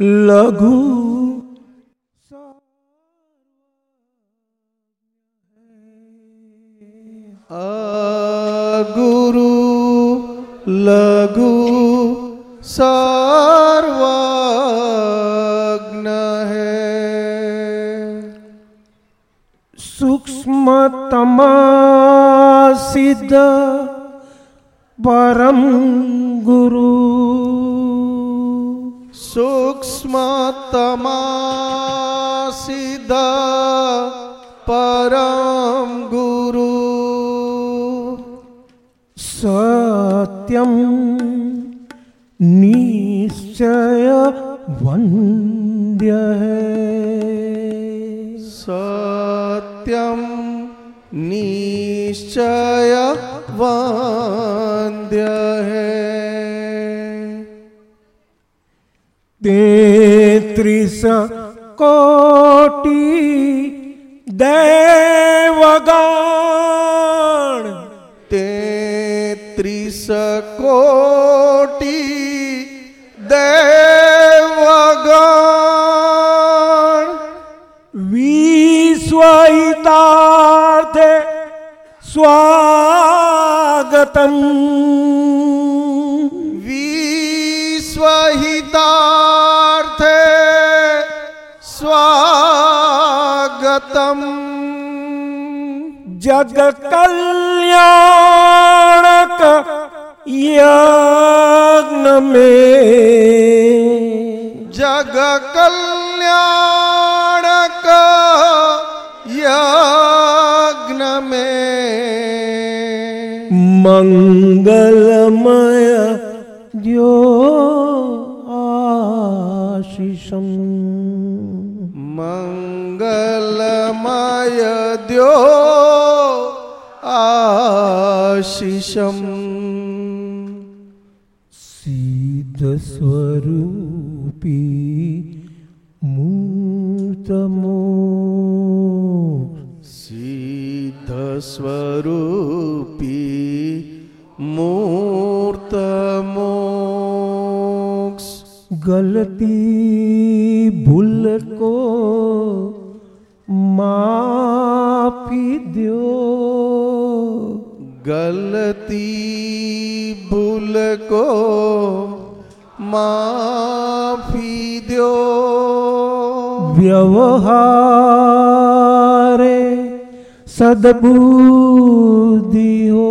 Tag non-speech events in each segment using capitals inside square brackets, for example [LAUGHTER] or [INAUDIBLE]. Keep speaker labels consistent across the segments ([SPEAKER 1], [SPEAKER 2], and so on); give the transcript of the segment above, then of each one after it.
[SPEAKER 1] लघु કોટી દેવગણ.
[SPEAKER 2] તેત્રીસ કોટી દેવગણ.
[SPEAKER 1] વિશ્વિતાર્થે સ્વાગતમ.
[SPEAKER 2] जगतम
[SPEAKER 1] जग कल्याणक यज्ञ में।
[SPEAKER 2] जग कल्याणक यज्ञ में।
[SPEAKER 1] मंगलमय
[SPEAKER 2] जो आशीषम। આશીષમ
[SPEAKER 1] સિદ્ધ સ્વરૂપી મૂર્તમો
[SPEAKER 2] સિદ્ધ સ્વરૂપી મૂર્ત મોક્ષ
[SPEAKER 1] ગલતી ભૂલ કો માફી દ્યો
[SPEAKER 2] ગલતી ભૂલ કો માફી દો
[SPEAKER 1] વ્યવહારે સદબુદ્ધિ હો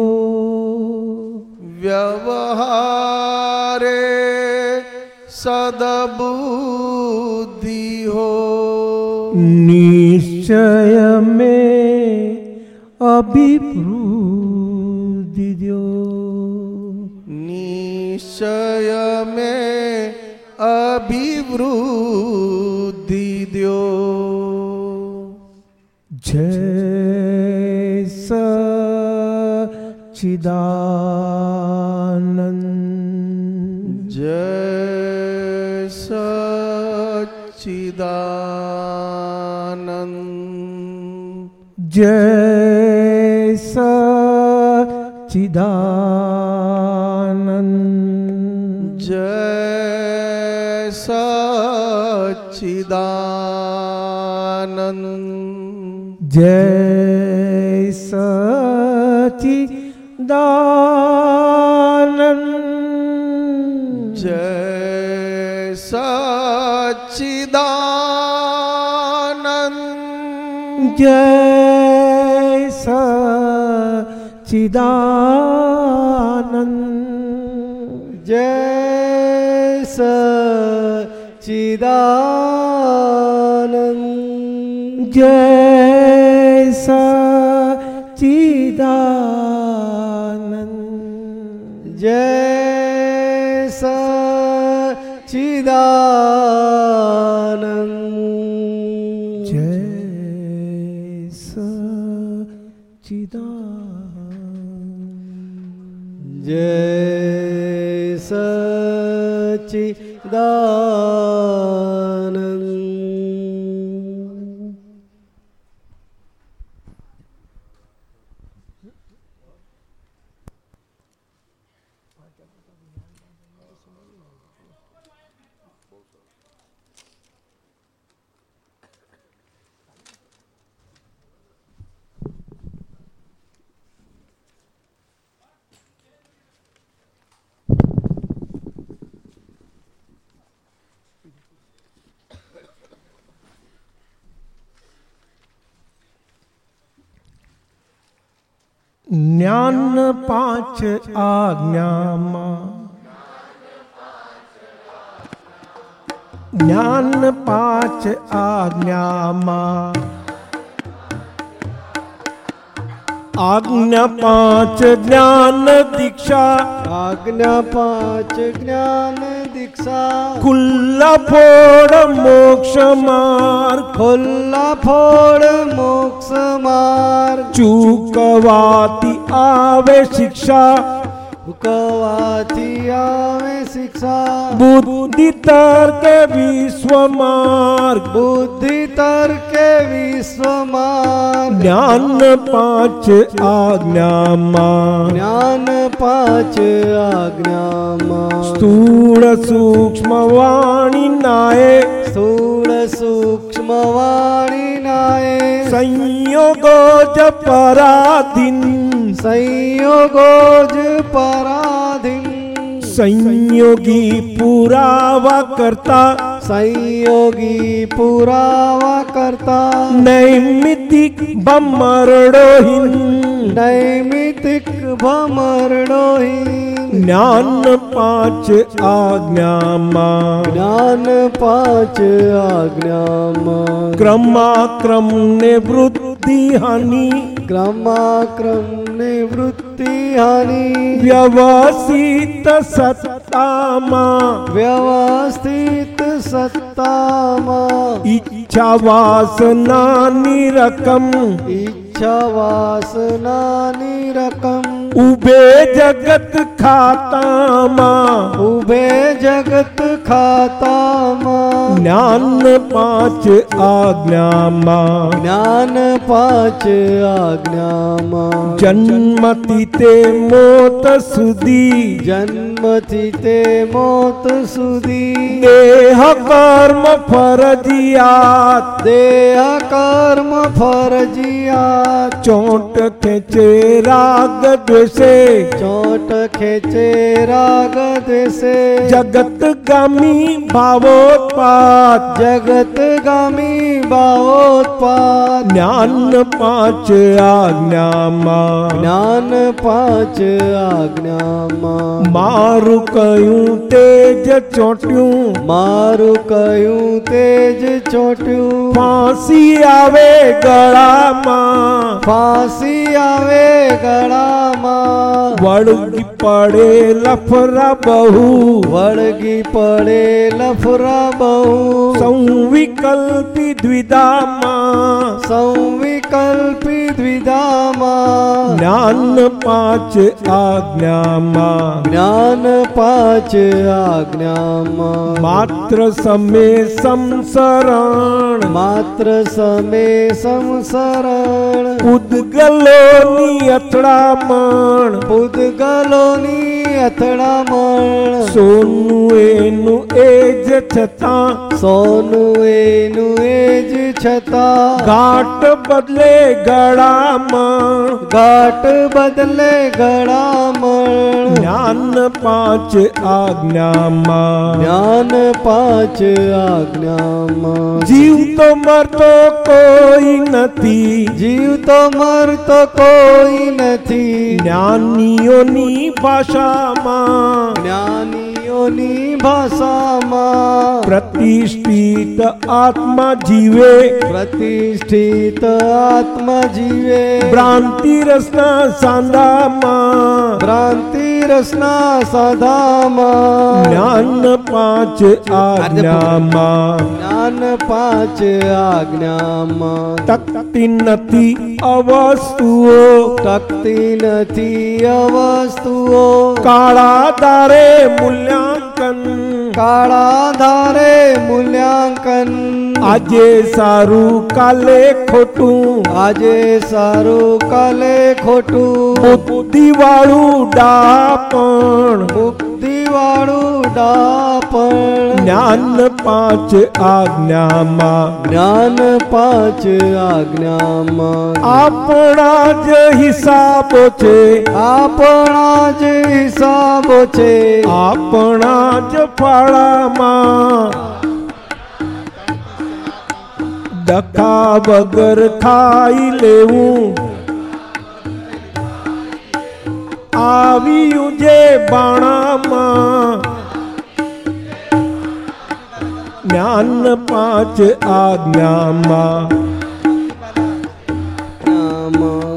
[SPEAKER 2] વ્યવહારે સદબુદ્ધિ હો
[SPEAKER 1] નિશ્ચય में અભિવૃદ્ધિ
[SPEAKER 2] નિશ્ચય મે અભિવૃદ્ધિ દ્યો
[SPEAKER 1] જય સચિદાનંદ
[SPEAKER 2] જય સચિદાનંદ
[SPEAKER 1] જય સચિદાનંદ
[SPEAKER 2] સચ્ચિદાનંદ
[SPEAKER 1] જય સચિદાનંદ
[SPEAKER 2] જય સચ્ચિદાનંદ
[SPEAKER 1] જય સચિદાનંદ જય સચિદાનંદ જય સચિદાનંદ જય જ્ઞાન પાંચ આજ્ઞામાં જ્ઞાન પાંચ આજ્ઞામાં આજ્ઞા પાંચ જ્ઞાન દીક્ષા
[SPEAKER 3] આજ્ઞા પાંચ જ્ઞાન
[SPEAKER 1] ખુલ્લા ફોડ મોક્ષ માર્ગ.
[SPEAKER 3] ખુલ્લા ફોડ મોક્ષ માર્ગ.
[SPEAKER 1] ચૂકવાતી આવે શિક્ષા.
[SPEAKER 3] કવાથી આવે શિક્ષા.
[SPEAKER 1] બુદ્ધિ તર્કે વિશ્વ માર્ગ.
[SPEAKER 3] બુદ્ધિ તર્કે માર્ગ.
[SPEAKER 1] જ્ઞાન પાંચ આજ્ઞામાં.
[SPEAKER 3] જ્ઞાન પાંચ આજ્ઞામાં.
[SPEAKER 1] સ્થૂળ સૂક્ષ્મ વાણી નાય
[SPEAKER 3] સ્થૂળ સૂક્ષ્મ વાણી નાય
[SPEAKER 1] સંયોગો જ પરાધીન.
[SPEAKER 3] સંયોગો જ પરાધીન.
[SPEAKER 1] સંયોગી પુરાવા કરતા
[SPEAKER 3] સંયોગી પુરાવા કરતા.
[SPEAKER 1] નૈમિતિક ભમરડોહીન.
[SPEAKER 3] નૈમિતિક ભમરડોહી
[SPEAKER 1] જ્ઞાન પાંચ આજ્ઞામાં.
[SPEAKER 3] જ્ઞાન પાંચ આજ્ઞામાં.
[SPEAKER 1] ક્રમાક્રમ ને વૃદ્ધિ હાનિ
[SPEAKER 3] ક્રમાક્રમ નિવૃત્તિ હાનિ
[SPEAKER 1] વ્યવસ્થિત સત્તામાં
[SPEAKER 3] વ્યવસ્થિત સત્તામાં
[SPEAKER 1] ઈચ્છા વાસનાની રકમ
[SPEAKER 3] ઈચ્છા વાસનાની રકમ
[SPEAKER 1] ઉભે જગત ખાતામાં
[SPEAKER 3] ઉભે જગત ખાતામાં
[SPEAKER 1] જ્ઞાન પાંચ આજ્ઞામાં
[SPEAKER 3] જ્ઞાન પાંચ આજ્ઞામાં
[SPEAKER 1] જન્મથી તે મોત સુધી
[SPEAKER 3] જન્મથી તે મોત સુધી
[SPEAKER 1] દેહ કર્મ ફરજિયાત
[SPEAKER 3] દેહ કર્મ ફરજિયાત
[SPEAKER 1] ચોટ ખેંચે રાગ દ્વેષે.
[SPEAKER 3] ચોટ ખેંચે રાગ દ્વેષે.
[SPEAKER 1] જગત ગામી ભાવોત્પાત.
[SPEAKER 3] જગત ગામી બાઓત્પાદ
[SPEAKER 1] જ્ઞાન પાંચ આજ્ઞામાં.
[SPEAKER 3] જ્ઞાન પાંચ આજ્ઞામાં.
[SPEAKER 1] મારું કયું તેજ ચોટ્યું.
[SPEAKER 3] મારું કયું તેજ ચોટ્યું.
[SPEAKER 1] ફાંસી આવે ગળામાં.
[SPEAKER 3] ફાંસી આવે ગળામાં.
[SPEAKER 1] વળગી પડે લફરા બહુ.
[SPEAKER 3] વળગી પડે લફરા બહુ.
[SPEAKER 1] સંવિકલ્પી દ્વિધામાં
[SPEAKER 3] સંવિકલ્પી દ્વિધામાં
[SPEAKER 1] જ્ઞાન પાંચ આજ્ઞામાં
[SPEAKER 3] જ્ઞાન પાંચ આજ્ઞામાં
[SPEAKER 1] માત્ર સમે સંસરણ
[SPEAKER 3] માત્ર સમે સંસરણ
[SPEAKER 1] ઉદગલોની અથડામણ
[SPEAKER 3] પૂતગલોની અથડામણ
[SPEAKER 1] સોનું એનું એ જ છતાં
[SPEAKER 3] સોનું એનું એ જ છતાં
[SPEAKER 1] ઘાટ બદલે ગળામાં.
[SPEAKER 3] ઘાટ બદલે ગળામણ
[SPEAKER 1] જ્ઞાન પાંચ આજ્ઞામાં.
[SPEAKER 3] જ્ઞાન પાંચ આજ્ઞામાં.
[SPEAKER 1] જીવ તો મરતો કોઈ નથી.
[SPEAKER 3] જીવ તો મરતો કોઈ નથી.
[SPEAKER 1] જ્ઞાનીઓની ભાષામાં.
[SPEAKER 3] જ્ઞાનીઓની ભાષામાં
[SPEAKER 1] પ્રતિષ્ઠિત આત્મા જીવે.
[SPEAKER 3] પ્રતિષ્ઠિત આત્મા જીવે.
[SPEAKER 1] ભ્રાંતિ રસના સાંદામાં
[SPEAKER 3] ભ્રાંતિ રસના સાધામાં.
[SPEAKER 1] જ્ઞાન પાંચ આજ્ઞામાં.
[SPEAKER 3] જ્ઞાન પાંચ આજ્ઞામાં.
[SPEAKER 1] તકતી નથી અવસ્તુઓ.
[SPEAKER 3] ટકતી નથી અવસ્તુઓ.
[SPEAKER 1] કાળા તારે મૂલ્યાંકન.
[SPEAKER 3] કાળા ધારે મૂલ્યાંકન.
[SPEAKER 1] આજે સારું કાલે ખોટું.
[SPEAKER 3] આજે સારું કાલે ખોટું.
[SPEAKER 1] બુદ્ધિ વાળું ડાપણ.
[SPEAKER 3] મુક્તિ વાળું ડાપણ.
[SPEAKER 1] જ્ઞાન પાંચ આજ્ઞામાં.
[SPEAKER 3] જ્ઞાન પાંચ આજ્ઞામાં.
[SPEAKER 1] આપણા જ હિસાબ છે.
[SPEAKER 3] આપણા જ હિસાબ છે.
[SPEAKER 1] આપણા જ ફાળામાં. ડખા વગર ખાઈ લેવું. આવ્યું જે બાણામાં. જ્ઞાન પાંચ આજ્ઞામાં.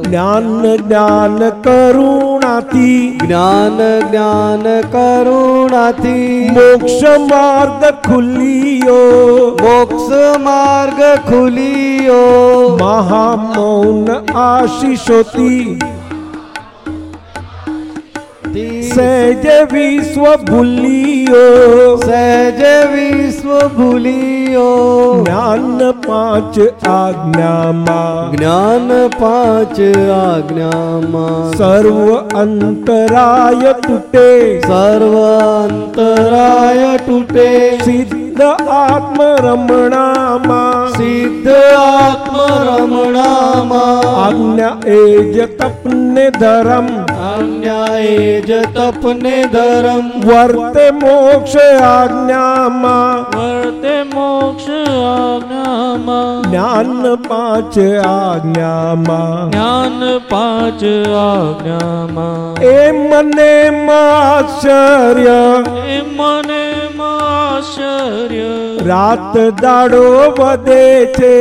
[SPEAKER 1] જ્ઞાન જ્ઞાન કરુણાથી.
[SPEAKER 3] જ્ઞાન જ્ઞાન કરુણાથી.
[SPEAKER 1] મોક્ષ માર્ગ ખુલ્લીઓ
[SPEAKER 3] મોક્ષ માર્ગ ખુલ્યો
[SPEAKER 1] મહામૌન આશીષોથી. સહેજ વિશ્વ ભૂલિયો.
[SPEAKER 3] સહેજ વિશ્વ ભૂલિયો.
[SPEAKER 1] જ્ઞાન પાંચ આજ્ઞામાં.
[SPEAKER 3] જ્ઞાન પાંચ આજ્ઞામાં.
[SPEAKER 1] સર્વ અંતરાય તૂટે.
[SPEAKER 3] સર્વ અંતરાય તૂટે.
[SPEAKER 1] સિદ્ધ આત્મ રમણામાં
[SPEAKER 3] સિદ્ધ આત્મ રમણામાં
[SPEAKER 1] આજ્ઞા એ જ તપને ધરમ
[SPEAKER 3] આજ્ઞાએ જ તપને ધરમ
[SPEAKER 1] વર્તે મોક્ષ આજ્ઞામાં
[SPEAKER 4] વર્તે મોક્ષ આજ્ઞામાં
[SPEAKER 1] જ્ઞાન પાંચ આજ્ઞામાં
[SPEAKER 4] જ્ઞાન પાંચ આજ્ઞામાં
[SPEAKER 1] એ મને આશ્ચર્ય
[SPEAKER 4] એ મને આશ્ચર્ય
[SPEAKER 1] રાત દાડો વધે છે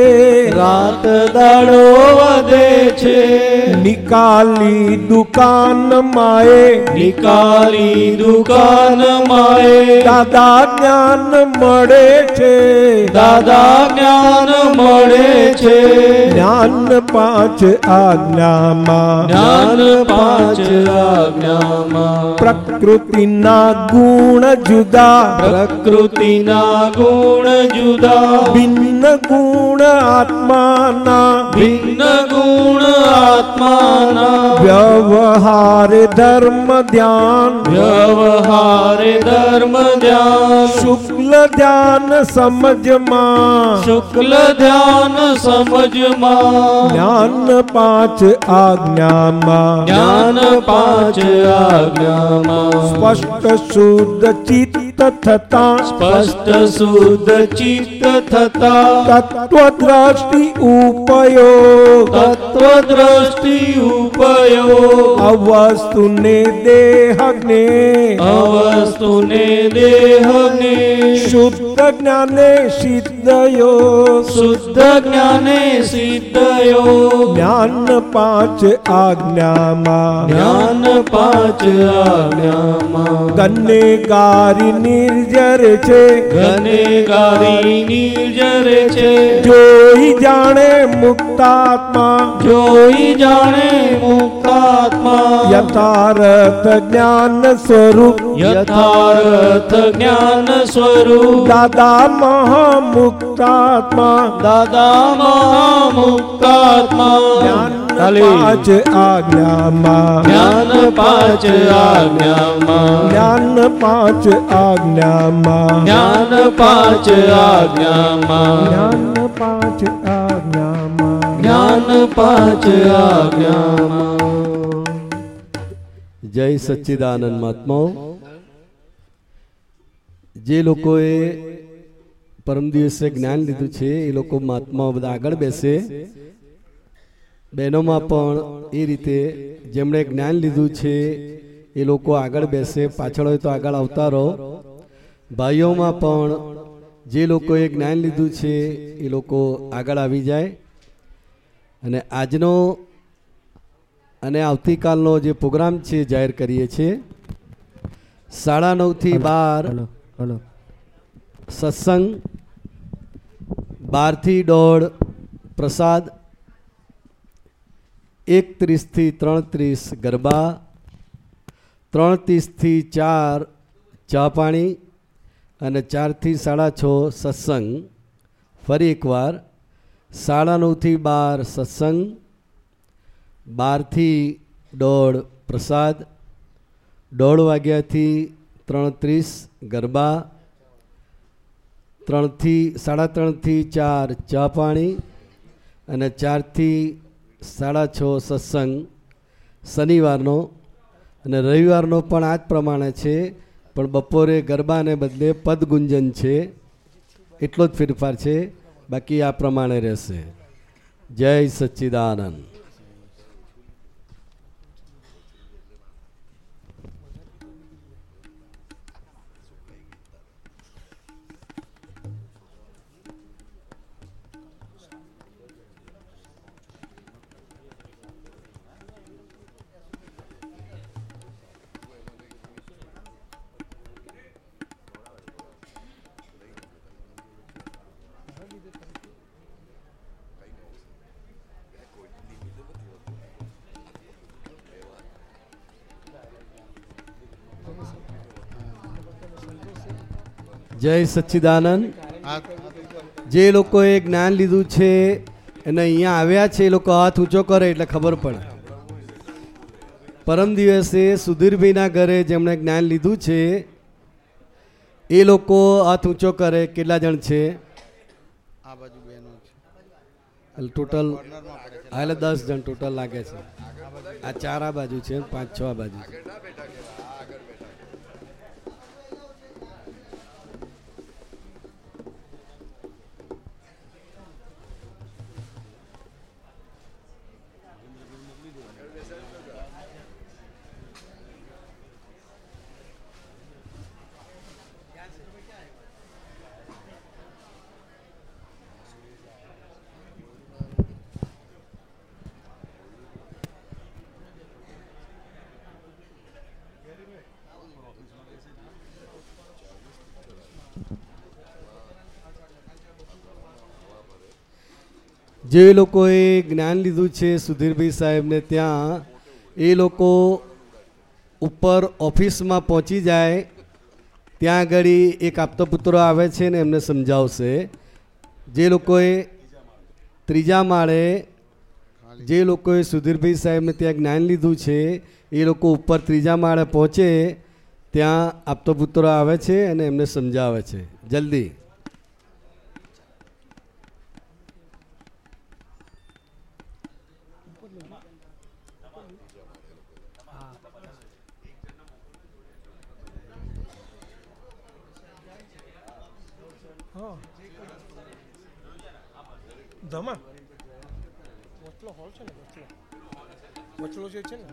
[SPEAKER 3] રાત દાડો વધે છે.
[SPEAKER 1] નિકાલી દુકાન માએ.
[SPEAKER 3] નિકાલી દુકાન માએ.
[SPEAKER 1] દાદા જ્ઞાન મળે છે.
[SPEAKER 3] દાદા જ્ઞાન મળે છે.
[SPEAKER 1] જ્ઞાન પાંચ આજ્ઞામાં.
[SPEAKER 3] જ્ઞાન પાંચ આજ્ઞામાં.
[SPEAKER 1] પ્રકૃતિના ગુણ જુદા.
[SPEAKER 3] પ્રકૃતિના ગુણ જુદા.
[SPEAKER 1] ભિન્ન ગુણ આત્માના
[SPEAKER 3] ભિન્ન ગુણ આત્માના
[SPEAKER 1] વ્યવહાર ધર્મ ધ્યાન
[SPEAKER 3] વ્યવહાર ધર્મ ધ્યાન
[SPEAKER 1] શુક્લ ધ્યાન સમજમાં
[SPEAKER 3] શુક્લ ધ્યાન સમજમાં
[SPEAKER 1] જ્ઞાન પાંચ આજ્ઞામાં
[SPEAKER 3] જ્ઞાન પાંચ આજ્ઞામાં
[SPEAKER 1] સ્પષ્ટ શુદ્ધ ચિત્ત થતા
[SPEAKER 3] સ્પષ્ટ શુદ્ધ ચિત્ત થતા
[SPEAKER 1] તત્વ દ્રષ્ટિ ઉપયોગ
[SPEAKER 3] તત્વ દ્રષ્ટિ ઉપયોગ
[SPEAKER 1] અવસ્તુને દેહને
[SPEAKER 3] અવસ્તુને દેહને
[SPEAKER 1] શુદ્ધ જ્ઞાને સિદ્ધયો
[SPEAKER 3] શુદ્ધ જ્ઞાને સિદ્ધયો
[SPEAKER 1] જ્ઞાન પાંચ આજ્ઞામાં.
[SPEAKER 3] જ્ઞાન પાંચ આજ્ઞામાં.
[SPEAKER 1] ગને ગારી નિર્જર છે.
[SPEAKER 3] ગનેગારી નિર્જર છે.
[SPEAKER 1] જોઈ જાણે મુક્તાત્મા.
[SPEAKER 3] જોઈ જાણે
[SPEAKER 1] યથાર્થ જ્ઞાન સ્વરૂપ
[SPEAKER 3] યથાર્થ જ્ઞાન સ્વરૂપ
[SPEAKER 1] દાદા મહામુક્તાત્મા
[SPEAKER 3] દાદા મહામુક્તાત્મા
[SPEAKER 1] જ્ઞાન. પાંચ આજ્ઞામાં
[SPEAKER 3] જ્ઞાન પાંચ આજ્ઞામાં
[SPEAKER 1] જ્ઞાન પાંચ આજ્ઞામાં
[SPEAKER 3] જ્ઞાન પાંચ આજ્ઞામાં
[SPEAKER 1] જ્ઞાન પાંચ
[SPEAKER 3] જ્ઞાન પાંચ આજ્ઞામાં. જય સચ્ચિદાનંદ મહાત્માઓ જે લોકોએ પરમ દિવસે જ્ઞાન લીધું છે, એ લોકો મહાત્માઓ બધા આગળ બેસે. બહેનોમાં પણ એ રીતે જેમણે જ્ઞાન લીધું છે, એ લોકો આગળ બેસે. પાછળ હોય તો આગળ આવતા રહો. ભાઈઓમાં પણ જે લોકોએ જ્ઞાન લીધું છે, એ લોકો આગળ આવી જાય. અને આજનો અને આવતીકાલનો જે પ્રોગ્રામ છે જાહેર કરીએ છીએ સાડા નવથી બાર સત્સંગ બારથી દોઢ પ્રસાદ એક ત્રીસથી ત્રણ ત્રીસ ગરબા ત્રણ ત્રીસથી ચાર ચા પાણી અને ચારથી સાડા છ સત્સંગ. ફરી એકવાર સાડા નવથી બાર સત્સંગ, બારથી દોઢ પ્રસાદ, દોઢ વાગ્યાથી ત્રણ ત્રીસ ગરબા, ત્રણથી, સાડા ત્રણથી ચાર ચા પાણી અને ચારથી સાડા છ સત્સંગ શનિવારનો અને રવિવારનો પણ આ જ પ્રમાણે છે, પણ બપોરે ગરબાને બદલે પદગુંજન છે. એટલો જ ફેરફાર છે. બાકી આ પ્રમાણે રહેશે. જય સચ્ચિદાનંદ. જય સચ્ચિદાનંદ. જે લોકોએ જ્ઞાન લીધું છે અને અહીંયા આવ્યા છે, એ લોકો હાથ ઊંચો કરે એટલે ખબર પડે. પરમ દિવસે સુધીરભાઈના ઘરે જેમણે જ્ઞાન લીધું છે, એ લોકો હાથ ઊંચો કરે. કેટલા જણ છે? ટોટલ હા એટલે દસ જણ ટોટલ લાગે છે. આ ચાર આ બાજુ છે, પાંચ છ આ બાજુ. જે લોકોએ જ્ઞાન લીધું છે સુધીરભાઈ સાહેબને ત્યાં, એ લોકો ઉપર ઓફિસમાં પહોંચી જાય, ત્યાં આગળ એક આપતો પુત્રો આવે છે ને એમને સમજાવશે. જે લોકોએ ત્રીજા માળે, જે લોકોએ સુધીરભાઈ સાહેબને ત્યાં જ્ઞાન લીધું છે, એ લોકો ઉપર ત્રીજા માળે પહોંચે, ત્યાં આપતો પુત્રો આવે છે અને એમને સમજાવે છે. જલ્દી.
[SPEAKER 1] ધમા. વચલો હોલ છે ને વચલો વચલો જે છે ને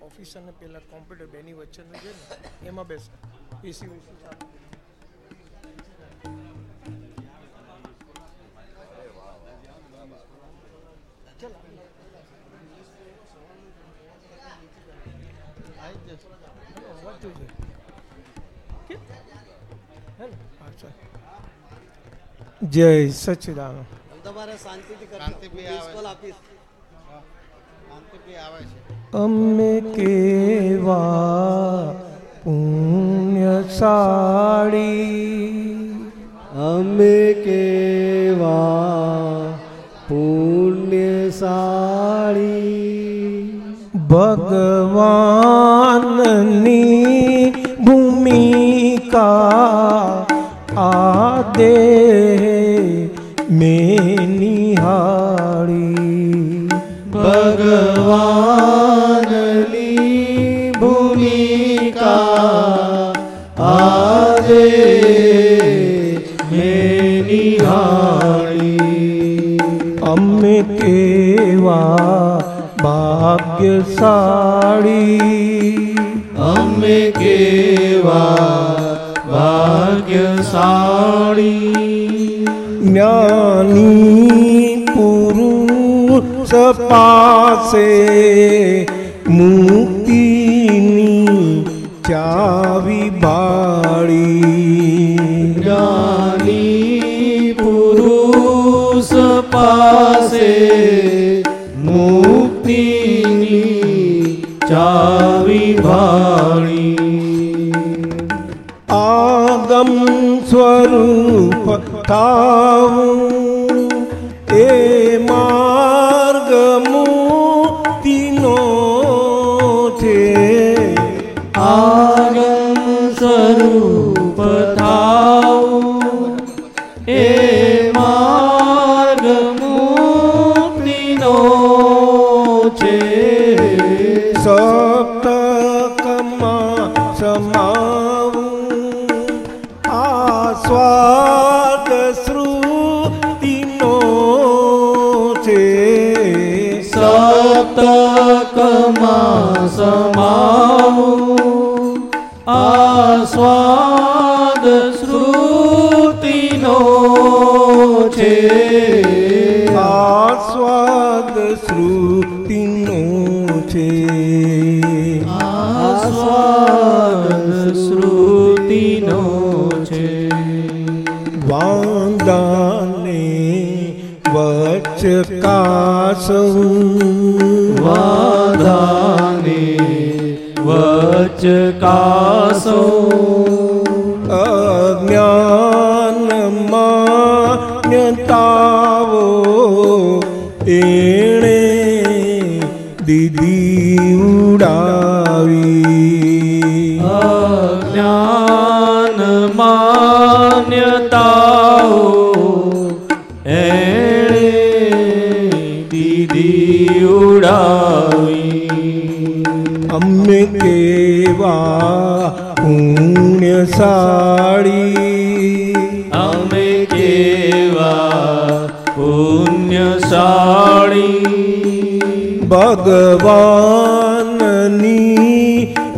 [SPEAKER 1] ઓફિસ અને પેલા કોમ્પ્યુટર બેની વચ્ચેનું છે ને એમાં બેસે. એસી ઓસી ચાલુ ને? હા, જય સચ્ચિદાનંદ
[SPEAKER 3] તમારે શાંતિથી
[SPEAKER 5] શાંતિભાઈ આવે. છે. શાંતિભાઈ આવે છે.
[SPEAKER 1] અમે કેવા પુણ્યશાળી.
[SPEAKER 3] અમે કેવા પુણ્યશાળી.
[SPEAKER 1] ભગવાનની ભૂમિકા આ में निहारी भगवान
[SPEAKER 3] ली भूमिका आजे में निहारी
[SPEAKER 1] अम्मे केवा भाग्यशाली।
[SPEAKER 3] अम्मे केवा भाग्यशाली।
[SPEAKER 1] જ્ઞાની પુરુષ પાસે મુક્તિની ચાવી બાળી.
[SPEAKER 3] જ્ઞાની પુરુષ પાસે મુક્તિની ચાવી ભાળી
[SPEAKER 1] આગમ સ્વરૂપ થાવું આસ્વાદ શ્રુતિનો છે.
[SPEAKER 4] આસ્વાદ શ્રુતિનો છે.
[SPEAKER 1] આસ્વાદ શ્રુતિનો છે. વાંદાને વચકાસ
[SPEAKER 4] વાદાને ચકાસો
[SPEAKER 1] અજ્ઞાનમાન્યતાઓ એણે દીદી ઉડાવી
[SPEAKER 4] અજ્ઞાન માન્યતાઓ એણે દીદી ઉડાવી
[SPEAKER 1] અમે કેવા પુણ્યશાળી
[SPEAKER 4] અમે કેવા પુણ્યશાળી.
[SPEAKER 1] ભગવાનની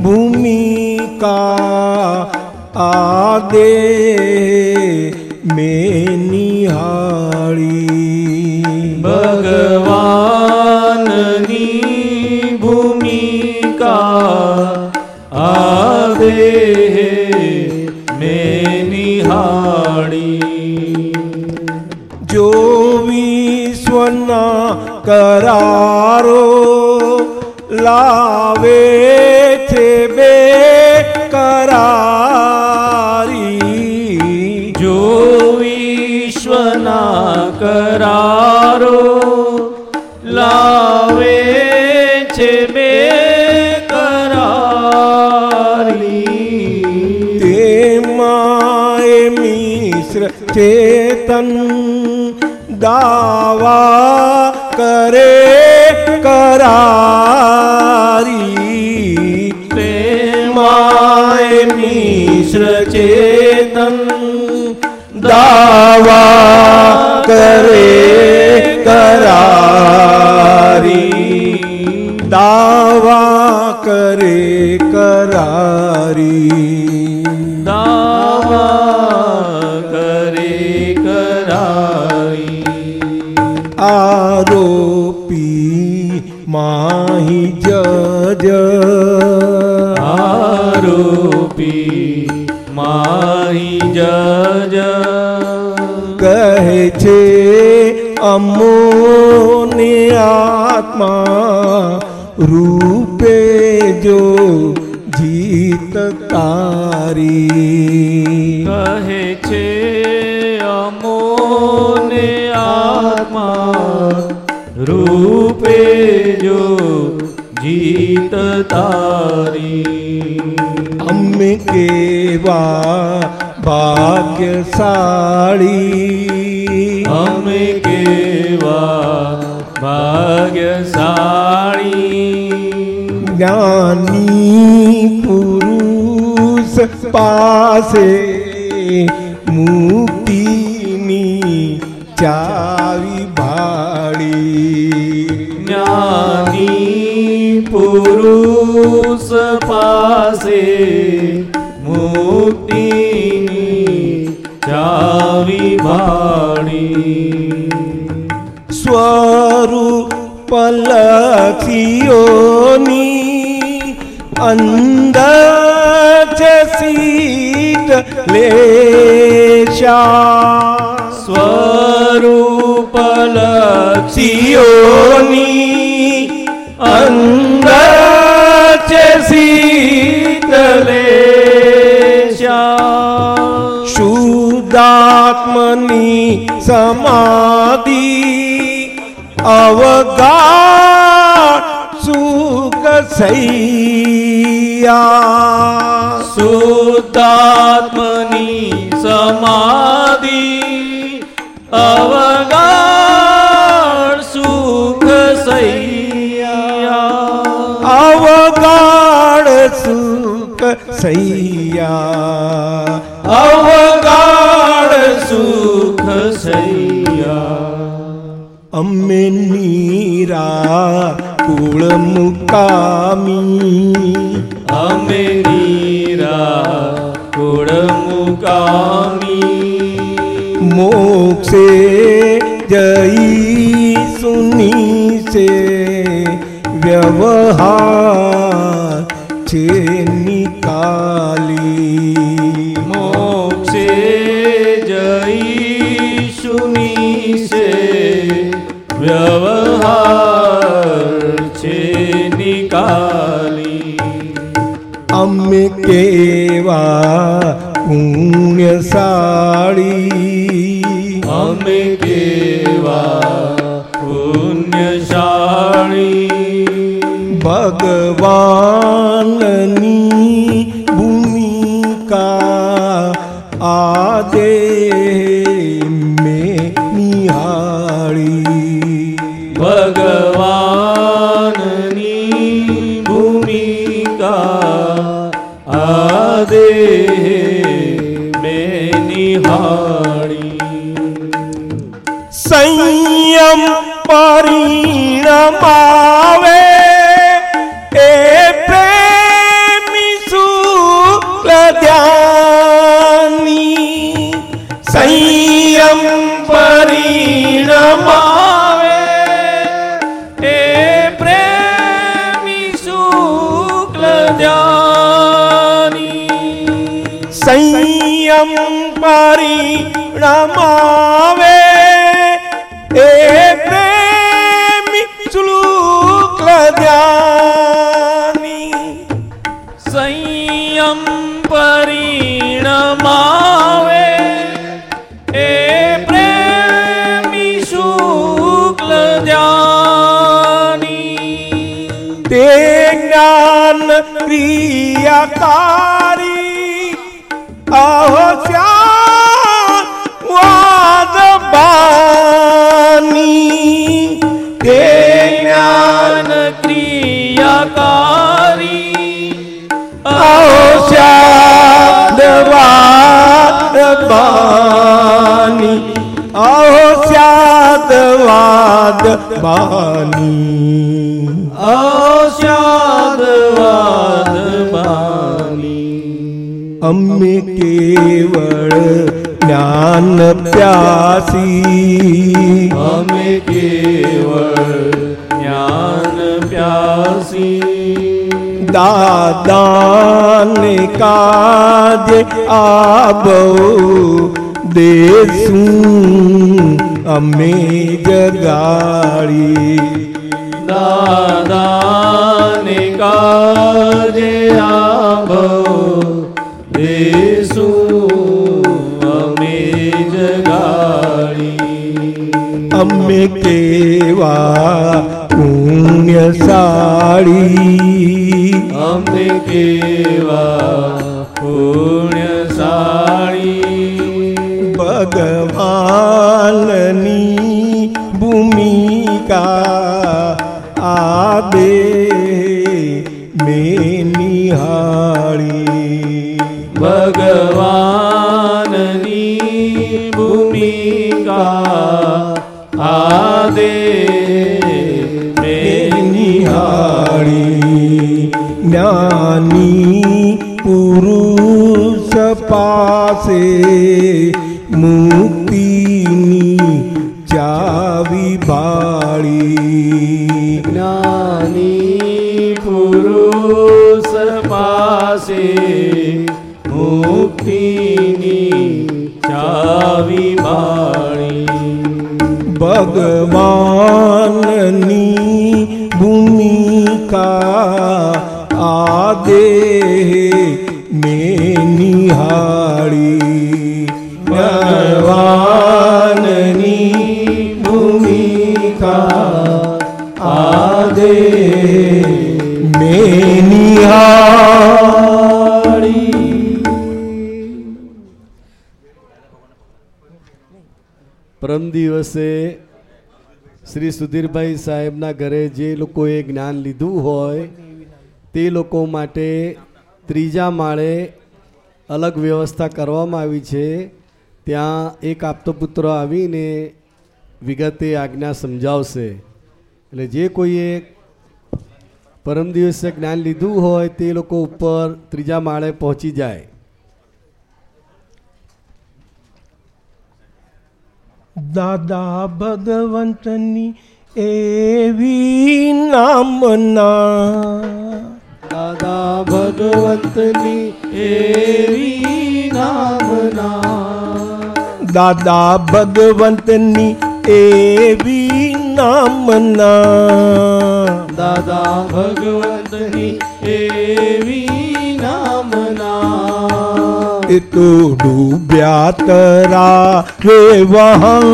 [SPEAKER 1] ભૂમિકા આદે મેં નિહાળી.
[SPEAKER 4] ભગવાનની ભૂમિકા આવે
[SPEAKER 1] કરારો લાવે છે બે કરારી.
[SPEAKER 4] જો વિશ્વના કરારો લાવે છે બે કરારી.
[SPEAKER 1] તેમાં મિશ્ર ચેતન દાવા કરે કરારી પ્રેમાય મિશ્ર ચેતન દાવા કરે કરારી દાવા કરે કરારી માહી જજ
[SPEAKER 4] આરોપી માહી જજ
[SPEAKER 1] કહે છે અમોને આત્મા રૂપે જો જીત તારી
[SPEAKER 4] કહે છે જીત તારી
[SPEAKER 1] અમે કેવા ભાગ્યશાળી
[SPEAKER 4] અમે કેવા ભાગ્યશાળી
[SPEAKER 1] જ્ઞાની પુરુષ પાસે મુક્તિની
[SPEAKER 4] પુરુષ પાસે મુક્તિની ચાવી ભાળી
[SPEAKER 1] સ્વરૂપ લખીઓની અંદર છે સીત લેશા
[SPEAKER 4] સ્વરૂપ
[SPEAKER 1] સિયોની અંદર છે શીતલે શુદ્ધાત્મની સમાધિ અવગા સુખ સૈયા.
[SPEAKER 4] શુદ્ધાત્મની સમાધિ અવગાઢ સૈયા
[SPEAKER 1] અવગાઢ સુખ સુખ
[SPEAKER 4] સૈયા
[SPEAKER 1] અમે નીરા કુળ મુકામી
[SPEAKER 4] અમે નીરા કુળ મુકામી
[SPEAKER 1] મોક્ષે જઈ સુની છે વ્યવહાર છે નિકાલી
[SPEAKER 4] મોક્ષે જઈશુની છે વ્યવહાર છે નિકાલી
[SPEAKER 1] અમે કેવા પુણ્યશાળી
[SPEAKER 4] અમે કેવા પુણ્યશાળી
[SPEAKER 1] ભગવાનની આદે राम બાની અહોસ્યાદવાદ બાની
[SPEAKER 4] ઔષાદવાદ બાની
[SPEAKER 1] અમે કેવળ જ્ઞાન પ્યાસી
[SPEAKER 4] અમે કેવળ જ્ઞાન પ્યાસી
[SPEAKER 1] દાદાને કાજે આબો દેશું અમે જગાડી
[SPEAKER 4] દાદાને કાજે આબો દેશું અમે જગાડી
[SPEAKER 1] અમે કેવા પુણ્યશાળી
[SPEAKER 4] અમે કેવા પુણ્યશાળી.
[SPEAKER 1] ભગવાનની ભૂમિકા આદે મેં નિહાળી.
[SPEAKER 4] ભગવાનની ભૂમિકા
[SPEAKER 1] જ્ઞાની પુરુષ પાસે મુક્તિની ચાવી બાળી
[SPEAKER 4] જ્ઞાની પુરુષ પાસે મુક્તિની ચાવી બાળી
[SPEAKER 1] ભગવાનની ભૂમિકા આદે મેં નિહાળી ભગવાનની ભૂમિકા આદે મેં નિહાળી
[SPEAKER 3] પરમ દિવસે શ્રી સુધીરભાઈ સાહેબના ઘરે જે લોકોએ જ્ઞાન લીધું હોય તે લોકો માટે ત્રીજા માળે અલગ વ્યવસ્થા કરવામાં આવી છે. ત્યાં એક આપતો પુત્ર આવીને વિગતે આજ્ઞા સમજાવશે. એટલે જે કોઈએ પરમ દિવસે જ્ઞાન લીધું હોય તે લોકો ઉપર ત્રીજા માળે પહોંચી જાય.
[SPEAKER 1] દાદા ભગવંતની એવી નામના
[SPEAKER 3] દાદા ભગવંતની એવી નામના.
[SPEAKER 1] દાદા ભગવંતની એવી નામના.
[SPEAKER 4] દાદા ભગવંતની એવી નામ નામના.
[SPEAKER 1] એ તો ડૂબ્યા તરા રે વહાણ.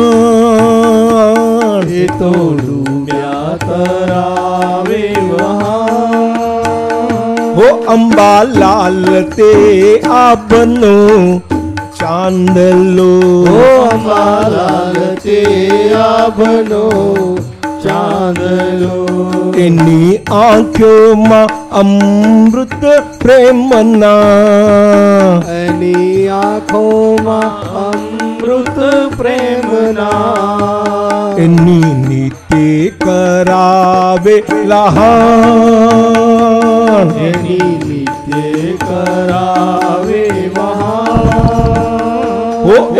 [SPEAKER 4] એ તો ડૂબ્યા તરાવે વહાણ
[SPEAKER 1] અંબા લાલ તે આપનો ચાંદલો
[SPEAKER 4] અંબા લાલ તે આપનો ચાંદલો
[SPEAKER 1] એની આંખોમાં અમૃત પ્રેમના
[SPEAKER 4] એની આંખોમાં અમૃત પ્રેમના
[SPEAKER 1] એની નીતિ કરાવે લહાણ
[SPEAKER 4] એની રીતે કરાવે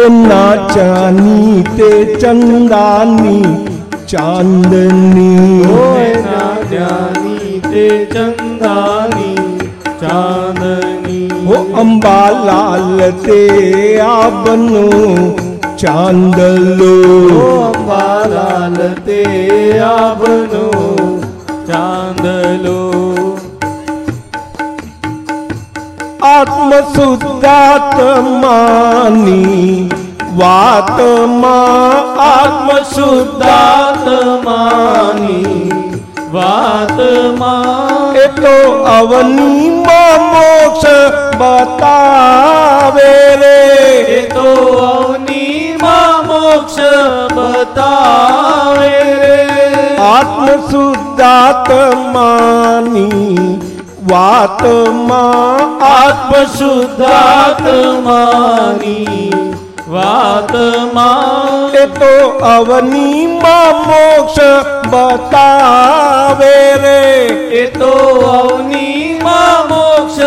[SPEAKER 1] એમના ચાની તે ચંદાની ચાંદની.
[SPEAKER 4] ઓ એના તે ચંદાની ચાંદની.
[SPEAKER 1] હો અંબાલાલ તે આપનો ચાંદલો.
[SPEAKER 4] અંબાલાલ તે આભનો ચાંદલો.
[SPEAKER 1] આત્મશુદ્ધાત્માની વાતમાં
[SPEAKER 4] આત્મશુદ્ધાત્માની વાતમાં
[SPEAKER 1] એ તો અવનીમાં મોક્ષ બતાવે રે
[SPEAKER 4] એ તો અવનીમાં મોક્ષ બતાવે રે
[SPEAKER 1] આત્મશુદ્ધાત્માની વાતમાં
[SPEAKER 4] આત્મશુદ્ધાત્માની વાતમાં
[SPEAKER 1] એ તો અવનીમાં મોક્ષ બતાવે રે.
[SPEAKER 4] એ તો અવનીમાં મોક્ષ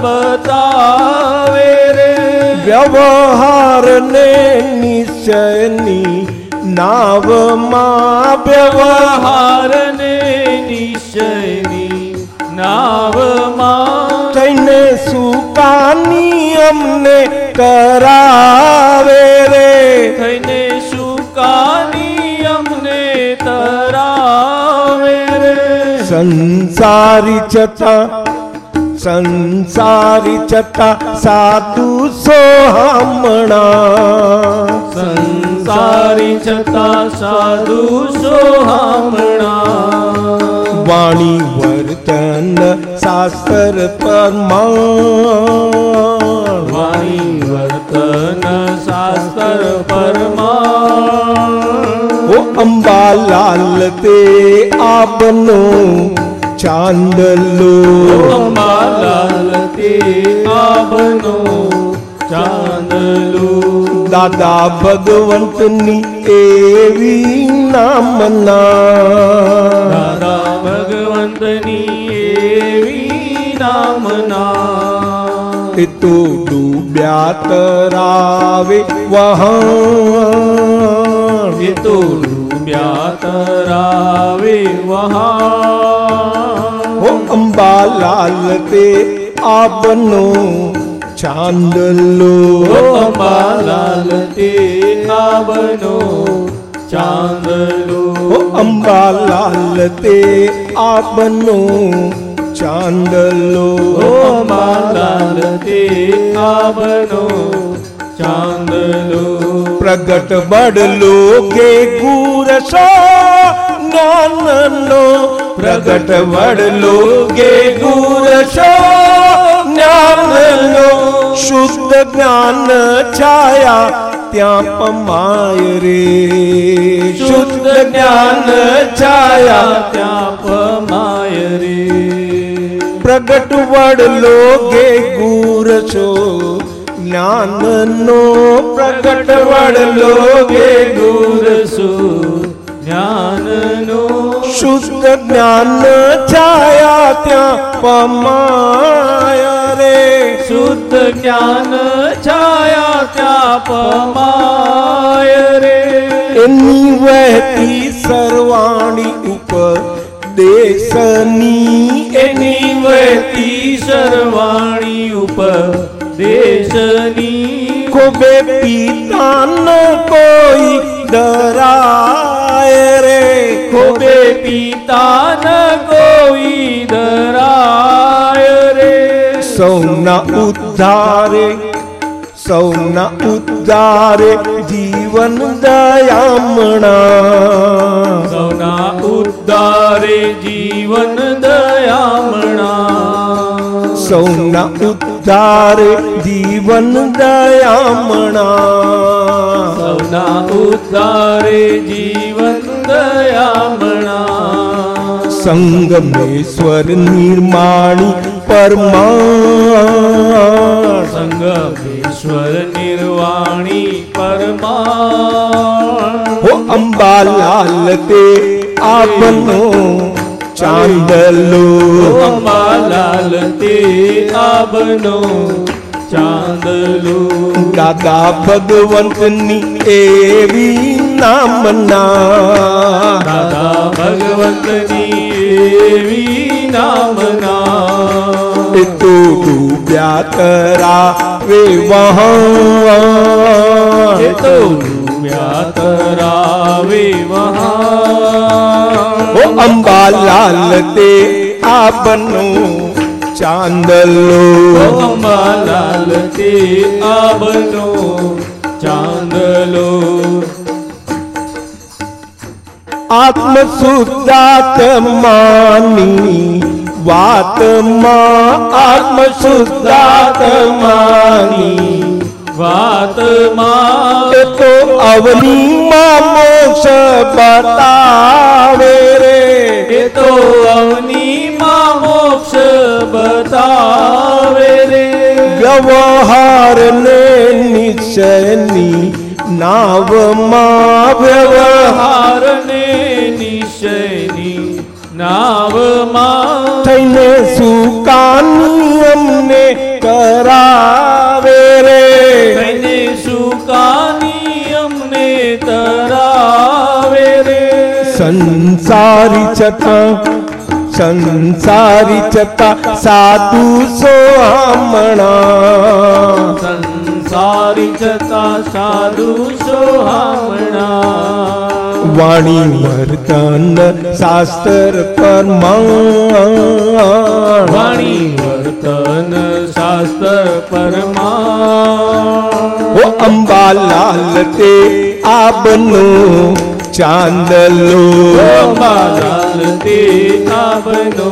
[SPEAKER 4] બતાવે રે.
[SPEAKER 1] વ્યવહાર ને નિશ્ચયની નાવમાં વ્યવહાર.
[SPEAKER 4] હારને નિશ્ચયની નાવમાં
[SPEAKER 1] થઈને સુકાની અમને કરાવે રે.
[SPEAKER 4] થઈને સુકાની અમને તરાવે રે.
[SPEAKER 1] સંસારી જતા સંસારી જતા સાધુ સોહામણા.
[SPEAKER 4] સંસારી જતા સાધુ સોહામણા.
[SPEAKER 1] વાણી વર્તન શાસ્ત્ર પરમા
[SPEAKER 4] વાણી વર્તન શાસ્ત્ર પરમા
[SPEAKER 1] ઓ અંબાલાલ તે આપનો ચાંદલો.
[SPEAKER 4] અંબાલાલ તે આભનો ચાંદલો.
[SPEAKER 1] દાદા ભગવંતની એવી નામના
[SPEAKER 4] દાદા ભગવંતની એવી નામના
[SPEAKER 1] એ તો ડૂબ્યા તરાવે વહાણ.
[SPEAKER 4] એ તો ડૂબ્યા તરાવે વહાણ.
[SPEAKER 1] ઓ અંબાલાલ તે આપનો ચાંદલો
[SPEAKER 4] ઓ અંબાલાલ તે આબનો ચાંદલો.
[SPEAKER 1] ઓ અંબાલાલ તે આપનો ચાંદલો.
[SPEAKER 4] ઓ અંબાલાલ તે આબનો ચાંદલો.
[SPEAKER 1] પ્રગટ બડલો કે ગુરસો નાનનો. પ્રગટ બડલો કે ગુરસો જ્ઞાનનો શુદ્ધ જ્ઞાન છાયા ત્યાં પમાય રે. શુદ્ધ જ્ઞાન છાયા
[SPEAKER 4] ત્યાં પમાય રે.
[SPEAKER 1] પ્રગટ વડલો કે ગુરસો જ્ઞાનનો પ્રગટ વડલો કે
[SPEAKER 4] ગુરસુ જ્ઞાનનો
[SPEAKER 1] શુદ્ધ જ્ઞાન છાયા ત્યાં પમાય રે
[SPEAKER 4] શુદ્ધ જ્ઞાન છાયા ત્યાં પમાય રે.
[SPEAKER 1] એની વહેતી સર્વાણી ઉપર દેશની
[SPEAKER 4] એની વહેતી સર્વાણી ઉપર દેશની
[SPEAKER 1] કોબે પિતાન કોઈ ડરાય રે.
[SPEAKER 4] કોબે પિતા ન કોઈ
[SPEAKER 1] સૌ સૌના ઉદ્ધારે સૌના ઉદ્ધારે જીવન દયામણા.
[SPEAKER 4] સૌના ઉદ્ધારે જીવન દયામણા.
[SPEAKER 1] સૌના ઉદ્ધારે જીવન દયામણા.
[SPEAKER 4] સૌના ઉદ્ધારે જીવન દયામણા.
[SPEAKER 1] સંગમેશ્વર નિર્માણી પરમા
[SPEAKER 4] સંગમેશ્વર નિર્વાણી પરમા
[SPEAKER 1] હો અંબાલાલ તે આપનો ચાંદલો
[SPEAKER 4] અંબાલાલ તે આબનો ચાંદલો
[SPEAKER 1] દાદા ભગવંતની એવી નામના
[SPEAKER 4] દાદા ભગવંતની એવી નામના
[SPEAKER 1] એ તો ડૂબ્યા તરાવે વહાણ
[SPEAKER 4] એ તો ડૂબ્યા તરાવે વહા
[SPEAKER 1] ઓ અંબાલાલ તે આપનો ચાંદલો.
[SPEAKER 4] લાલ તે આબનો ચાંદલો.
[SPEAKER 1] આત્મ શુદ્ધાત્માની વાતમાં આત્મ શુદ્ધાત્માની
[SPEAKER 4] વાતમાં.
[SPEAKER 1] એ તો અવનીમાં મોક્ષ બતાવે રે.
[SPEAKER 4] એ તો મોક્ષ બતાવે રે.
[SPEAKER 1] વ્યવહાર ને નિશ્ચયની નાવમાં વ્યવહાર
[SPEAKER 4] હારને નિશ્ચયની નાવમાં
[SPEAKER 1] થઈને સુકાની અમને કરાવે રે.
[SPEAKER 4] થઈને સુકાની અમને તરાવે રે.
[SPEAKER 1] સંસારી છતાં સંસારી છતાં સાધુ સોહામણા.
[SPEAKER 4] સંસારી છતાં સાધુ સોહામણા.
[SPEAKER 1] વાણી વર્તન શાસ્ત્ર પરમાણ.
[SPEAKER 4] વાણી વર્તન શાસ્ત્ર પરમા
[SPEAKER 1] ઓ અંબાલાલ તે આપનો ચાંદલો.
[SPEAKER 4] આપનો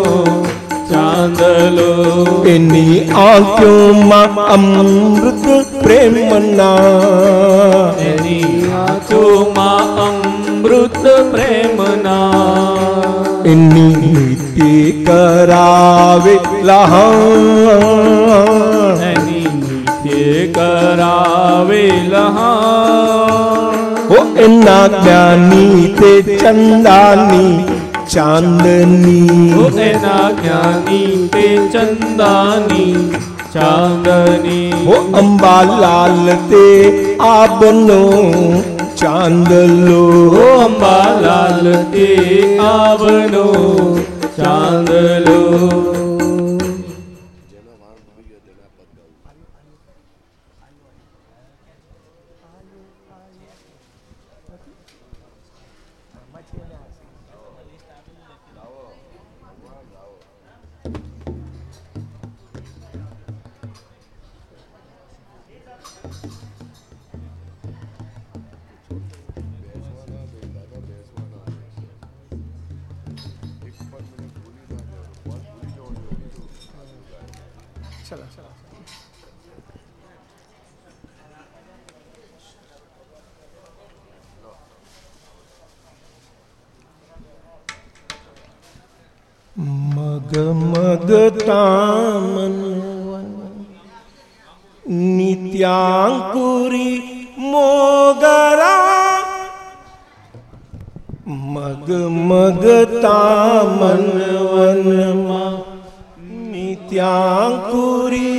[SPEAKER 4] ચાંદલો
[SPEAKER 1] એની આંખોમાં અમૃત પ્રેમના.
[SPEAKER 4] એની આંખોમાં અમૃત પ્રેમના
[SPEAKER 1] એની નીતિ કરાવે લહાણ.
[SPEAKER 4] એની નીતિ કરાવે લહાણ.
[SPEAKER 1] એના જ્ઞાની તે ચંદાની ચાંદની.
[SPEAKER 4] એના જ્ઞાની તે ચંદાની ચાંદની.
[SPEAKER 1] હો અંબાલાલ તે આબનો ચાંદલો.
[SPEAKER 4] અંબાલાલ તે આબનો ચાંદલો.
[SPEAKER 1] મગ મગ તામન નિત્યાંકુરી મોગરા મગ મગ તામન વનમાં નિત્યાંકુરી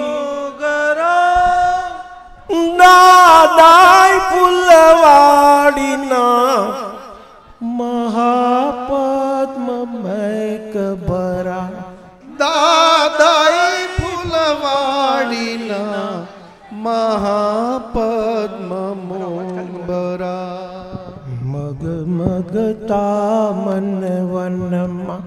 [SPEAKER 1] મોગરા દાદાય ફૂલવાડીના મહાપદ્મમય
[SPEAKER 2] ફૂલવાડીના મહાપદ્મ મોંબરા.
[SPEAKER 1] મગ મગતા મન વનમાં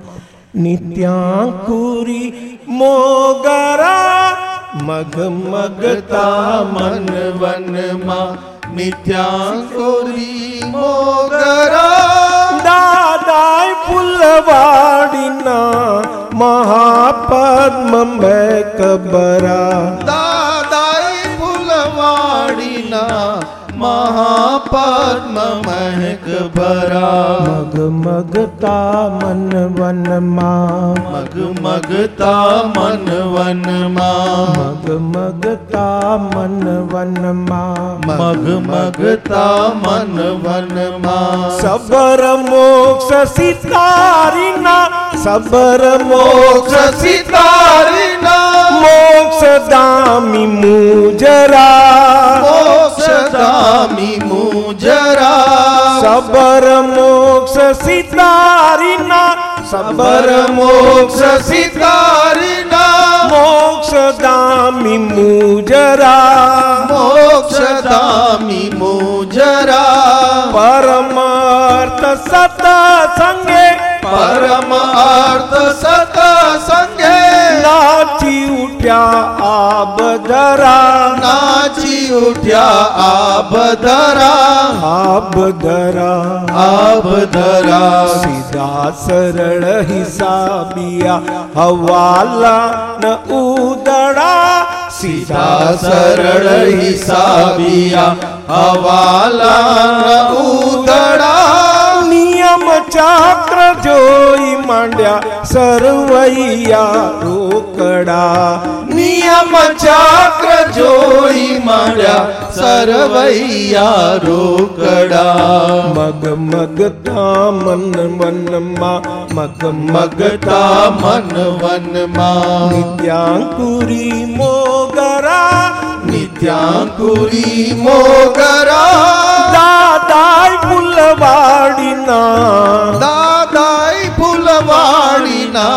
[SPEAKER 1] નિત્યાંકુરી મોગરા. મગ મગતા મન
[SPEAKER 2] વનમાં નિત્યાંકુરી મોગરા.
[SPEAKER 1] દાદાય ફૂલવાડીના મહાપદ્મ કબરા
[SPEAKER 2] દાદાઈ ફૂલવાડીના મહાપદ્મ મહેક ભરા
[SPEAKER 1] મગ મગતા મન વનમાં.
[SPEAKER 2] મગ મગતા મન વનમાં.
[SPEAKER 1] મગ મગતા મન વનમાં.
[SPEAKER 2] મગ મગતા મન વનમાં.
[SPEAKER 1] સબર મોક્ષ સિતારીના સબર મોક્ષ
[SPEAKER 2] મોક્ષ સિતારીના.
[SPEAKER 1] મોક્ષ દામી મુજરા.
[SPEAKER 2] મોક્ષદામી મુજરા.
[SPEAKER 1] સબર મોક્ષ સિતારીના. સબર
[SPEAKER 2] બર મોક્ષ સિતારીના.
[SPEAKER 1] મોક્ષ દામી મુજરા.
[SPEAKER 2] મોક્ષદામી મુજરા.
[SPEAKER 1] પરમાર્થ સત સંગે
[SPEAKER 2] પરમ અર્થ સત સંગે.
[SPEAKER 1] નાચી ઉઠ્યા આ બદરા.
[SPEAKER 2] નાચી ઉઠ્યા આબધરા
[SPEAKER 1] આબદરા
[SPEAKER 2] આબધરા
[SPEAKER 1] સીધા સરળ હિસાબિયા હવાલા ન ઉદડા
[SPEAKER 2] સીધા સરળ હિસાબિયા હવાલા ઉદડા
[SPEAKER 1] નિયમ ચાક્ર જોઈ માંડ્યા સરવૈયા રોકડા.
[SPEAKER 2] નિયમ ચાક્ર જોઈ માંડ્યા સરવૈયા રોકડા.
[SPEAKER 1] મગ મગતા મન મનમાં મગ
[SPEAKER 2] મગતા મન વનમાં.
[SPEAKER 1] નિત્યાંકુરી મોગરા
[SPEAKER 2] નિત્યાંકુરી મોગરા.
[SPEAKER 1] ફૂલવાડીના
[SPEAKER 2] દાદાઈ ફૂલવાડીના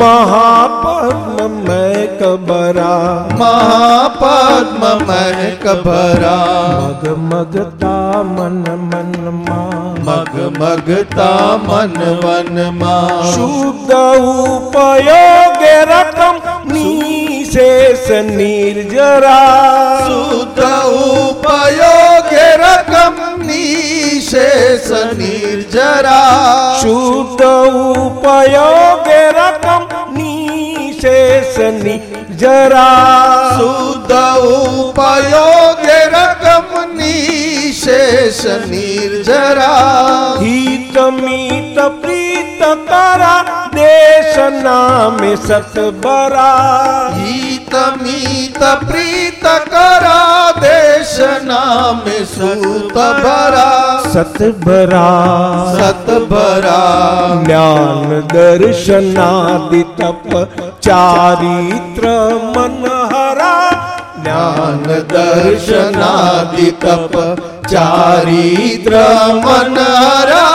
[SPEAKER 1] મહાપદ્મ મેં કબરા
[SPEAKER 2] મહાપદ્મ મહેક ભરા
[SPEAKER 1] મગ મગતા મન મનમાં
[SPEAKER 2] મગ મગતા મન વનમાં
[SPEAKER 1] શુદ્ધ ઉપયોગે રકમ નિશેષ નિર્જરા
[SPEAKER 2] શુદ્ધ ઉપયોગે રકમ નિશેષ નિર્જરા
[SPEAKER 1] શુદ્ધ ઉપયોગે રકમ નિશેષ નિર્જરા
[SPEAKER 2] શુદ્ધ ઉપયોગે રકમ નિશેષ નિર્જરા
[SPEAKER 1] હિત મીત પ્રીત કરા દેશ નામે સતબરા
[SPEAKER 2] હિત મીત પ્રીત કરા દેશ भरा। સૂત ભરા
[SPEAKER 1] સતબરા
[SPEAKER 2] સતભરા
[SPEAKER 1] જ્ઞાન દર્શનાદિ તપ ચારિત્ર મનહરા
[SPEAKER 2] જ્ઞાન દર્શનાદિ તપ ચારિત્ર મનરા
[SPEAKER 1] મૂળ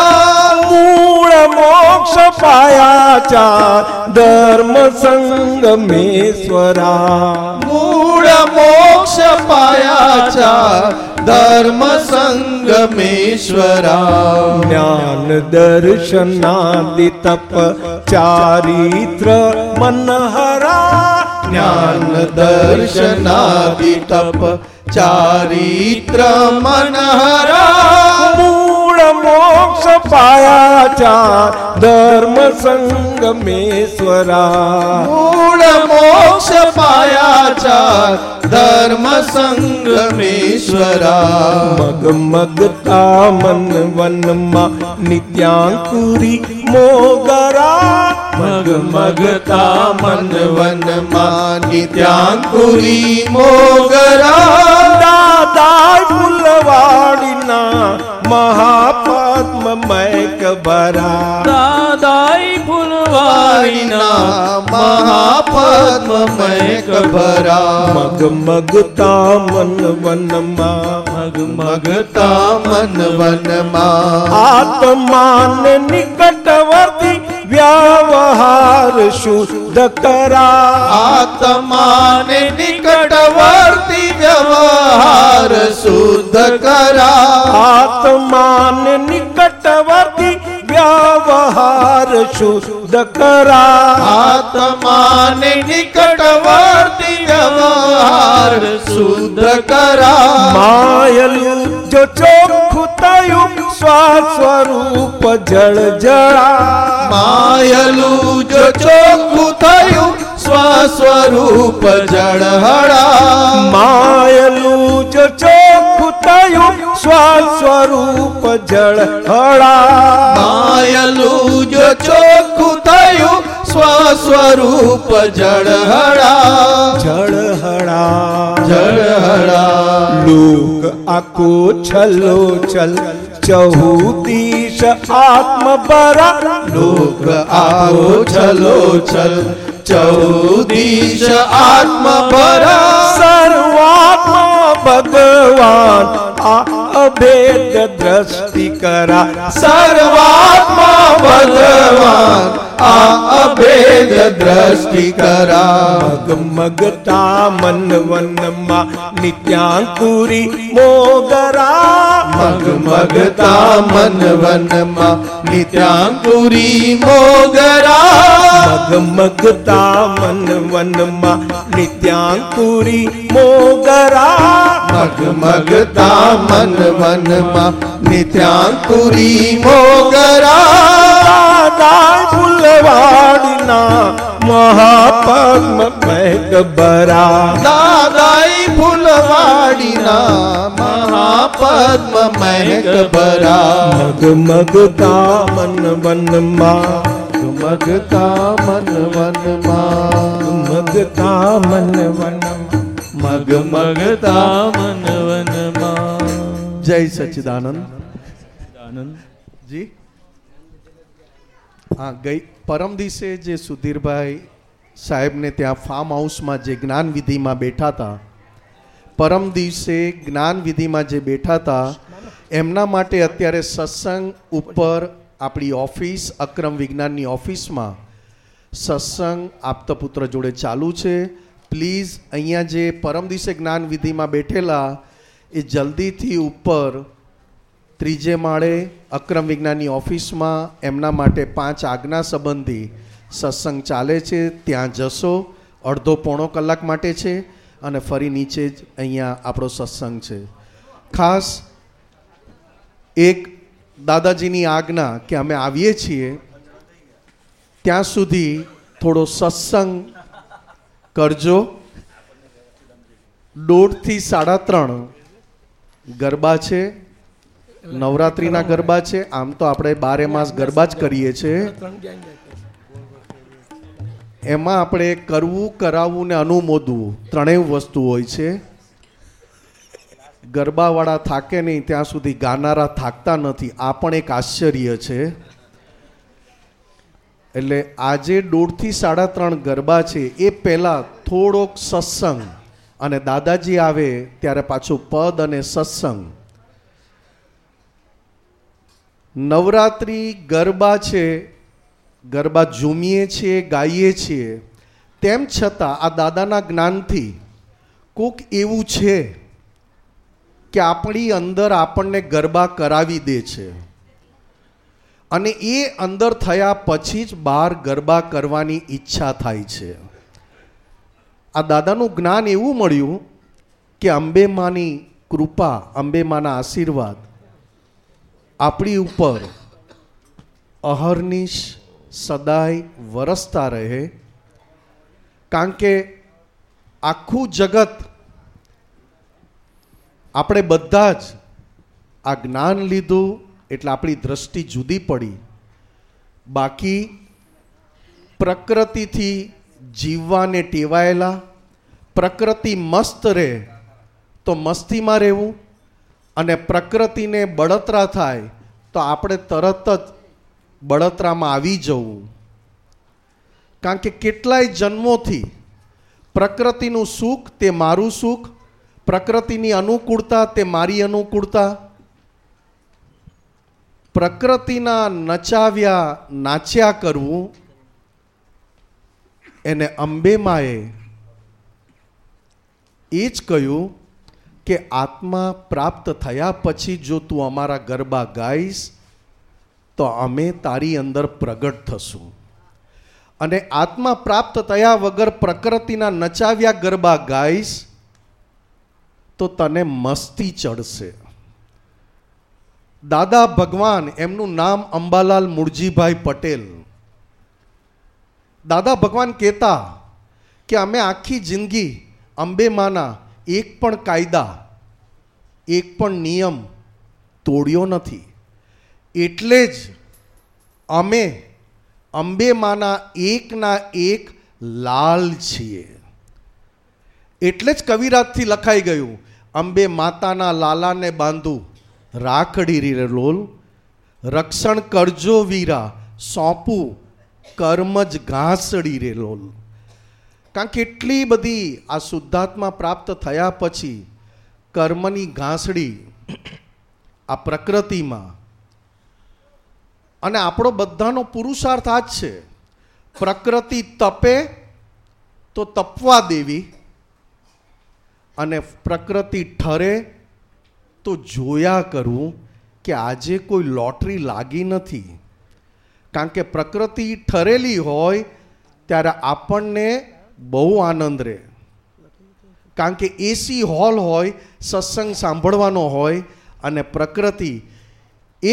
[SPEAKER 1] મોક્ષ પાયા ચાર. ધર્મ સંગમેશ્વરા
[SPEAKER 2] મૂળ મોક્ષ પાયા ચા ધર્મ સંગમેશ્વરા
[SPEAKER 1] જ્ઞાન દર્શનાદિ તપ ચારિત્ર મનહરા.
[SPEAKER 2] જ્ઞાન દર્શનાદિ તપ ચારિત્ર મનહરા.
[SPEAKER 1] મોક્ષ પાયા ચા ધર્મ સંગમેશ્વરા
[SPEAKER 2] મૂળ મોક્ષ પાયા ચા ધર્મ સંગમેશ્વરા
[SPEAKER 1] મગ મગતા મન વનમાં નિત્યાંકુરી મોગરા
[SPEAKER 4] મગ મગતા મન
[SPEAKER 2] વનમાં નિત્યાંકુરી મોગરા
[SPEAKER 1] દાદા ફૂલવાડીના મહાપદ્મ મૈક ભરા
[SPEAKER 4] દાદાઈ ફૂલવાડીના
[SPEAKER 2] મહાપદ્મ મૈક ભરા
[SPEAKER 1] મગ મગતા મન વનમાં
[SPEAKER 4] મગ મગ
[SPEAKER 2] મગતા મન વનમાં
[SPEAKER 1] આત્માન નિકટવર્તી વ્યવહાર શુદ્ધ કરા.
[SPEAKER 2] આત્માને નિકટવર્તી વ્યવહાર શુદ્ધ કરા.
[SPEAKER 1] આત્માને નિકટવર્તી વ્યવહાર શુદ્ધ કરા.
[SPEAKER 6] આત્માને નિકટવર્તી વ્યવહાર શુદ્ધ કરા.
[SPEAKER 1] માયલું જો ચોખ્ખું થયું સ્વસ્વરૂપ જળ જળા.
[SPEAKER 6] માયલું જો ચોખ્ખું થયું સ્વસ્વરૂપ જળહળા.
[SPEAKER 1] માયલું જો ચોખ્ખું થયું સ્વસ્વરૂપ જળ હળા
[SPEAKER 6] માયલું જો ચોખ્ખું થયું સ્વસ્વરૂપ જળહળા.
[SPEAKER 1] જળ હળા
[SPEAKER 6] જળહળા.
[SPEAKER 1] લોક આખો છલો છલ ચહુદીશ આત્મ બરા
[SPEAKER 6] લોક આવો છલો છલ ચૌદીશ આત્મ ભરા
[SPEAKER 1] સર્વાત્મા ભગવાન આ અભેદ દ્રષ્ટિ કરા
[SPEAKER 6] સર્વાત્મા ભગવાન આ અભેદ દ્રષ્ટિ કરા
[SPEAKER 1] મગમગતા મન વનમાં નિત્યાંકુરી મોગરા
[SPEAKER 6] મગમગતા મન વનમાં નિત્યાંકુરી મોગરા
[SPEAKER 1] મગમગતા મન વનમાં નિત્યાંકુરી મોગરા
[SPEAKER 6] મગમગતા મન વનમાં નિત્યાંકુરી મોગરા
[SPEAKER 1] દાદા ફૂલવાડીના મહાપદ્મ મેઘબરા
[SPEAKER 6] દાદાઈ ફૂલવાડીના મહાપદ્મ મહેક ભરા
[SPEAKER 1] મગમગતા મન વનમાં
[SPEAKER 6] મગતા મન વનમાં
[SPEAKER 1] મગતા મન વનમાં
[SPEAKER 4] મગમગતા મન વનમાં
[SPEAKER 6] જય સચિદાનંદ
[SPEAKER 4] આનંદ
[SPEAKER 6] જી હા ગઈ પરમ દિવસે જે સુધીરભાઈ સાહેબને ત્યાં ફાર્મ હાઉસમાં જે જ્ઞાન વિધિમાં બેઠા હતા પરમ દિવસે જ્ઞાન વિધિમાં જે બેઠા હતા, એમના માટે અત્યારે સત્સંગ ઉપર આપણી ઓફિસ, અક્રમ વિજ્ઞાનની ઓફિસમાં સત્સંગ આપતપુત્ર જોડે ચાલુ છે. પ્લીઝ, અહીંયા જે પરમ દિવસે જ્ઞાન વિધિમાં બેઠેલા, એ જલ્દીથી ઉપર ત્રીજે માળે અક્રમ વિજ્ઞાનની ઓફિસમાં એમના માટે પાંચ આજ્ઞા સંબંધી સત્સંગ ચાલે છે. ત્યાં જશો. અડધો પોણો કલાક માટે છે. અને ફરી નીચે જ અહીંયા આપણો સત્સંગ છે. ખાસ એક દાદાજીની આજ્ઞા કે અમે આવીએ છીએ, ત્યાં સુધી થોડો સત્સંગ કરજો. દોઢથી સાડા ત્રણ ગરબા છે. નવરાત્રિના ગરબા છે. આમ તો આપણે બારે માસ ગરબા જ કરીએ છીએ. એમાં આપણે કરવું, કરાવવું ને અનુમોદવું ત્રણેય વસ્તુ હોય છે. ગરબાવાળા થાકે નહીં, ત્યાં સુધી ગાનારા થાકતા નથી. આ પણ એક આશ્ચર્ય છે. એટલે આજે દોઢથી સાડા ત્રણ ગરબા છે. એ પહેલાં થોડોક સત્સંગ. અને દાદાજી આવે ત્યારે પાછું પદ અને સત્સંગ. નવરાત્રિ ગરબા છે. ગરબા ઝૂમીએ છીએ, ગાઈએ છીએ. તેમ છતાં આ દાદાના જ્ઞાનથી કોક એવું છે કે આપણી અંદર આપણને ગરબા કરાવી દે છે. અને એ અંદર થયા પછી જ બહાર ગરબા કરવાની ઈચ્છા થાય છે. આ દાદાનું જ્ઞાન એવું મળ્યું કે અંબે માની કૃપા અંબે માના આશીર્વાદ આપણી ઉપર અહર્નિશ સદાય વરસતા રહે. કારણ કે આખું જગત આપણે બધા જ આ જ્ઞાન લીધું એટલે આપણી દ્રષ્ટિ જુદી પડી. બાકી પ્રકૃતિથી જીવવાને ટેવાયેલા, પ્રકૃતિ મસ્ત રહે તો મસ્તીમાં રહેવું અને પ્રકૃતિને બળતરા થાય તો આપણે તરત જ બળતરામાં આવી જવું. કારણ કે કેટલાય જન્મોથી પ્રકૃતિનું સુખ તે મારું સુખ, પ્રકૃતિની અનુકૂળતા તે મારી અનુકૂળતા. પ્રકૃતિના નચાવ્યા, નાચ્યા કરવું એને અંબેમાએ એ જ કહ્યું કે આત્મા પ્રાપ્ત થયા પછી જો તું અમારા ગરબા ગાઈશ તો અમે તારી અંદર પ્રગટ થશું. અને આત્મા પ્રાપ્ત થયા વગર પ્રકૃતિના નચાવ્યા ગરબા ગાઈશ, તો તને મસ્તી ચડશે. દાદા ભગવાન, એમનું નામ અંબાલાલ મુરજીભાઈ પટેલ. દાદા ભગવાન કહેતા કે અમે આખી જિંદગી અંબે માના એક પણ કાયદા, એક પણ નિયમ તોડ્યો નથી. એટલે જ અમે અંબે માના એકના એક લાલ છીએ. એટલે જ કવિરાજથી લખાઈ ગયું, અંબે માતાના લાલાને બાંધું, રાખડી રે લોલ, રક્ષણ કરજો વીરા, સોંપું, કર્મ જ ઘાસડી રે લોલ. કારણ કે એટલી બધી આ શુદ્ધાત્મા પ્રાપ્ત થયા પછી કર્મની ઘાસડી આ પ્રકૃતિમાં અને આપણો બધાનો પુરુષાર્થ આ જ છે. પ્રકૃતિ તપે તો તપવા દેવી અને પ્રકૃતિ ઠરે તો જોયા કરવું કે આજે કોઈ લોટરી લાગી નથી. કારણ કે પ્રકૃતિ ઠરેલી હોય ત્યારે આપણને બહુ આનંદ રહે. કારણ કે એસી હોલ હોય, સત્સંગ સાંભળવાનો હોય અને પ્રકૃતિ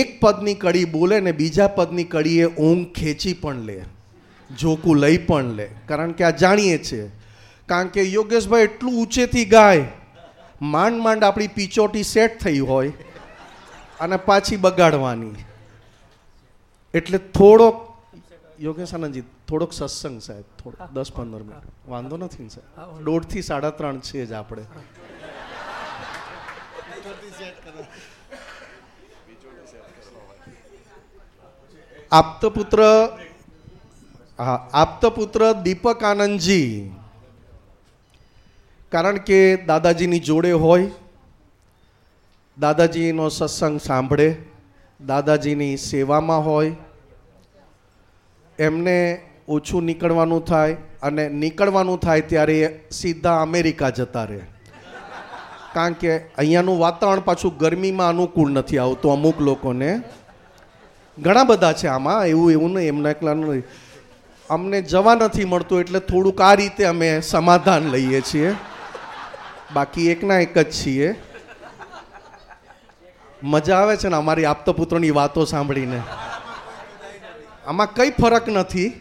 [SPEAKER 6] એક પદની કડી બોલે ને બીજા પદની કડીએ ઊંઘ ખેંચી પણ લે જોકું લઈ પણ લે. કારણ કે આ જાણીએ છીએ. કારણ કે યોગેશભાઈ એટલું ઊંચેથી ગાય, માંડ માંડ આપણી પીચોટી સેટ થઈ હોય અને પાછી બગાડવાની. એટલે થોડોક, યોગેશ આનંદજી, થોડોક સત્સંગ સાહેબ થોડો દસ પંદર મિનિટ. વાંધો નથી ને સાહેબ. દોઢથી સાડા ત્રણ છે જ આપણે. આપતપુત્ર, હા, આપતપુત્ર દીપક આનંદજી. કારણ કે દાદાજીની જોડે હોય, દાદાજીનો સત્સંગ સાંભળે, દાદાજીની સેવામાં હોય, એમને ઓછું નીકળવાનું થાય અને નીકળવાનું થાય ત્યારે સીધા અમેરિકા જતા રહે. કારણ કે અહીંયાનું વાતાવરણ પાછું ગરમીમાં અનુકૂળ નથી આવતું અમુક લોકોને. ઘણા બધા છે આમાં, એવું એવું નહીં, એમના એકલાનું નહીં અમને જવા નથી મળતું એટલે થોડુંક આ રીતે અમે સમાધાન લઈએ છીએ. બાકી એકના એક જ છીએ. મજા આવે છે ને અમારી આપતા પુત્રોની વાતો સાંભળીને. આમાં કંઈ ફરક નથી.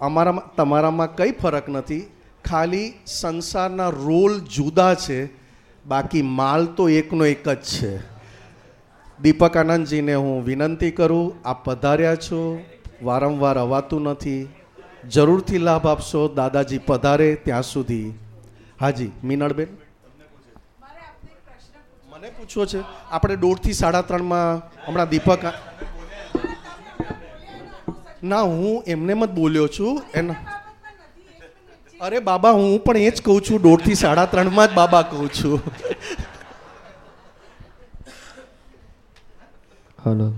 [SPEAKER 6] અમારામાં, તમારામાં કંઈ ફરક નથી. ખાલી સંસારના રોલ જુદા છે, બાકી માલ તો એકનો એક જ છે. દીપક આનંદજીને હું વિનંતી કરું, આપ પધાર્યા છો, વારંવાર અવાતું નથી. જરૂરથી લાભ આપશો, દાદાજી પધારે ત્યાં સુધી. હાજી, મીનળબેન? મને પૂછવો છે, આપણે દોઢથી સાડા ત્રણમાં હમણાં દીપક ના, હું એમને જ બોલ્યો છું, એના અરે બાબા, હું પણ એ જ કહું છું, દોઢથી સાડા ત્રણમાં જ બાબા કહું છું.
[SPEAKER 4] હલો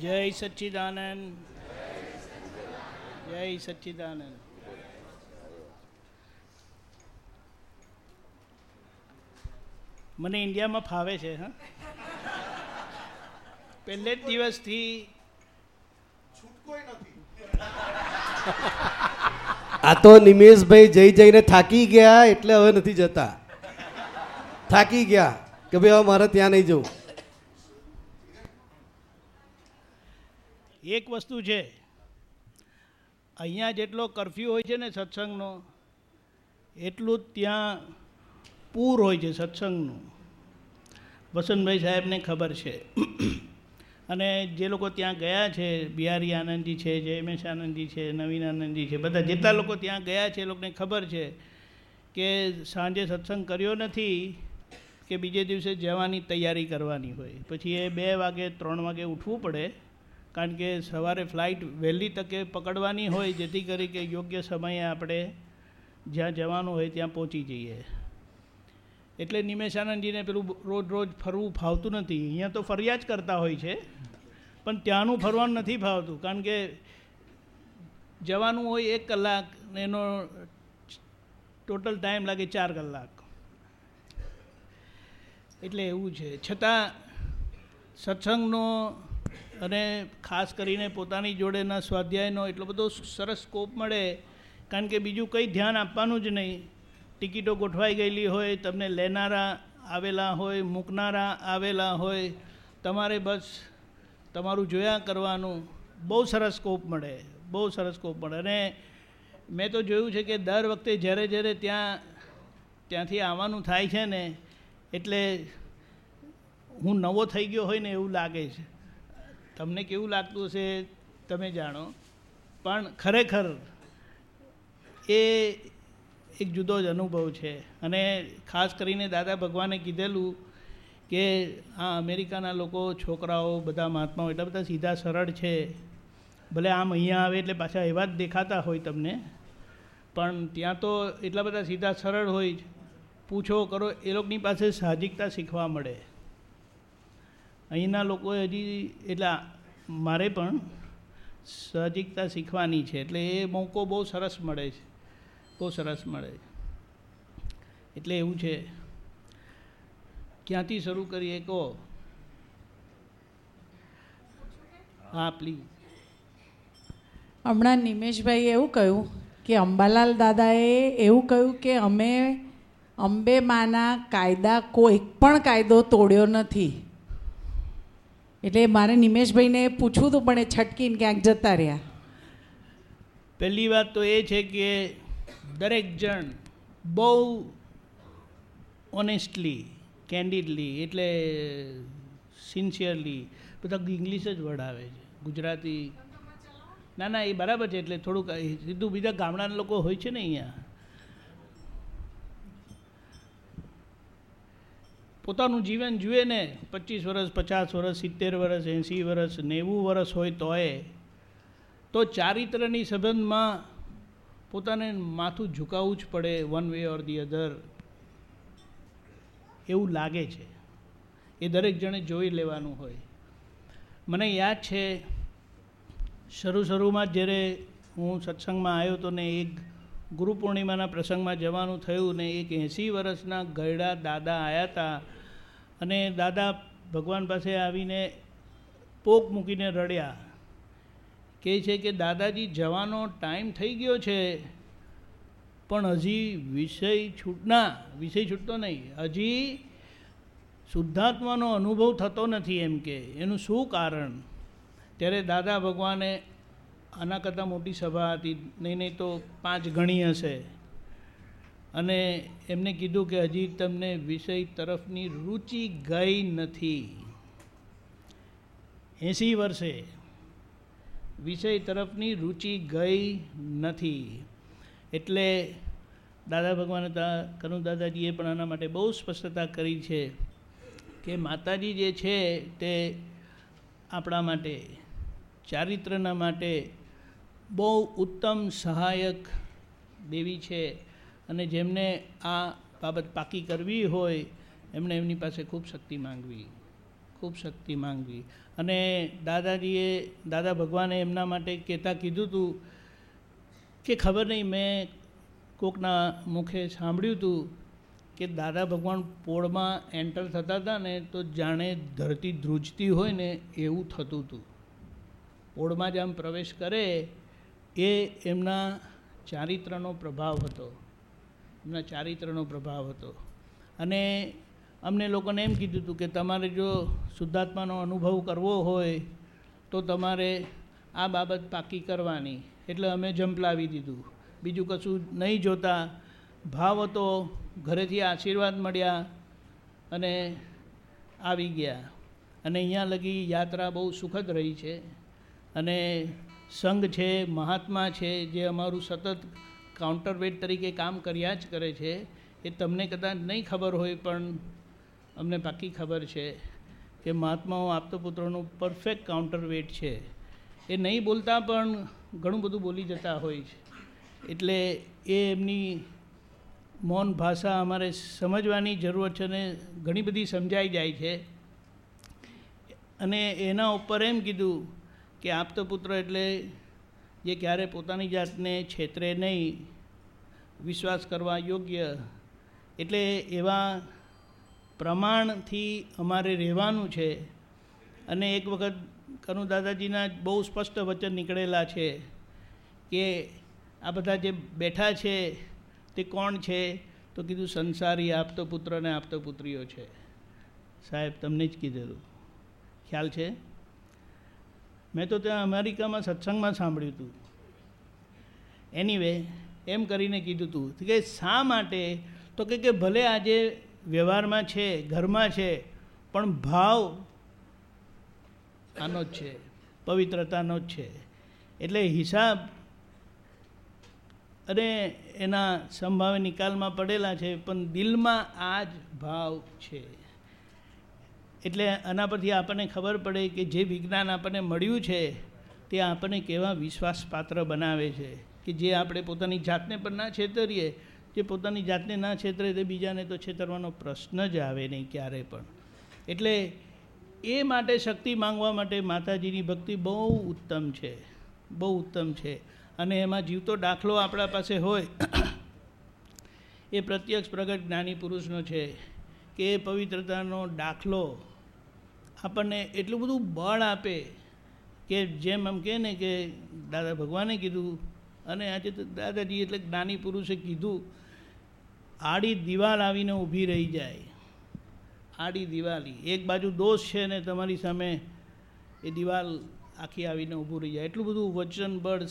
[SPEAKER 7] જય સચ્ચિદાનંદ. જય સચ્ચિદાનંદ. મને ઇન્ડિયામાં ફાવે છે, હા. પહેલે જ દિવસથી
[SPEAKER 3] આ તો નિમેશભાઈ જઈ જઈને થાકી ગયા, એટલે હવે નથી જતા. થાકી ગયા કે ભાઈ હવે મારે ત્યાં નહીં જવું.
[SPEAKER 7] એક વસ્તુ છે, અહીંયા જેટલો કરફ્યુ હોય છે ને સત્સંગનો, એટલું જ ત્યાં પૂર હોય છે સત્સંગનું. વસંતભાઈ સાહેબને ખબર છે. અને જે લોકો ત્યાં ગયા છે, બિહારી આનંદજી છે જયમેશ આનંદજી છે, નવીન આનંદજી છે, બધા જેટલા લોકો ત્યાં ગયા છે એ લોકોને ખબર છે કે સાંજે સત્સંગ કર્યો નથી કે બીજે દિવસે જવાની તૈયારી કરવાની હોય. પછી એ બે વાગે, ત્રણ વાગે ઉઠવું પડે. કારણ કે સવારે ફ્લાઇટ વહેલી તકે પકડવાની હોય, જેથી કરી કે યોગ્ય સમયે આપણે જ્યાં જવાનું હોય ત્યાં પહોંચી જઈએ. એટલે નિમેશાનંદજીને પેલું રોજ રોજ ફરવું ફાવતું નથી. અહીંયા તો ફરિયાદ કરતા હોય છે, પણ ત્યાંનું ફરવાનું નથી ફાવતું. કારણ કે જવાનું હોય એક કલાક, ને એનો ટોટલ ટાઈમ લાગે ચાર કલાક. એટલે એવું છે. છતાં સત્સંગનો અને ખાસ કરીને પોતાની જોડેના સ્વાધ્યાયનો એટલો બધો સરસ સ્કોપ મળે, કારણ કે બીજું કંઈ ધ્યાન આપવાનું જ નહીં. ટિકિટો ગોઠવાઈ ગયેલી હોય, તમને લેનારા આવેલા હોય, મૂકનારા આવેલા હોય, તમારે બસ તમારું જોયા કરવાનું. બહુ સરસ સ્કોપ મળે, બહુ સરસ સ્કોપ મળે. અને મેં તો જોયું છે કે દર વખતે જ્યારે જ્યારે ત્યાં, ત્યાંથી આવવાનું થાય છે ને, એટલે હું નવો થઈ ગયો હોય ને એવું લાગે છે. તમને કેવું લાગતું હશે તમે જાણો. પણ ખરેખર એ એક જુદો જ અનુભવ છે. અને ખાસ કરીને દાદા ભગવાને કીધેલું કે આ અમેરિકાના લોકો, છોકરાઓ, બધા મહાત્માઓ એટલા બધા સીધા સરળ છે. ભલે આમ અહીંયા આવે એટલે પાછા એવા જ દેખાતા હોય તમને. પણ ત્યાં તો એટલા બધા સીધા સરળ હોય જ. પૂછો, કરો, એ લોકોની પાસે સાહજિકતા શીખવા મળે. અહીંના લોકોએ હજી, એટલે મારે પણ સાહજિકતા શીખવાની છે. એટલે એ મોકો બહુ સરસ મળે છે. બહુ સરસ મળે એટલે એવું છે. ક્યાંથી શરૂ કરીએ? કહો. હા પ્લીઝ
[SPEAKER 8] હમણાં નિમેશભાઈએ એવું કહ્યું કે અંબાલાલ દાદાએ એવું કહ્યું કે અમે અંબે માના કાયદા કોઈ પણ કાયદો તોડ્યો નથી. એટલે મારે નિમેશભાઈને પૂછવું હતું, પણ એ છટકીને ક્યાંક જતા રહ્યા.
[SPEAKER 7] પહેલી વાત તો એ છે કે દરેક જણ બહુ ઓનેસ્ટલી કેન્ડિડલી એટલે સિન્સિયરલી બધા ઇંગ્લિશ જ વર્ડ આવે છે. ગુજરાતી ના ના, એ બરાબર છે, એટલે થોડુંક સીધું બીજા ગામડાના લોકો હોય છે ને અહીંયા. પોતાનું જીવન જુએ ને પચીસ વર્ષ પચાસ વર્ષ સિત્તેર વર્ષ એંસી વર્ષ નેવું વર્ષ હોય તોય, તો ચારિત્રની સંબંધમાં પોતાને માથું ઝુકાવવું જ પડે one way or the other એવું લાગે છે. એ દરેક જણે જોઈ લેવાનું હોય. મને યાદ છે, શરૂ શરૂમાં જ્યારે હું સત્સંગમાં આવ્યો હતો ને એક ગુરુ પૂર્ણિમાના પ્રસંગમાં જવાનું થયું ને એક એંસી વર્ષના ગયડા દાદા આવ્યા હતા અને દાદા ભગવાન પાસે આવીને પોક મૂકીને રડ્યા. કહે છે કે, દાદાજી, જવાનો ટાઈમ થઈ ગયો છે, પણ હજી વિષય છૂટના વિષય છૂટતો નહીં. હજી શુદ્ધાત્માનો અનુભવ થતો નથી એમ કે, એનું શું કારણ? ત્યારે દાદા ભગવાને આના કરતાં મોટી સભા હતી. નહીં નહીં તો પાંચ ગણી હશે. અને એમને કીધું કે હજી તમને વિષય તરફની રુચિ ગઈ નથી. એંસી વર્ષે વિષય તરફની રુચિ ગઈ નથી. એટલે દાદા ભગવાન તા, કનુ દાદાજીએ પણ આના માટે બહુ સ્પષ્ટતા કરી છે કે માતાજી જે છે તે આપણા માટે, ચારિત્રના માટે બહુ ઉત્તમ સહાયક દેવી છે. અને જેમને આ બાબત પાકી કરવી હોય, એમણે એમની પાસે ખૂબ શક્તિ માંગવી. ખૂબ શક્તિ માંગવી. અને દાદાજીએ, દાદા ભગવાને એમના માટે કહેતા કીધું હતું કે ખબર નહીં, મેં કોકના મુખે સાંભળ્યું હતું કે દાદા ભગવાન પોળમાં એન્ટર થતા હતા ને, તો જાણે ધરતી ધ્રુજતી હોય ને એવું થતું હતું પોળમાં જ આમ પ્રવેશ કરે, એ એમના ચારિત્રનો પ્રભાવ હતો. એમના ચારિત્રનો પ્રભાવ હતો. અને અમને લોકોને એમ કીધું હતું કે તમારે જો શુદ્ધાત્માનો અનુભવ કરવો હોય, તો તમારે આ બાબત પાકી કરવાની. એટલે અમે જંપલાવી દીધું. બીજું કશું નહીં જોતા. ભાવ હતો, ઘરેથી આશીર્વાદ મળ્યા અને આવી ગયા. અને અહીંયા લગી યાત્રા બહુ સુખદ રહી છે. અને સંઘ છે, મહાત્મા છે, જે અમારું સતત કાઉન્ટરવેટ તરીકે કામ કર્યા જ કરે છે. એ તમને કદાચ નહીં ખબર હોય, પણ અમને પાકી ખબર છે કે મહાત્માઓ આપતો પુત્રોનું પરફેક્ટ કાઉન્ટર વેટ છે. એ નહીં બોલતા પણ ઘણું બધું બોલી જતા હોય છે. એટલે એ એમની મૌન ભાષા અમારે સમજવાની જરૂર છે અને ઘણી બધી સમજાઈ જાય છે. અને એના ઉપર એમ કીધું કે આપતો પુત્ર એટલે જે ક્યારે પોતાની જાતને છેતરે નહીં, વિશ્વાસ કરવા યોગ્ય. એટલે એવા પ્રમાણથી અમારે રહેવાનું છે. અને એક વખત કનુ દાદાજીના બહુ સ્પષ્ટ વચન નીકળેલા છે કે આ બધા જે બેઠા છે તે કોણ છે? તો કીધું, સંસારી આપતો પુત્ર અને આપતો પુત્રીઓ છે. સાહેબ, તમને જ કીધેલું. ખ્યાલ છે? મેં તો ત્યાં અમેરિકામાં સત્સંગમાં સાંભળ્યું હતું. એનીવે એમ કરીને કીધું હતું કે શા માટે? તો કે કે ભલે આજે વ્યવહારમાં છે, ઘરમાં છે, પણ ભાવ આનો જ છે, પવિત્રતાનો જ છે. એટલે હિસાબ અને એના સંભાવે નિકાલમાં પડેલા છે, પણ દિલમાં આ જ ભાવ છે. એટલે આના પરથી આપણને ખબર પડે કે જે વિજ્ઞાન આપણને મળ્યું છે, તે આપણને કેવા વિશ્વાસપાત્ર બનાવે છે. કે જે આપણે પોતાની જાતને પણ ના છેતરીએ, જે પોતાની જાતને ના છેતરે તે બીજાને તો છેતરવાનો પ્રશ્ન જ આવે નહીં ક્યારે પણ. એટલે એ માટે શક્તિ માંગવા માટે માતાજીની ભક્તિ બહુ ઉત્તમ છે, બહુ ઉત્તમ છે. અને એમાં જીવતો દાખલો આપણા પાસે હોય, એ પ્રત્યક્ષ પ્રગટ જ્ઞાની પુરુષનો છે કે એ પવિત્રતાનો દાખલો આપણને એટલું બધું બળ આપે કે જેમ એમ કહે ને કે દાદા ભગવાને કીધું અને આજે તો દાદાજી એટલે જ્ઞાની પુરુષે કીધું, આડી દિવાલ આવીને ઊભી રહી જાય. આડી દિવાલી. એક બાજુ દોષ છે ને તમારી સામે એ દિવાલ આખી આવીને ઊભું રહી જાય. એટલું બધું વચન, બળ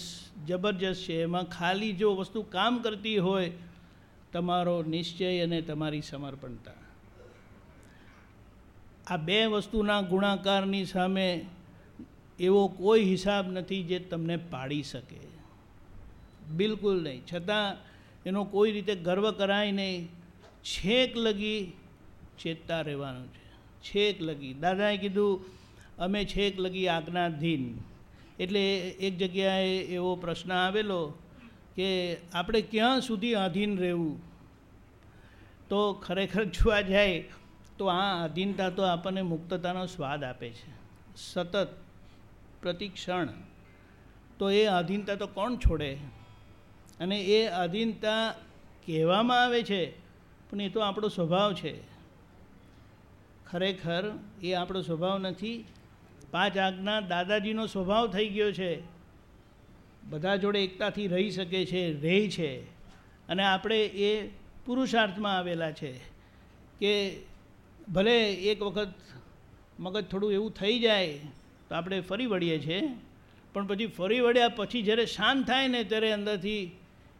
[SPEAKER 7] જબરજસ્ત છે. એમાં ખાલી જો વસ્તુ કામ કરતી હોય, તમારો નિશ્ચય અને તમારી સમર્પણતા. આ બે વસ્તુના ગુણાકારની સામે એવો કોઈ હિસાબ નથી જે તમને પાડી શકે. બિલકુલ નહીં. છતાં એનો કોઈ રીતે ગર્વ કરાય નહીં. છેક લગી ચેતતા રહેવાનું છે. છેક લગી. દાદાએ કીધું, અમે છેક લગી આજ્ઞાધીન. એટલે એક જગ્યાએ એવો પ્રશ્ન આવેલો કે આપણે ક્યાં સુધી આધીન રહેવું? તો ખરેખર જોવા જાય તો આ આધીનતા તો આપણને મુક્તતાનો સ્વાદ આપે છે. સતત પ્રતિક્ષણ. તો એ આધીનતા તો કોણ છોડે? અને એ આધીનતા કહેવામાં આવે છે, પણ એ તો આપણો સ્વભાવ છે. ખરેખર એ આપણો સ્વભાવ નથી. પાંચ આજ્ઞા દાદાજીનો સ્વભાવ થઈ ગયો છે. બધા જોડે એકતાથી રહી શકે છે રહે છે. અને આપણે એ પુરુષાર્થમાં આવેલા છે કે ભલે એક વખત મગજ થોડું એવું થઈ જાય તો આપણે ફરી વળીએ છીએ, પણ પછી ફરી વળ્યા પછી જ્યારે શાંત થાય ને ત્યારે અંદરથી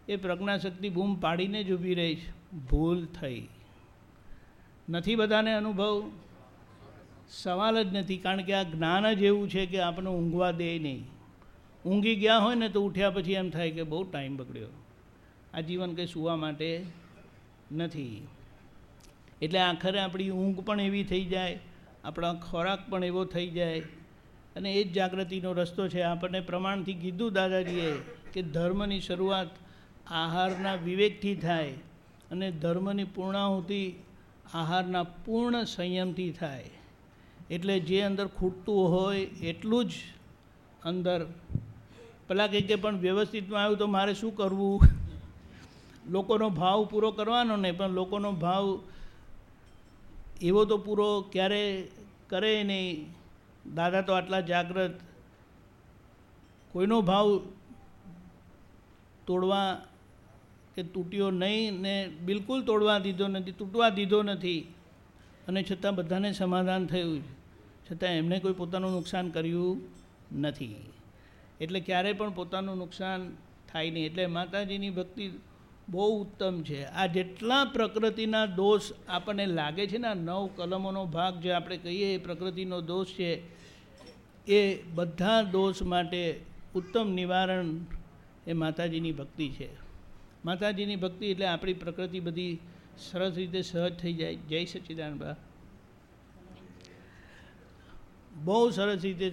[SPEAKER 7] એ પ્રજ્ઞાશક્તિ બૂમ પાડીને જ ઊભી રહી છે. ભૂલ થઈ. નથી બધાને અનુભવ? સવાલ જ નથી, કારણ કે આ જ્ઞાન જ એવું છે કે આપણને ઊંઘવા દે નહીં. ઊંઘી ગયા હોય ને તો ઉઠ્યા પછી એમ થાય કે બહુ ટાઈમ બગડ્યો. આ જીવન કંઈ સૂવા માટે નથી. એટલે આખરે આપણી ઊંઘ પણ એવી થઈ જાય, આપણા ખોરાક પણ એવો થઈ જાય. અને એ જ જાગૃતિનો રસ્તો છે. આપણને પ્રમાણથી કીધું દાદાજીએ કે ધર્મની શરૂઆત આહારના વિવેકથી થાય અને ધર્મની પૂર્ણાહુતિ આહારના પૂર્ણ સંયમથી થાય. એટલે જે અંદર ખૂટતું હોય એટલું જ અંદર. પેલા કહે કે પણ વ્યવસ્થિતમાં આવ્યું તો મારે શું કરવું? લોકોનો ભાવ પૂરો કરવાનો નહીં પણ લોકોનો ભાવ એવો તો પૂરો ક્યારે કરે નહીં. દાદા તો આટલા જાગ્રત. કોઈનો ભાવ તોડવા કે તૂટ્યો નહીં ને બિલકુલ તોડવા દીધો નથી, તૂટવા દીધો નથી. અને છતાં બધાને સમાધાન થયું છતાં એમણે કોઈ પોતાનું નુકસાન કર્યું નથી. એટલે ક્યારેય પણ પોતાનું નુકસાન થાય નહીં. એટલે માતાજીની ભક્તિ બહુ ઉત્તમ છે. આ જેટલા પ્રકૃતિના દોષ આપણને લાગે છે ને, આ નવ કલમોનો ભાગ જે આપણે કહીએ એ પ્રકૃતિનો દોષ છે, એ બધા દોષ માટે ઉત્તમ નિવારણ એ માતાજીની ભક્તિ છે. માતાજીની ભક્તિ એટલે આપણી પ્રકૃતિ બધી સરસ રીતે સહજ થઈ જાય. જય સચ્ચિદાન બહુ સરસ રીતે,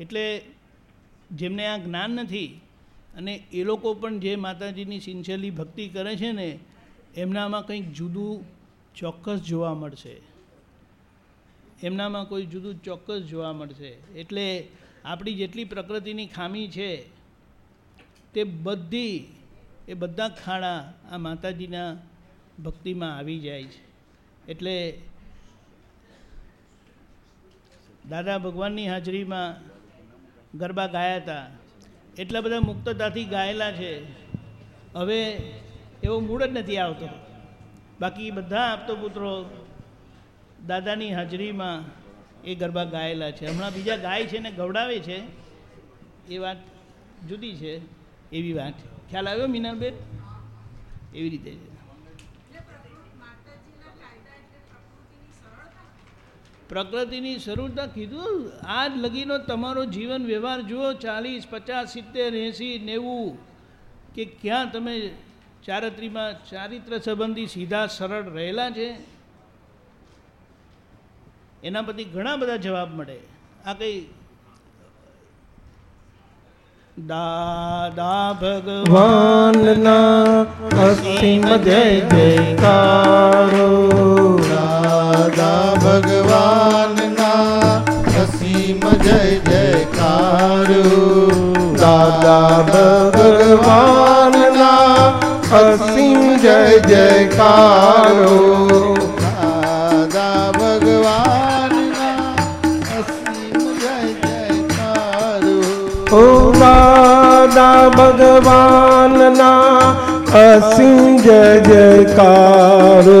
[SPEAKER 7] એટલે જેમને આ જ્ઞાન નથી અને એ લોકો પણ જે માતાજીની સિન્સિયરલી ભક્તિ કરે છે ને, એમનામાં કંઈક જુદું ચોક્કસ જોવા મળશે. એમનામાં કોઈ જુદું ચોક્કસ જોવા મળશે. એટલે આપણી જેટલી પ્રકૃતિની ખામી છે, તે બધી, એ બધા ખાડા આ માતાજીના ભક્તિમાં આવી જાય છે. એટલે દાદા ભગવાનની હાજરીમાં ગરબા ગાયા હતા. એટલા બધા મુક્તતાથી ગાયેલા છે. હવે એવો મૂડ જ નથી આવતો. બાકી બધા આપતો પુત્રો દાદાની હાજરીમાં એ ગરબા ગાયેલા છે. હમણાં બીજા ગાય છે ને ગવડાવે છે. એ વાત જુદી છે. એવી વાત. ખ્યાલ આવ્યો મીનાબેન એવી રીતે છે. પ્રકૃતિની સરળતા કીધું, આજ લગીનો તમારો જીવન વ્યવહાર જુઓ, ચાલીસ, પચાસ, સિત્તેર, એંસી, નેવું, કે ક્યાં તમે ચારિત્રીમાં ચારિત્ર સંબંધી સીધા સરળ રહેલા છે? એના પરથી ઘણા બધા જવાબ મળે. આ કઈ? દાદા ભગવાન
[SPEAKER 2] ભગવાનના અસીમ જય જયકારો.
[SPEAKER 1] દાદા ભગવાનના અસીમ જય જયકારો
[SPEAKER 2] દાદા ભગવાનના અસીમ જય જયકારો
[SPEAKER 1] દાદા ભગવાનના અસીમ જય જયકારો
[SPEAKER 2] ઓ દાદા ભગવાનના અસીમ જય જયકારો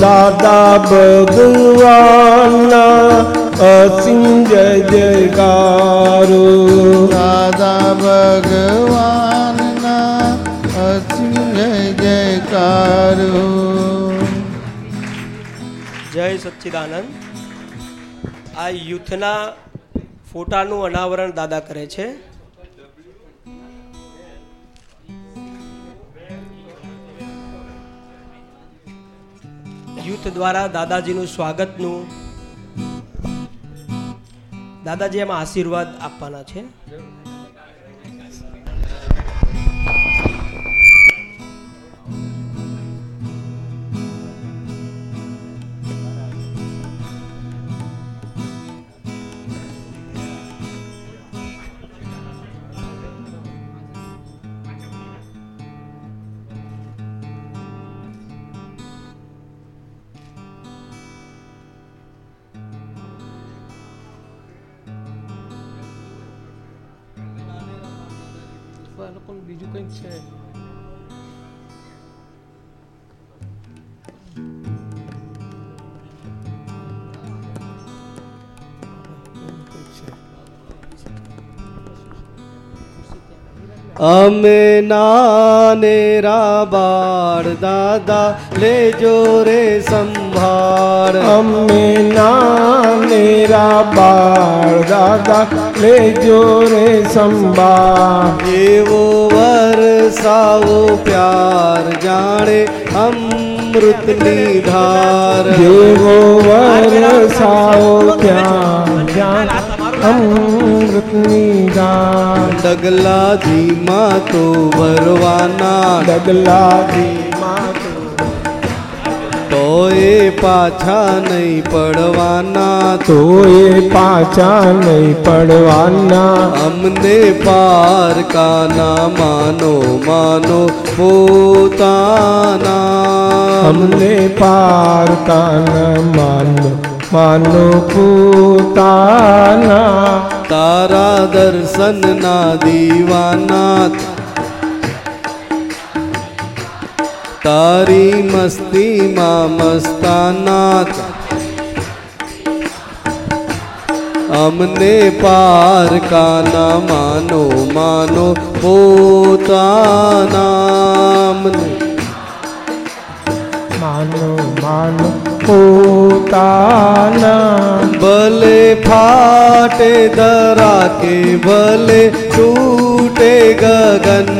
[SPEAKER 1] દાદા ભગવાનના અસીમ જય જયકારો
[SPEAKER 2] દાદા ભગવાનના અસીમ જય જયકારો
[SPEAKER 1] જય
[SPEAKER 9] સચ્ચિદાનંદ આ યુથના ફોટાનું અનાવરણ દાદા કરે છે યુથ દ્વારા દાદાજીનું સ્વાગતનું. દાદાજી એમાં આશીર્વાદ આપવાના છે.
[SPEAKER 10] consequences अमेना नेरा बार दादा ले जो
[SPEAKER 3] रे संभार। अमेना नेरा बार दादा ले
[SPEAKER 1] जो रे संभार। ये वो वर सावो
[SPEAKER 3] प्यार जाने अमृत निधार। ये वो
[SPEAKER 1] वर सावो प्यार जाने। અમૃતની ગાન
[SPEAKER 3] ડગલા ધીમા તો ભરવાના
[SPEAKER 1] ડગલા ધીમા
[SPEAKER 3] તો તો એ પાછા નહીં પડવાના.
[SPEAKER 1] તો એ પાછા નહીં પડવાના.
[SPEAKER 3] અમને પાર કાના માનો માનો પોતાના.
[SPEAKER 1] અમને પાર કાના માનો માનો પોતાના.
[SPEAKER 3] તારા દર્શન ના દીવાના. તારી મસ્તીમાં મસ્તાના અમને પાર કાના માનો માનો પોતાના
[SPEAKER 1] માનો માનો પોતાના
[SPEAKER 3] ભલે ફાટે દરા કે ભલે તૂટે ગગન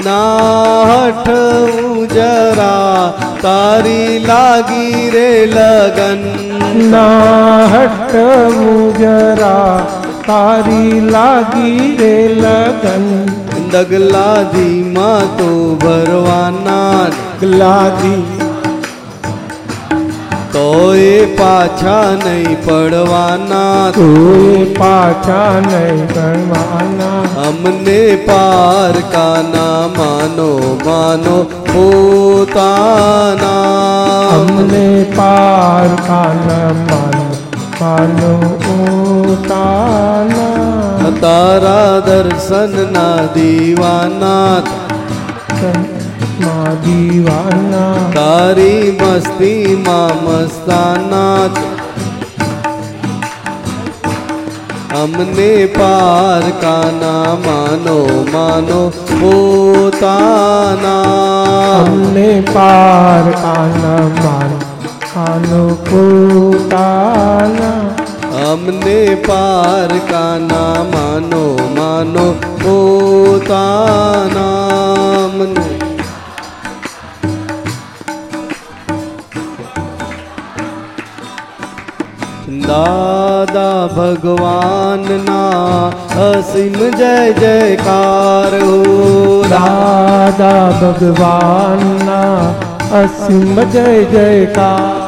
[SPEAKER 3] નાઠ જરા તારી લાગી રે લગન
[SPEAKER 1] ના હટવું જરા તારી લાગી રે લગન
[SPEAKER 3] દગલાધીમાં તો ભરવાના
[SPEAKER 1] લાદી
[SPEAKER 3] તોય પાછા નહીં પડવાના
[SPEAKER 1] તું પાછા નહીં કરવાના
[SPEAKER 3] અમને પાર કાના માનો માનો પોતાના
[SPEAKER 1] અમને પાર કાન માનો માનો પોતાના
[SPEAKER 3] તારા દર્શન ના દીવાના
[SPEAKER 1] મા દીવાના
[SPEAKER 3] તારી મસ્તીમાં મસ્તાના અમને પાર કાના માનો માનો પોતાના
[SPEAKER 1] અમને પાર કાના માનો કાનો પોતાના
[SPEAKER 3] અમને પાર કાના માનો માનો પોતાના દાદા ભગવાનના અસીમ જય જયકાર હો
[SPEAKER 1] દાદા ભગવાનના અસીમ જય જયકાર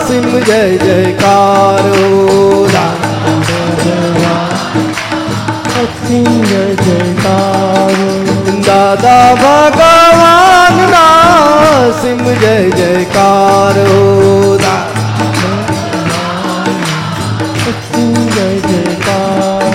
[SPEAKER 3] સિમ જય જયકારો
[SPEAKER 1] સિંહ જય જયકાર
[SPEAKER 3] દાદા ભગવાનના સિંહ જય જયકારો
[SPEAKER 1] સિંહ જય જયકાર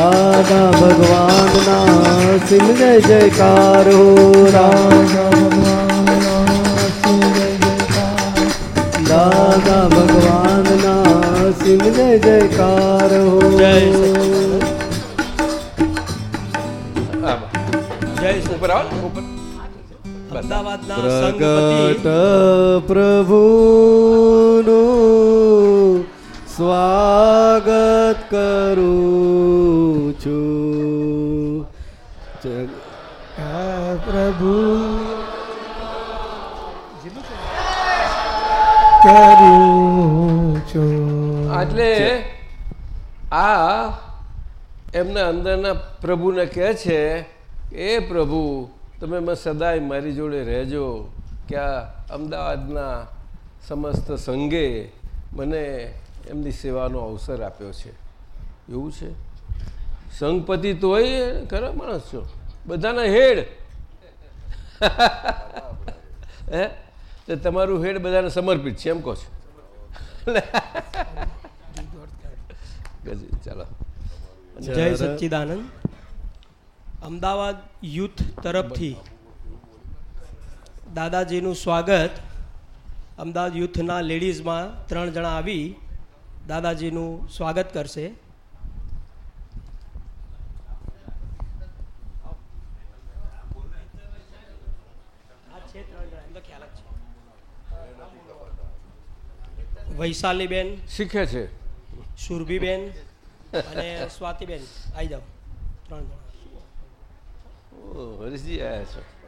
[SPEAKER 3] દાદા ભગવાનના જય જયકાર. હો
[SPEAKER 1] દાદા ભગવાનના સિંહ જય જયકાર.
[SPEAKER 3] હો
[SPEAKER 9] જય
[SPEAKER 3] પ્રગટ પ્રભુનું સ્વાગત કરું છું.
[SPEAKER 1] પ્રભુ. કરું છું.
[SPEAKER 11] એટલે આ એમના અંદરના પ્રભુને કહે છે એ પ્રભુ તમે સદાય મારી જોડે રહેજો કે આ અમદાવાદના સમસ્ત સંઘે મને એમની સેવાનો અવસર આપ્યો છે. એવું છે? સંઘપતિ તોય ખરા માણસ છો. બધાના હેડ. [LAUGHS] હે? તો તમારું હેડ બધાને સમર્પિત છે એમ કહો છો. [LAUGHS] ચાલો.
[SPEAKER 9] જય સચ્ચિદાનંદ. અમદાવાદ યુથ તરફથી દાદાજીનું સ્વાગત. અમદાવાદ યુથના લેડીઝમાં ત્રણ જણા આવી. દાદાજીનું સ્વાગત કરશે. વૈશાલીબેન
[SPEAKER 11] શીખે છે.
[SPEAKER 9] સુરભીબેન અને સ્વાતિબેન. આવી જાઓ. ત્રણ જણા.
[SPEAKER 11] હરીશજી આવ્યા છો.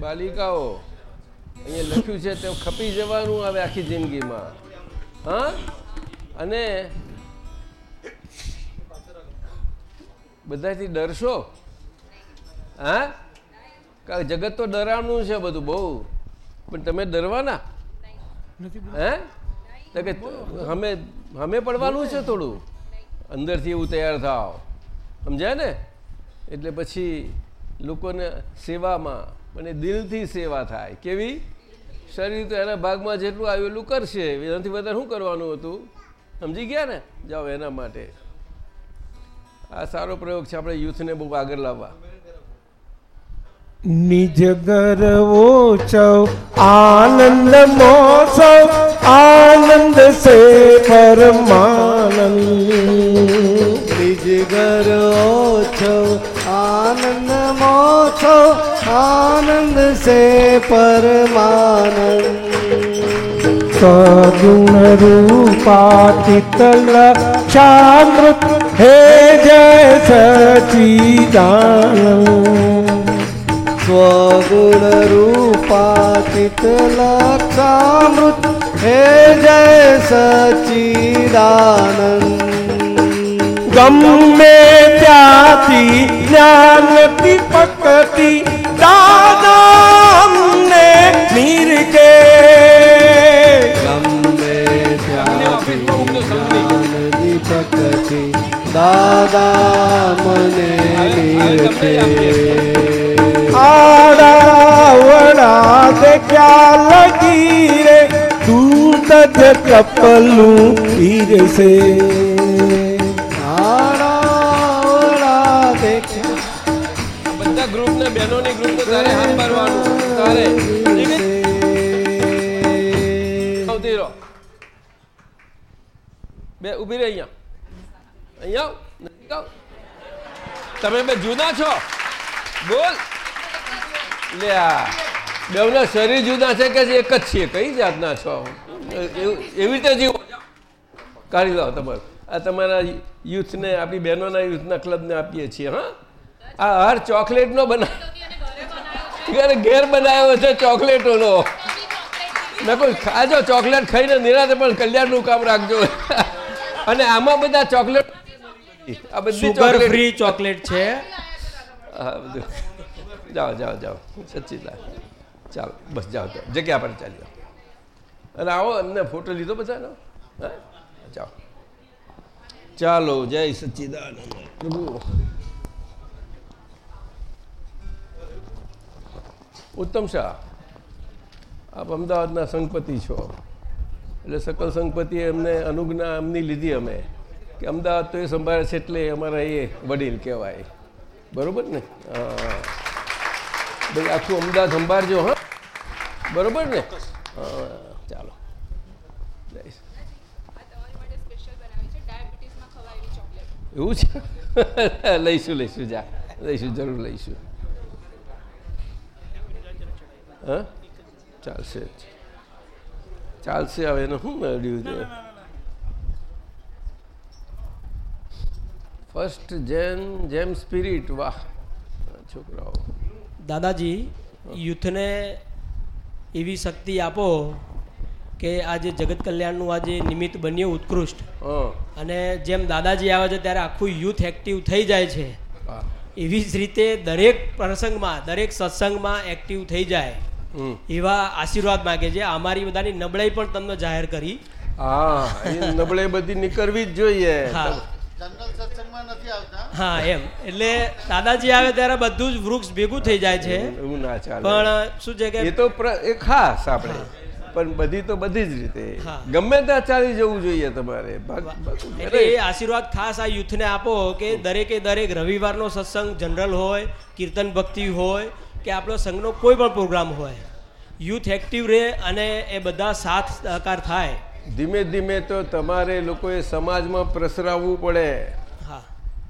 [SPEAKER 11] બાલિકાઓ, અહીંયા લખ્યું છે તે ખપી જવાનું આવે આખી જિંદગીમાં. હા? અને બધાથી ડરશો? હા? જગત તો ડરાવનું છે બધું બહુ. પણ તમે ડરવાના? હે? તો કે હમે અમે પડવાનું છે થોડું. અંદરથી એવું તૈયાર થાવ સમજાય ને? એટલે પછી લોકોને સેવામાં અને દિલથી સેવા થાય. કેવી? શરીર તો એના ભાગમાં જેટલું આવ્યું એટલું કરશે. એનાથી વધારે શું કરવાનું હતું? સમજી ગયા ને? જાઓ એના માટે. આ સારો પ્રયોગ છે આપણે યુથને બહુ આગળ લાવવા.
[SPEAKER 1] નિજ ગરવો ચૌ આનંદ મોસવ આનંદ સે પરમાનંદ
[SPEAKER 3] નિજ ઓછો આનંદ મોછો આનંદ સે પરમાનંદ.
[SPEAKER 1] સગુણ રૂપાતિતલ ચામૃત હે જય સચિદાનંદ.
[SPEAKER 3] સ્વગુણ રૂપાતીત લક્ષામૃત હે જય સચિદાનંદ.
[SPEAKER 1] ગમે ત્યાંથી જ્ઞાનથી પકતી દાદા અમને નિર્ગે
[SPEAKER 3] ગમે ત્યાંથી પકતી દાદા મને નિરખે.
[SPEAKER 1] આડાવડા દેખ્યા લગી રે તું તજ કપલું પીરસે
[SPEAKER 11] રહી અહીંયા. અહીંયા આવ. નજીક આવ. તમે બે જુદા છો? બોલ. લે આ. બેવના શરીર જુદા છે કે એક જ છીએ? કઈ જાતના છો? એવી રીતે જીવો. કાઢી લો તમારું. આ તમારા યુથને આપણી બહેનોના યુથના ક્લબને આપીએ છીએ હા? આ હર ચોકલેટનો બના ઘરે ઘેર બનાવ્યો છે ચોકલેટોનો. કોઈ ખાજો ચોકલેટ ખાઈને નિરાતે પણ કલ્યાણનું કામ રાખજો. અને આમાં બધા ચોકલેટ આ બધી
[SPEAKER 9] સુગર
[SPEAKER 11] ચોકલેટ.
[SPEAKER 9] ફ્રી ચોકલેટ છે.
[SPEAKER 11] જાઓ જાઓ જાઓ. સચ્ચિદાન ચાલો બસ જાઓ જાઓ જગ્યા પર ચાલી જાઓ અને આવો એમને ફોટો લીધો બધાનો? હા? જાઓ. ચાલો જય સચ્ચિદાનંદ પ્રભુ. ઉત્તમ શાહ આપ અમદાવાદના સંઘપતિ છો. એટલે સકલ સંઘપતિએ એમને અનુજ્ઞા એમની લીધી અમે. કે અમદાવાદ તો એ સંભાળે છે એટલે અમારા એ વડીલ કહેવાય. બરાબર ને? હા. ભાઈ આખું અમદાવાદ સંભાળજો હા? બરાબર ને? હા ચાલો. એવું છે? [LAUGHS] લઈશું લઈશું જા. લઈશું જરૂર લઈશું. હા? ચાલશે ચાલશે હવે એને શું મળ્યું છે? ફર્સ્ટ જેન જેમ સ્પિરિટ વાહ. છોકરાઓ.
[SPEAKER 9] દાદાજી યુથને એવી શક્તિ આપો કે આ જે જગત કલ્યાણનું આ જે નિમિત્ત બન્યું ઉત્કૃષ્ટ.
[SPEAKER 11] હં.
[SPEAKER 9] અને જેમ દાદાજી આવે છે ત્યારે આખું યુથ એક્ટિવ થઈ જાય છે. એવી જ રીતે દરેક પ્રસંગમાં દરેક સત્સંગમાં એક્ટિવ થઈ જાય. એવા આશીર્વાદ માગે છે. અમારી બધાની નબળાઈ પણ તમને જાહેર કરી.
[SPEAKER 11] હા એ નબળે બધી નીકળવી જ જોઈએ.
[SPEAKER 9] હા. હા એમ. એટલે દાદાજી આવે ત્યારે બધું જ વૃક્ષ ભેગું થઈ જાય છે.
[SPEAKER 11] એવું ના ચાલે.
[SPEAKER 9] પણ શું છે કે
[SPEAKER 11] એ તો એ ખાસ આપણે. પણ બધી તો બધી જ રીતે. ગમે ત્યાં ચાલી જવું જોઈએ તમારે.
[SPEAKER 9] એટલે એ આશીર્વાદ ખાસ આ યુથને આપો કે દરેકે દરેક રવિવારનો સત્સંગ જનરલ હોય કીર્તન ભક્તિ હોય કે આપણો સંઘનો કોઈ પણ પ્રોગ્રામ હોય યુથ એક્ટિવ રહે અને એ બધા સાથ સહકાર થાય.
[SPEAKER 11] ધીમે ધીમે તો તમારે લોકોએ સમાજમાં પ્રસરાવવું પડે.
[SPEAKER 9] હા.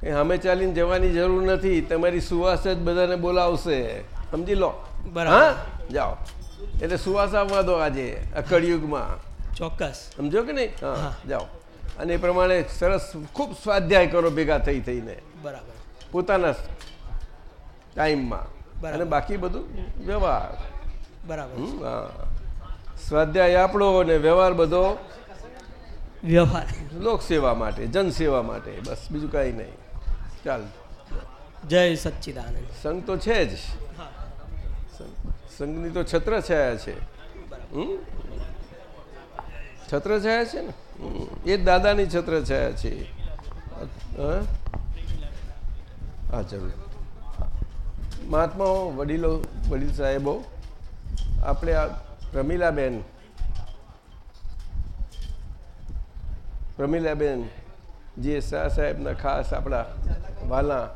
[SPEAKER 11] એ સામે ચાલીને જવાની જરૂર નથી તમારી સુવાસ જ બધાને બોલાવશે. સમજી લો.
[SPEAKER 9] બરાબર.
[SPEAKER 11] હા? જાઓ. એટલે સુવાસ આવવા દો આજે અકળયુગમાં કળિયુગમાં.
[SPEAKER 9] ચોક્કસ.
[SPEAKER 11] સમજો કે નહીં? હા. જાઓ. અને એ પ્રમાણે સરસ ખૂબ સ્વાધ્યાય કરો ભેગા થઈ થઈને.
[SPEAKER 9] બરાબર.
[SPEAKER 11] પોતાના ટાઈમમાં. અને બાકી બધું વ્યવહાર.
[SPEAKER 9] બરાબર.
[SPEAKER 11] સ્વાધ્યાય આપણો અને વ્યવહાર બધો
[SPEAKER 9] વ્યવહાર.
[SPEAKER 11] લોકસેવા માટે જનસેવા માટે બસ બીજું કાંઈ નહીં. ચાલ.
[SPEAKER 9] જય સચ્ચિદાનંદ.
[SPEAKER 11] સંઘ તો છે જ. સંઘની તો છત્ર છાયા છે? છત્ર છાયા છે ને? એ જ દાદાની છત્ર છાયા છે હા? હા જરૂર. મહાત્માઓ વડીલો, વડીલ સાહેબો, આપણે આ પ્રમીલાબેન પ્રમીલાબેન, જે શાહ સાહેબના ખાસ આપણા વાલા,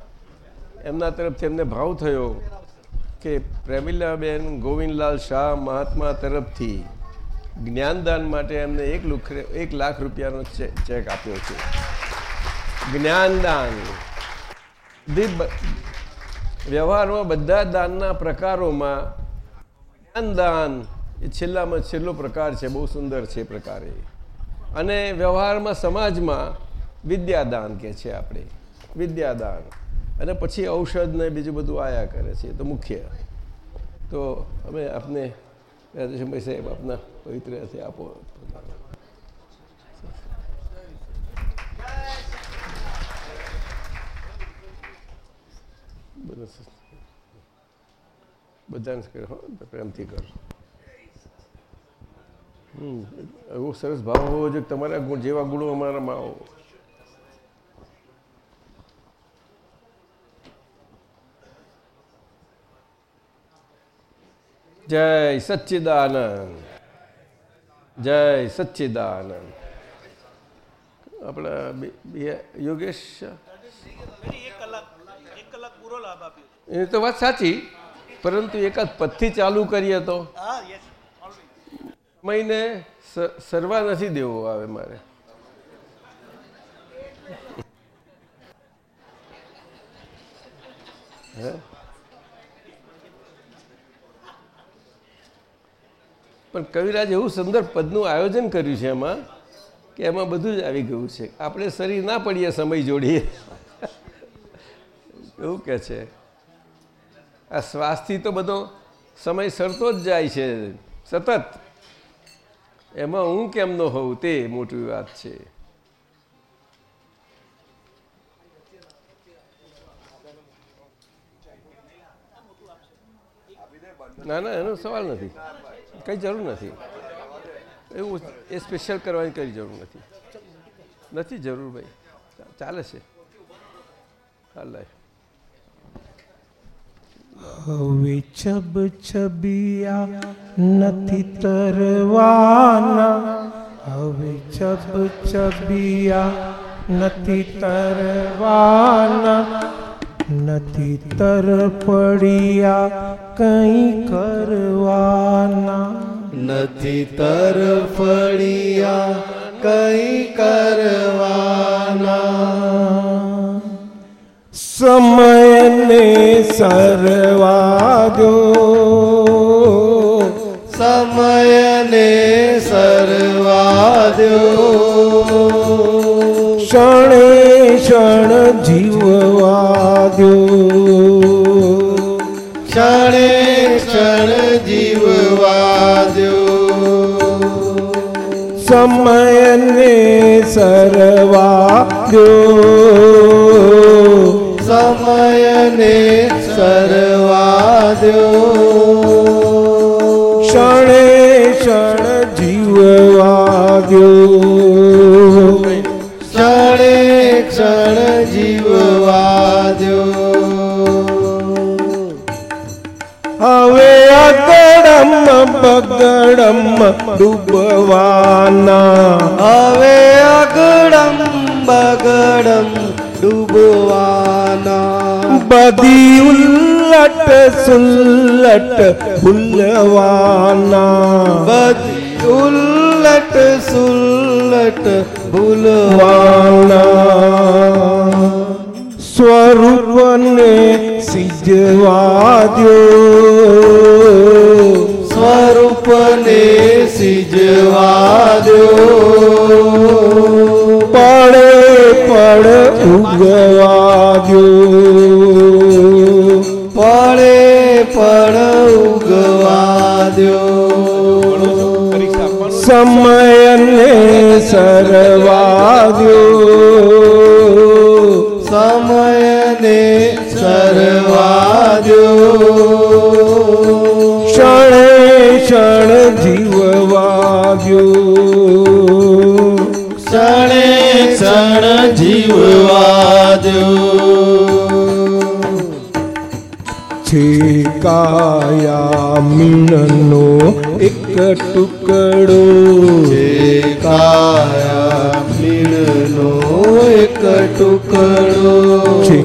[SPEAKER 11] એમના તરફથી એમને ભાવ થયો કે પ્રેમિલાબેન ગોવિંદલાલ શાહ મહાત્મા તરફથી જ્ઞાનદાન માટે એમને એક એક લાખ રૂપિયાનો ચેક આપ્યો છે. જ્ઞાનદાન. બ- વ્યવહારમાં બધા દાનના પ્રકારોમાં જ્ઞાનદાન એ છેલ્લામાં છેલ્લો પ્રકાર છે, બહુ સુંદર છે પ્રકારે. અને વ્યવહારમાં સમાજમાં વિદ્યાદાન કે છે આપણે, વિદ્યાદાન. અને પછી ઔષધ ને બીજું બધું આયા કરે છે તો મુખ્ય. તો અમે આપને સાહેબ, આપના પવિત્ર આપો. બધાને પ્રેમથી કરો. એવો સરસ ભાવ હોવો જોઈએ તમારા ગુણ, જેવા ગુણો અમારામાં આવો જય સચ્ચિદાનંદ. જય સચ્ચિદાનંદ. આપણા યોગેશ
[SPEAKER 7] કલાક એક કલાક પૂરો લાભ આપ્યો
[SPEAKER 11] એ તો વાત સાચી પરંતુ એકાદ પદથી ચાલુ કરીએ તો? સ- સરવા નથી દેવો આવે મારે. પણ કવિરાજ એવું સુંદર પદનું આયોજન કર્યું છે એમાં કે એમાં બધું જ આવી ગયું છે. આપણે શરીર ના પડીએ સમય જોડીએ. એવું કે છે. આ શ્વાસથી તો બધો સમય સરતો જ જાય છે, સતત. એમાં હું કેમ ન હોઉં તે મોટી વાત છે. ના ના, એનો સવાલ નથી. કઈ જરૂર નથી. એવું એ સ્પેશિયલ કરવાની કઈ જરૂર નથી. નથી જરૂર ભાઈ. ચાલે છે. હાલ
[SPEAKER 1] હવે છબ છબિયા નથી તરવાના હવે છબ છબિયા નથી તરવાના નથી તર પડિયા કંઈ કરવાના
[SPEAKER 3] નથી તરફડિયા કંઈ કરવાના
[SPEAKER 1] સમયને સરવા દો
[SPEAKER 2] સમયને સરવાદ્યો
[SPEAKER 1] ક્ષણે ક્ષણ જીવવાદ્યો
[SPEAKER 2] ક્ષણે ક્ષણ જીવવાદ્યો
[SPEAKER 1] સમયને સરવા દો
[SPEAKER 2] સમયને સરવાદ્યો.
[SPEAKER 1] ક્ષણે ક્ષણ જીવવા દો
[SPEAKER 2] ક્ષણે ક્ષણ જીવવાદ્યો.
[SPEAKER 1] હવે અગડમ બગડમ ડૂબવાના.
[SPEAKER 2] હવે અગડમ બગડમ ડૂબવાના
[SPEAKER 1] බදිඋල්ලට සුල්ලට හුල්ලවානා බදිඋල්ලට
[SPEAKER 2] සුල්ලට බුලවානා. ස්වරුපනේ
[SPEAKER 1] සිජවාදෝ સ્વરૂપને સિજવા દો પડે પડ ઉગવા દો
[SPEAKER 2] પડે પડ ઉગવા દો
[SPEAKER 1] સમયને સરવા દો ક્ષણ જીવવા દો
[SPEAKER 2] ક્ષણે ક્ષણ
[SPEAKER 1] જીવવાદ્યો છેકાયા મીણનો એક ટુકડો.
[SPEAKER 2] છેકાયા મીણનો એક ટુકડો.
[SPEAKER 1] છે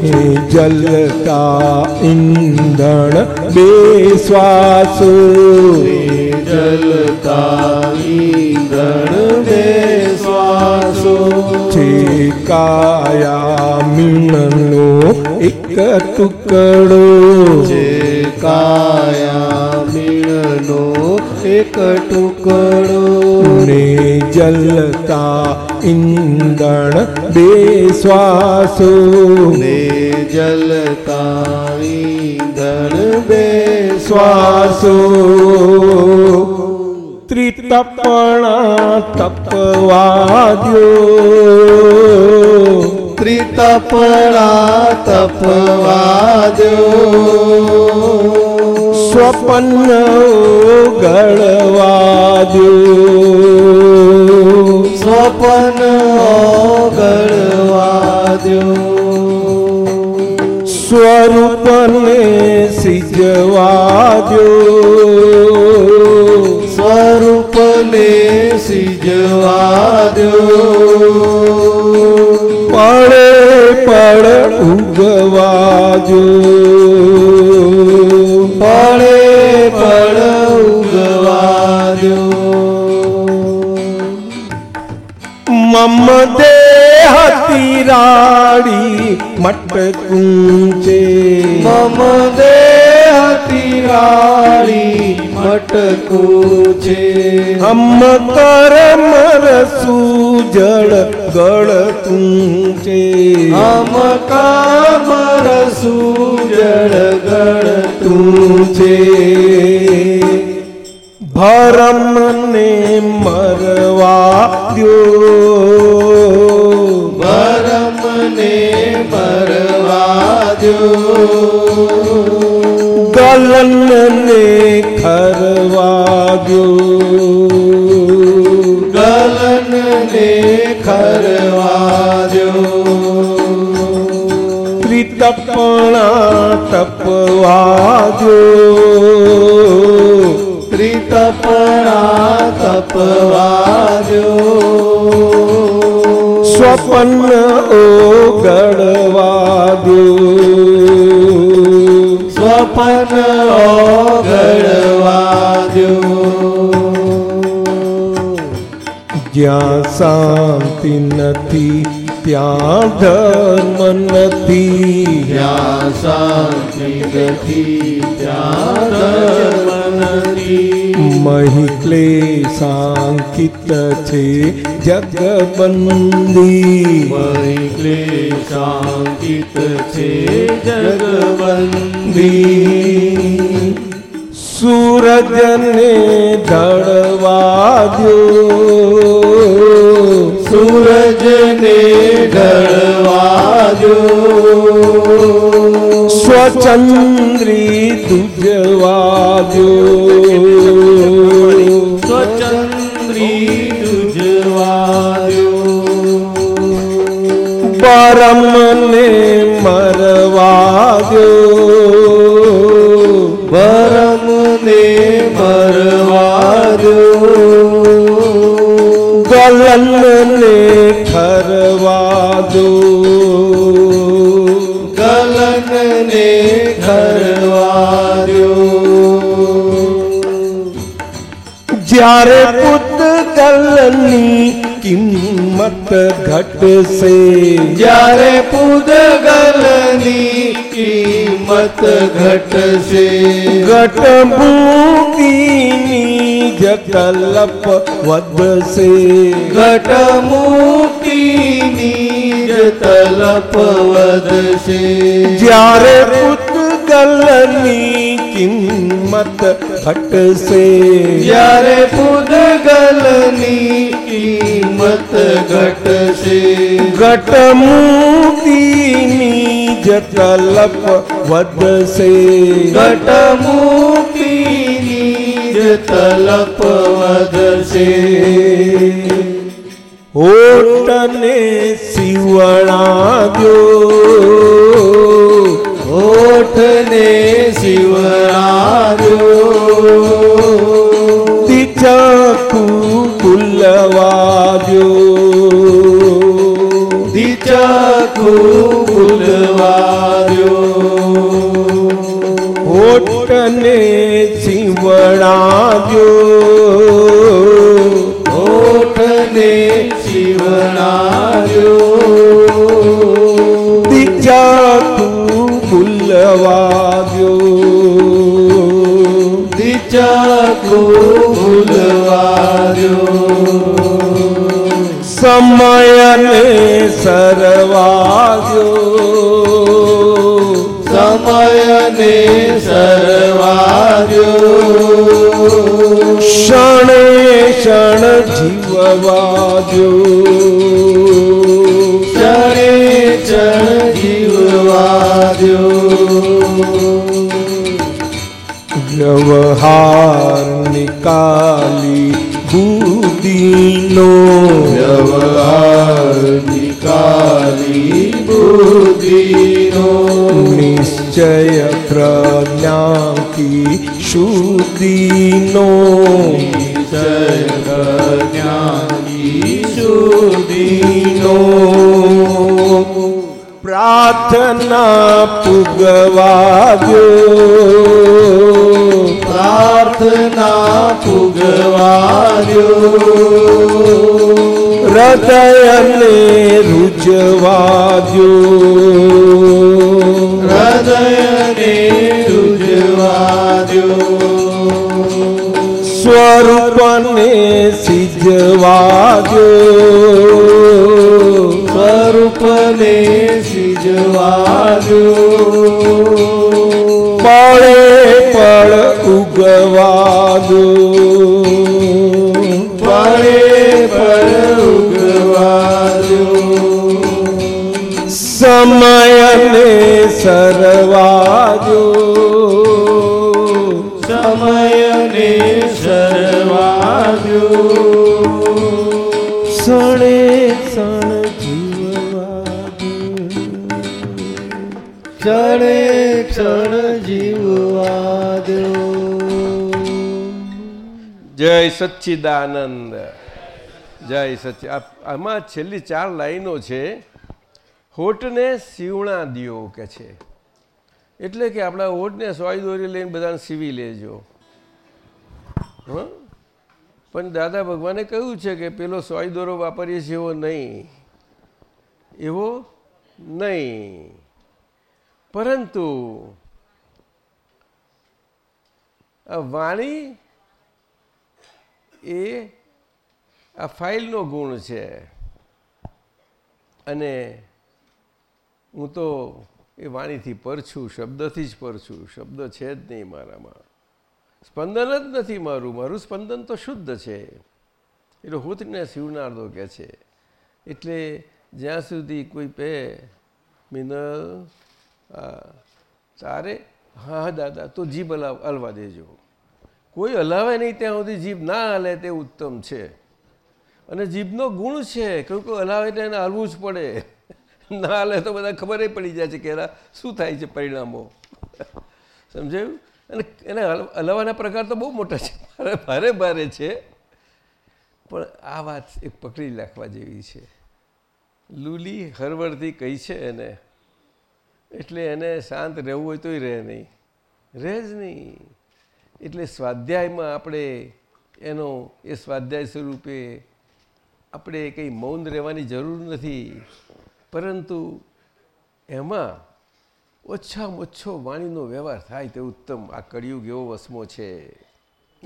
[SPEAKER 1] જલતા ઈંધણ બે શ્વાસો
[SPEAKER 2] જલતા ઈંધણ દે શ્વાસો
[SPEAKER 1] છે કાયા મીણનો એક ટુકડો.
[SPEAKER 2] જે કાયા મીણનો એક ટુકડો.
[SPEAKER 1] ને જલતા ઈંધણ બે શ્વાસો
[SPEAKER 2] ને જલતા ઈંધણ બે
[SPEAKER 1] શ્વાસો ત્રિતપણા તપવા દો
[SPEAKER 2] ત્રિતપણા તપવા દો
[SPEAKER 1] સ્વપન ગળવા દો
[SPEAKER 2] સ્વપન ગળવા દો
[SPEAKER 1] સ્વરૂપને સિજવા
[SPEAKER 2] સ્વરૂપને સિજવા દો.
[SPEAKER 1] પડે પડ ઉગવા જો
[SPEAKER 2] પડે પડ ઉગવા દો.
[SPEAKER 1] મમ દેહ તિરાડી મટકું છે
[SPEAKER 2] મમ દેહ તિરાડી મટકું છે.
[SPEAKER 1] અમ કરમ રસુજળ ગળતું છે.
[SPEAKER 2] અમ કામર સુજળ ગળતું
[SPEAKER 1] છે. ભરમને મરવા દ્યો.
[SPEAKER 2] ભરમને મરવા દો
[SPEAKER 1] ગલનને ખરવા દ્યો
[SPEAKER 2] ગલનને ખરવા
[SPEAKER 1] ત્રિતપણા તપવા ગયો
[SPEAKER 2] ત્રિતપણા તપવા દો
[SPEAKER 1] સ્વપન ઓગળવા દો
[SPEAKER 2] સ્વપન ઓગળવા
[SPEAKER 1] જ્યાં શાંતિ નથી ત્યાં ધર્મ નથી.
[SPEAKER 2] ત્યાં શાંતિ નથી. ત્યાં ધર્મ નથી.
[SPEAKER 1] મહી ક્લેશાંકિત છે જગબંદી.
[SPEAKER 2] મહી ક્લેશાંકિત છે જગબંદી.
[SPEAKER 1] સૂરજને ધળવા દો
[SPEAKER 2] સૂરજને ઢળવા દો
[SPEAKER 1] સ્વચંદ્રી દુજવા દો જ્યારે પુતગલની કિંમત ઘટશે
[SPEAKER 2] જ્યારે પૂદગલની કિંમત ઘટશે.
[SPEAKER 1] ઘટભૂતિની જતલપ વધશે.
[SPEAKER 2] ઘટમુક્તિની જ તલપ વધશે
[SPEAKER 1] જ્યારે પુતગલની કિંમત ઘટશે
[SPEAKER 2] જ્યારે પૂતગલની કિંમત ઘટશે
[SPEAKER 1] ઘટમૂતિની જતલપ વધશે
[SPEAKER 2] ઘટ મૂકીની જતલપ વધશે
[SPEAKER 1] ઓટને શિવણા દો
[SPEAKER 2] ઓઠને શિવરાજો.
[SPEAKER 1] દિચકુ ખુલવા દો
[SPEAKER 2] દિચકુ ભૂલવાજો ઓઠને શિવરાજો.
[SPEAKER 1] ઓઠને ખુલવા દો
[SPEAKER 2] દિચકુ ભૂલવાજો
[SPEAKER 1] સમયને સરવા દો
[SPEAKER 2] સમયને સરવાજો
[SPEAKER 1] ક્ષણે ક્ષણ જીવવા વ્યવહાર નિકાલી બુદ્ધિનો
[SPEAKER 2] વ્યવહાર નિકાલી બુદ્ધિનો
[SPEAKER 1] નિશ્ચય પ્રજ્ઞાથી શુદ્ધિનો
[SPEAKER 2] નિશ્ચય જ્ઞાની શુદ્ધિનો
[SPEAKER 1] પ્રાર્થના પુગવા દો
[SPEAKER 2] પ્રાર્થના પુગવાજો
[SPEAKER 1] હૃદયને રૂજવા દો
[SPEAKER 2] હૃદયને રુજવાજો
[SPEAKER 1] સ્વરૂપને સિજવા દો
[SPEAKER 2] સ્વરૂપને સિજવાજો
[SPEAKER 1] પળે પળ ઉગવા પડે
[SPEAKER 2] પળે ઉગવાજો.
[SPEAKER 1] સમયને સમય
[SPEAKER 2] સમયને સરવાજો.
[SPEAKER 1] સણે ક્ષણ
[SPEAKER 2] ક્ષણે ક્ષણ જીવવા દો
[SPEAKER 11] જય સચ્ચિદાનંદ. જય સચ્ચિ આમાં છેલ્લી ચાર લાઈનો છે. હોઠને સીવણા દિયો કે છે. એટલે કે આપણા હોઠને સોય દોરી લઈને બધાને સીવી લેજો. હં? પણ દાદા ભગવાને કહ્યું છે કે પેલો સોય દોરો વાપરીએ છીએ એવો નહીં. એવો નહીં. પરંતુ વાણી એ આ ફાઇલનો ગુણ છે. અને હું તો એ વાણીથી પર છું શબ્દથી જ પર છું શબ્દ છે જ નહીં મારામાં. સ્પંદન જ નથી મારું. મારું સ્પંદન તો શુદ્ધ છે. એટલે હુતને શિવનાર્દો કહે છે. એટલે જ્યાં સુધી કોઈ પે મિનલ તારે હા હા, દાદા, તો જીભ હલાવ હલવા દેજો. કોઈ હલાવે નહીં ત્યાં સુધી જીભ ના હલે તે ઉત્તમ છે. અને જીભનો ગુણ છે કોઈ કોઈ હલાવે તો એને હલવું જ પડે. ના હલે તો બધા ખબર પડી જાય છે કે શું થાય છે પરિણામો. સમજાયું? અને એને હલાવવાના પ્રકાર તો બહુ મોટા છે. ભારે ભારે ભારે છે. પણ આ વાત એક પકડી રાખવા જેવી છે. લૂલી હરવરથી કહી છે એને એટલે એને શાંત રહેવું હોય તોય રહે નહીં. રહે જ નહીં. એટલે સ્વાધ્યાયમાં આપણે એનો, એ સ્વાધ્યાય સ્વરૂપે આપણે કંઈ મૌન રહેવાની જરૂર નથી. પરંતુ એમાં ઓછામાં ઓછો વાણીનો વ્યવહાર થાય તે ઉત્તમ. આ કળિયુગ એવો વસમો છે.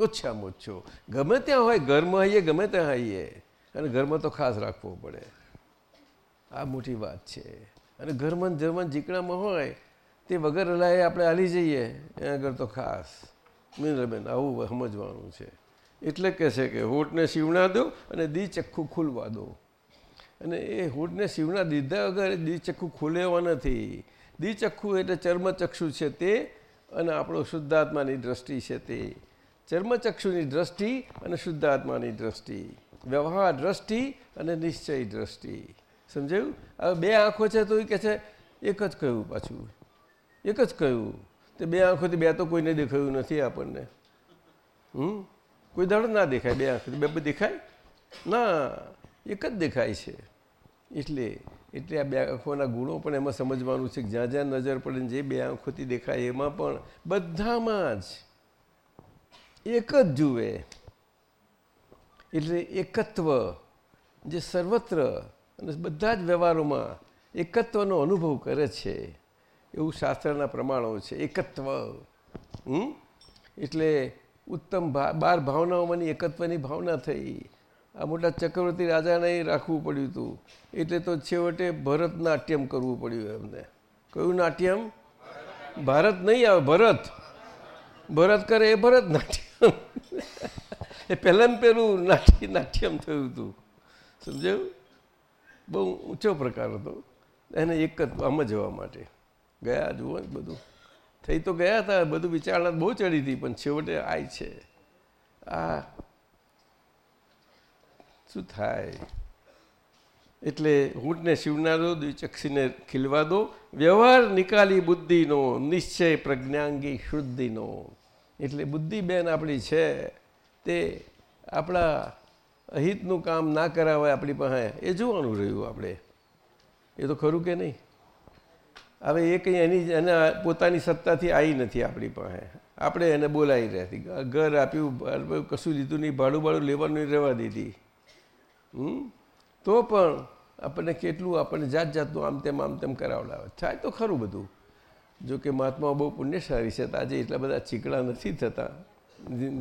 [SPEAKER 11] ઓછામાં ઓછો. ગમે ત્યાં હોય, ઘરમાં આવીએ, ગમે ત્યાં આવીએ. અને ઘરમાં તો ખાસ રાખવો પડે. આ મોટી વાત છે. અને ઘરમાં જર્મન જીકણામાં હોય, તે વગર રલાએ આપણે હાલી જઈએ, એના આગળ તો ખાસ. મિનરબેન, આવું સમજવાનું છે. એટલે કહે છે કે હોઠને સીવણા દો અને દી ચખ્ખું ખુલવા દો. અને એ હોઠને સીવણા દીધા વગર દી ચખ્ખું ખુલેવા નથી. દી ચખ્ખું એટલે ચર્મચક્ષુ છે તે અને આપણો શુદ્ધાત્માની દ્રષ્ટિ છે તે. ચર્મચક્ષુની દ્રષ્ટિ અને શુદ્ધાત્માની દ્રષ્ટિ. વ્યવહાર દ્રષ્ટિ અને નિશ્ચય દ્રષ્ટિ. સમજાયું? હવે બે આંખો છે તો એ કહે છે, એક જ કહ્યું પાછું. એક જ કહ્યું. તે બે આંખોથી બે તો કોઈને દેખાયું નથી આપણને. હમ? કોઈ દાડો ના દેખાય બે આંખોથી. બે દેખાય? ના, એક જ દેખાય છે. એટલે એટલે આ બે આંખોના ગુણો પણ એમાં સમજવાનું છે કે જ્યાં જ્યાં નજર પડે જે બે આંખોથી દેખાય એમાં પણ બધામાં જ એક જ જુએ. એટલે એકત્વ, જે સર્વત્ર અને બધા જ વ્યવહારોમાં એકત્વનો અનુભવ કરે છે. એવું શાસ્ત્રના પ્રમાણો છે. એકત્વ. એટલે ઉત્તમ બાર ભાવનાઓમાંની એકત્વની ભાવના થઈ. આ મોટા ચક્રવર્તી રાજાને રાખવું પડ્યું હતું એટલે તો છેવટે ભરતનાટ્યમ કરવું પડ્યું એમને. કયું નાટ્યમ? ભારત નહીં આવે, ભરત. ભરત કરે એ ભરતનાટ્યમ [LAUGHS] એ પહેલાં પહેલું નાટ્ય, નાટ્યમ થયું હતું સમજાયું? બહુ ઊંચો પ્રકાર હતો. એને એક જ આમાં જવા માટે. ગયા જુઓ બધું. થઈ તો ગયા હતા બધું વિચારણા બહુ ચડી હતી, પણ છેવટે આય છે. આ શું થાય? એટલે ઊંટને શિવનારો, દ્વિચક્ષીને ખીલવા દો વ્યવહાર નિકાલી બુદ્ધિનો, નિશ્ચય પ્રજ્ઞાંગી શુદ્ધિનો. એટલે બુદ્ધિ બેન આપણી છે, તે આપણા અહિતનું કામ ના કરાવાય આપણી પાસે, એ જોવાનું રહ્યું આપણે. એ તો ખરું કે નહીં? હવે એ કંઈ એની એના પોતાની સત્તાથી આવી નથી આપણી પાસે. આપણે એને બોલાવી રહેતી. ઘર આપ્યું કશું લીધું નહીં, ભાડું ભાડું લેવાનું નહીં રહેવા દીધી. તો પણ આપણને કેટલું આપણને જાત જાતનું આમ તેમ આમ તેમ કરાવડાવે. થાય તો ખરું બધું. જો કે મહાત્મા બહુ પુણ્યશાળી છે, તો આજે એટલા બધા ચીકણા નથી થતા.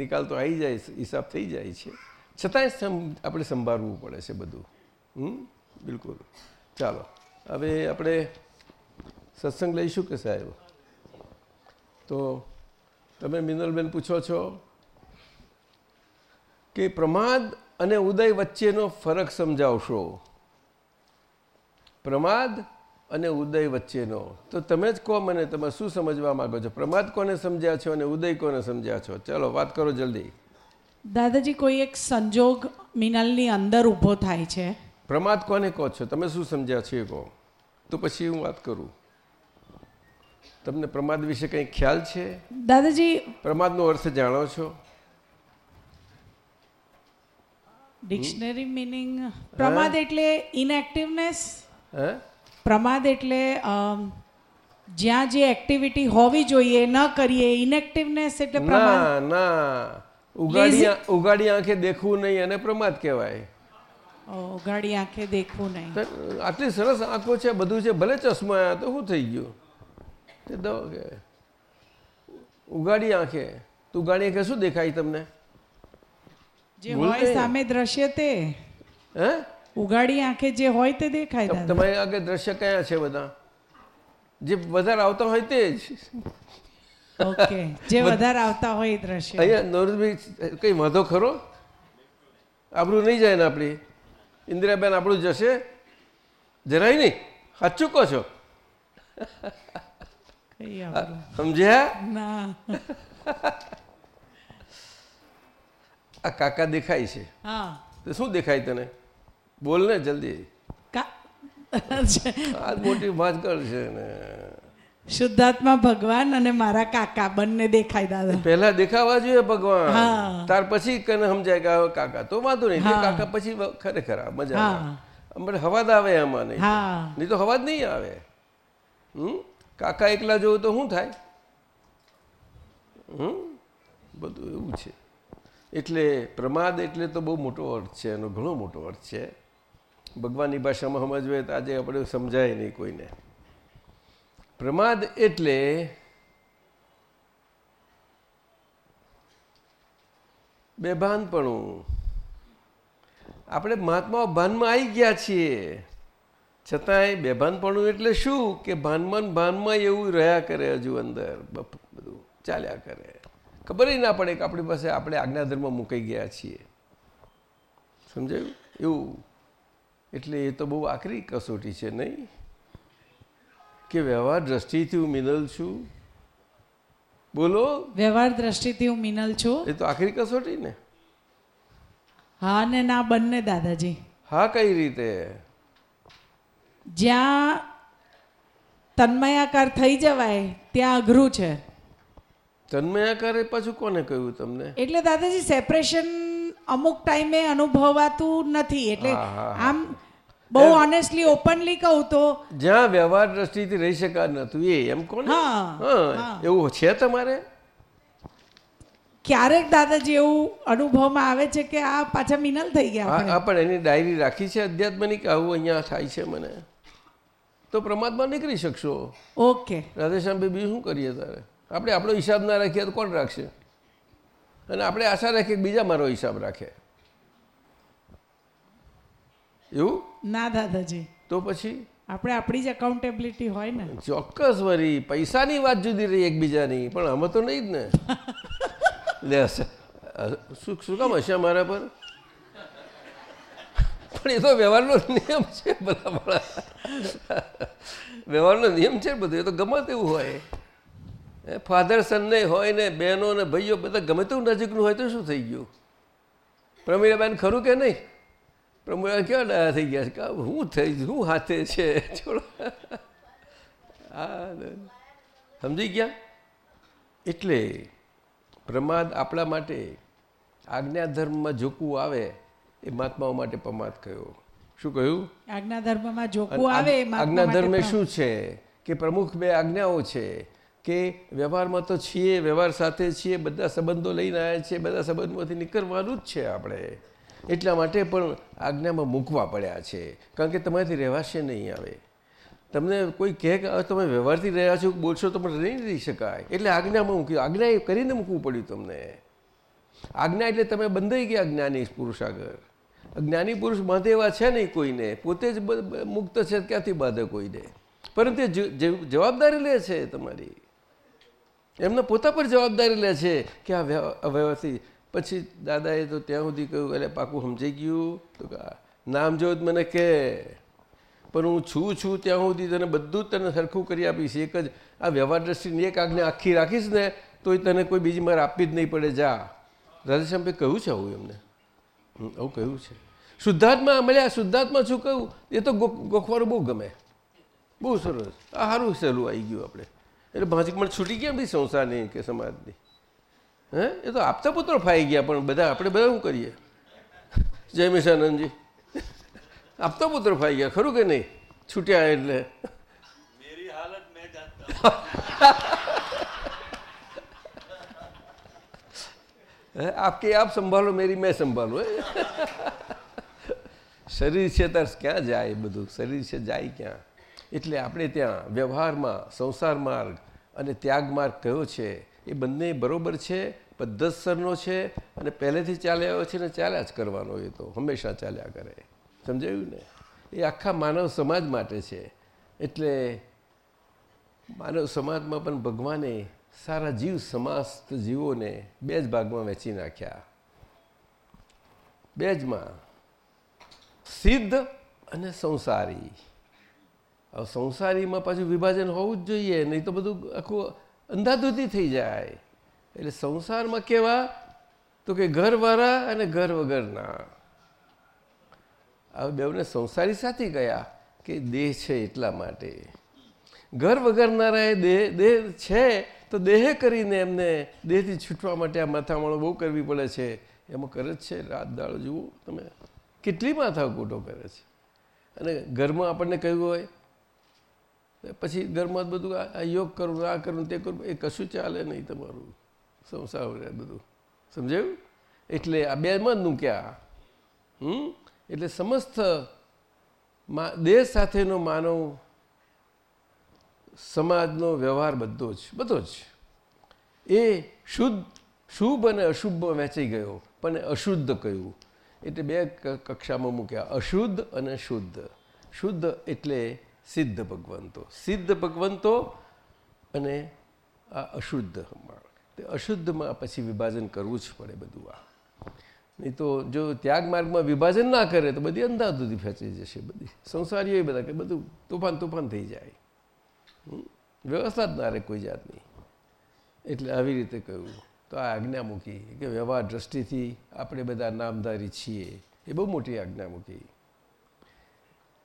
[SPEAKER 11] નિકાલ તો આવી જાય, હિસાબ થઈ જાય છે. છતાંય આપણે સંભાળવું પડે છે બધું. હમ? બિલકુલ. ચાલો. હવે આપણે સત્સંગ લઈશું કે સાહેબ? તો તમે મિનલબેન પૂછો છો કે પ્રમાદ અને ઉદય વચ્ચેનો ફરક સમજાવશો? પ્રમાદ અને ઉદય વચ્ચેનો. તો તમે જ કહો મને, તમે શું સમજવા માગો છો? પ્રમાદ કોને સમજ્યા છો અને ઉદય કોને સમજ્યા છો? ચલો, વાત કરો જલ્દી.
[SPEAKER 8] દાદાજી કોઈ એક સંજોગ મિનલની અંદર ઊભો થાય છે?
[SPEAKER 11] પ્રમાદ કોને કહો છો? તમે શું સમજ્યા છો એ કહો? તો પછી હું વાત કરું. તમને પ્રમાદ વિશે કંઈ ખ્યાલ છે?
[SPEAKER 8] દાદાજી
[SPEAKER 11] પ્રમાદનો અર્થ જાણો છો?
[SPEAKER 8] Dictionary meaning. પ્રમાદ એટલે ઇનએક્ટિવનેસ
[SPEAKER 11] હે?
[SPEAKER 8] પ્રમાદ એટલે જ્યાં જે એક્ટિવિટી હોવી જોઈએ ન કરીએ ઇનએક્ટિવનેસ એટલે
[SPEAKER 11] ના ના. ઉગાડી ઉગાડી આંખે દેખવું નહીં અને પ્રમાદ કહેવાય.
[SPEAKER 8] ઓ, આંખે દેખવું નહીં.
[SPEAKER 11] આટલી સરસ આંખો છે બધું છે ભલે ચશ્મા આવ્યા તો શું થઈ ગયું? તે દવા કહેવાય ઉગાડી આંખે. તો ઉગાડી આંખે શું દેખાય તમને?
[SPEAKER 8] જે હોય સામે દ્રશ્ય તે.
[SPEAKER 11] હે?
[SPEAKER 8] ઉગાડી આંખે જે હોય તે દેખાય
[SPEAKER 11] તમારી આગળ દ્રશ્ય કયા છે બધા? જે વધારે આવતા હોય તે જ.
[SPEAKER 8] ઓકે. જે વધારે આવતા હોય દ્રશ્ય.
[SPEAKER 11] અહીંયા નવરતભાઈ કઈ વાંધો ખરો? આપણું નહીં જાય ને આપણી. ઇન્દિરાબેન આપણું જશે. જરાય નહીં. સાચું કહો છો? સમજ્યા?
[SPEAKER 8] ના.
[SPEAKER 11] આ કાકા દેખાય છે.
[SPEAKER 8] હા.
[SPEAKER 11] તો શું દેખાય તને? બોલ ને જલ્દી. આ મોટી ભાજકર છે ને.
[SPEAKER 8] શુદ્ધાત્મા ભગવાન અને મારા કાકા બંને દેખાય દાદા.
[SPEAKER 11] પહેલા દેખાવા જોઈએ ભગવાન. ત્યાર પછી કને સમજાય કે કાકા? તો વાંધો નહીં. કાકા પછી ખરેખર મજા અમારે હવાદ આવે એમાં નહીં. નહીં તો હવાદ નહીં આવે. હમ? કાકા એકલા જોવું તો શું થાય? હમ? બધું એવું છે. એટલે પ્રમાદ એટલે તો બહુ મોટો અર્થ છે એનો ઘણો મોટો અર્થ છે. ભગવાનની ભાષામાં સમજવે તો આજે આપણે સમજાય નહીં કોઈને. પ્રમાદ એટલે બેભાનપણું. આપણે મહાત્માઓ ભાનમાં આવી ગયા છીએ. છતાંય બેભાનપણું એટલે શું કે ભાનમાં ભાનમાં એવું રહ્યા કરે હજુ અંદર. બધું ચાલ્યા કરે. ખબર ના પડે કે આપણી પાસે આપણે આજ્ઞાધર્મ મુકાઈ ગયા છીએ. સમજાયું? એવું. એટલે એ તો બહુ આકરી કસોટી છે, નહીં? કે વ્યવહાર દ્રષ્ટિથી હું મિનલ છું? બોલો.
[SPEAKER 8] વ્યવહાર દ્રષ્ટિથી હું મિનલ છું?
[SPEAKER 11] એ તો આખરી કસોટી ને.
[SPEAKER 8] હા ને ના બંને દાદાજી.
[SPEAKER 11] હા કઈ રીતે?
[SPEAKER 8] જ્યાં તન્મયાકાર થઈ જવાય ત્યાં અઘરું છે.
[SPEAKER 11] તન્મયાકાર પાછું કોને કહ્યું તમને?
[SPEAKER 8] એટલે દાદાજી સેપરેશન અમુક ટાઈમે અનુભવાતું નથી. એટલે. આમ બહુ ઓનેસ્ટલી ઓપનલી કહું તો
[SPEAKER 11] જ્યાં વ્યવહાર દ્રષ્ટિથી રહી શકાય નતું એ એમ કોને?
[SPEAKER 8] હા.
[SPEAKER 11] એવું છે તમારે?
[SPEAKER 8] ક્યારેક દાદાજી એવું અનુભવમાં આવે છે કે આ પાછા મિનલ થઈ ગયા
[SPEAKER 11] હા પણ એની ડાયરી રાખી છે અધ્યાત્મની કે આવું અહીંયા થાય છે મને? તો પ્રમાદમાં નીકળી શકશો.
[SPEAKER 8] ઓકે.
[SPEAKER 11] રાધેશ્યામભાઈ બીજું શું કરીએ તારે? આપણે આપણો હિસાબ ના રાખીએ તો કોણ રાખશે? અને આપણે આશા રાખીએ બીજા મારો હિસાબ રાખે. એવું?
[SPEAKER 8] ના દાદાજી.
[SPEAKER 11] તો પછી?
[SPEAKER 8] આપણે આપણી જ અકાઉન્ટેબિલિટી હોય ને.
[SPEAKER 11] ચોક્કસ વરી પૈસાની વાત જુદી રહી એકબીજાની પણ અમે તો નહીં જ ને. [LAUGHS] લે શું શું કામ હશે મારા પર? પણ એ તો વ્યવહારનો નિયમ છે બધા મારા વ્યવહારનો નિયમ છે બધું એ તો ગમે તેવું હોય. એ ફાધર સનને હોય ને બહેનો ને ભાઈઓ બધા ગમે તેવું નજીકનું હોય તો શું થઈ ગયું? પ્રમીળાબેન ખરું કે નહીં? પ્રમીળા કેવા ડાયા થઈ ગયા છે હું થઈ હું હાથે છે હા સમજી ગયા એટલે પ્રમાદ આપણા માટે આજ્ઞાધર્મમાં જોકવું આવે એ મહાત્માઓ માટે પ્રમાદ કયો. શું કહ્યું?
[SPEAKER 8] આજ્ઞા જોકવું આવે એ
[SPEAKER 11] આજ્ઞા
[SPEAKER 8] માટે
[SPEAKER 11] શું છે? કે પ્રમુખ બે આજ્ઞાઓ છે. કે વ્યવહારમાં તો છીએ વ્યવહાર સાથે છીએ બધા સંબંધો લઈને આવ્યા છીએ બધા સંબંધોમાંથી નીકળવાનું જ છે આપણે. એટલા માટે પણ આજ્ઞામાં મૂકવા પડ્યા છે. કારણ કે તમારાથી રહેવાશે નહીં આવે. તમને કોઈ કહે કે તમે વ્યવહારથી રહ્યા છો, બોલશો તો પણ નહીં રહી શકાય. એટલે આજ્ઞામાં મૂક્યું. આજ્ઞા એ કરીને મૂકવું પડ્યું તમને. આજ્ઞા એટલે તમે બંધાઈ ગયા જ્ઞાની પુરુષ આગળ. જ્ઞાની પુરુષ બાંધે એવા છે નહીં કોઈને. પોતે જ મુક્ત છે, ક્યાંથી બાંધે કોઈને? પરંતુ જવાબદારી લે છે તમારી. એમને પોતા પર જવાબદારી લે છે કે આ વ્યવસ્થિત પછી દાદાએ તો ત્યાં સુધી કહ્યું એટલે પાકું સમજાઈ ગયું. તો નામ જો મને કે. પણ હું છું છું ત્યાં સુધી તને બધું જ તને સરખું કરી આપીશ. એક જ આ વ્યવહાર દ્રષ્ટિની એક આજ્ઞા આખી રાખીશ ને, તોય તને કોઈ બીજી મારે આપવી જ નહીં પડે. જા. રાધેશ્યામભાઈ કહ્યું છે આવું એમને? આવું કહ્યું છે. શુદ્ધાત્મા મળ્યા. શુદ્ધાત્મા શું કહ્યું? એ તો ગોખવાનું બહુ ગમે. બહુ સરસ. આ સારું સહેલું આવી ગયું આપણે. એટલે ભાજકમાં છૂટી ગયા બધી સંસારની કે સમાજની? હે? એ તો આપતા પુત્રો ફાઈ ગયા પણ બધા આપણે બધા શું કરીએ? જય મિશાનંદજી. આપતા પુત્રો ફાઈ ગયા ખરું કે નહીં? છૂટ્યા એટલે. હે, આપકે આપ સંભાળો મેરી મેં સંભાળો શરીર છે તાર ક્યાં જાય બધું? શરીર છે જાય ક્યાં? એટલે આપણે ત્યાં વ્યવહારમાં સંસાર માર્ગ અને ત્યાગ માર્ગ કયો છે? એ બંને બરોબર છે? પદ્ધતસરનો છે અને પહેલેથી ચાલ્યા છે ને ચાલ્યા જ કરવાનો એ તો, હંમેશા ચાલ્યા કરે. સમજાયું ને? એ આખા માનવ સમાજ માટે છે. એટલે માનવ સમાજમાં પણ ભગવાને સારા જીવ સમાસ્ત જીવોને બે જ ભાગમાં વેચી નાખ્યા. બે જમાં સિદ્ધ અને સંસારી. સંસારીમાં પાછું વિભાજન હોવું જ જોઈએ, નહીં તો બધું આખું અંધાધૂતી થઈ જાય. એટલે સંસારમાં કેવા? તો કે ઘરવાળા અને ઘર વગરના. આ બેઉને સંસારી સાથી ગયા કે દેહ છે એટલા માટે. ઘર વગરનારાએ દેહ દેહ છે તો દેહે કરીને એમને દેહથી છૂટવા માટે આ માથામણો બહુ કરવી પડે છે. એમાં કરે જ છે, રાત દાળ જુઓ તમે. કેટલી માથા કૂટો કરે છે. અને ઘરમાં આપણને કહ્યું હોય, પછી ઘરમાં બધું આ યોગ કરું, આ કરું, તે કરું, એ કશું ચાલે નહીં તમારું. સંસાર બધું? સમજાયું? એટલે આ બેમાં જ ક્યાં હમ? એટલે સમસ્ત દેહ સાથેનો માનવ સમાજનો વ્યવહાર બધો જ બધો જ. એ શુદ્ધ, શુભ અને અશુભમાં વહેંચાઈ ગયો, પણ અશુદ્ધ કહ્યું. એટલે બે કક્ષામાં મૂક્યા, અશુદ્ધ અને શુદ્ધ. શુદ્ધ એટલે સિદ્ધ ભગવંતો. સિદ્ધ ભગવંતો અને આ અશુદ્ધ તે અશુદ્ધમાં પછી વિભાજન કરવું જ પડે બધું આ. નહીં તો જો ત્યાગ માર્ગમાં વિભાજન ના કરે તો બધી અંધાધૂધી ફેંચી જશે બધી. સંસારીઓ બધા કે બધું તોફાન તોફાન થઈ જાય. વ્યવસ્થા જ ના રહે કોઈ જાતની. એટલે આવી રીતે કહ્યું. તો આ આજ્ઞા મૂકી કે વ્યવહાર દ્રષ્ટિથી આપણે બધા નામધારી છીએ. એ બહુ મોટી આજ્ઞા મૂકી.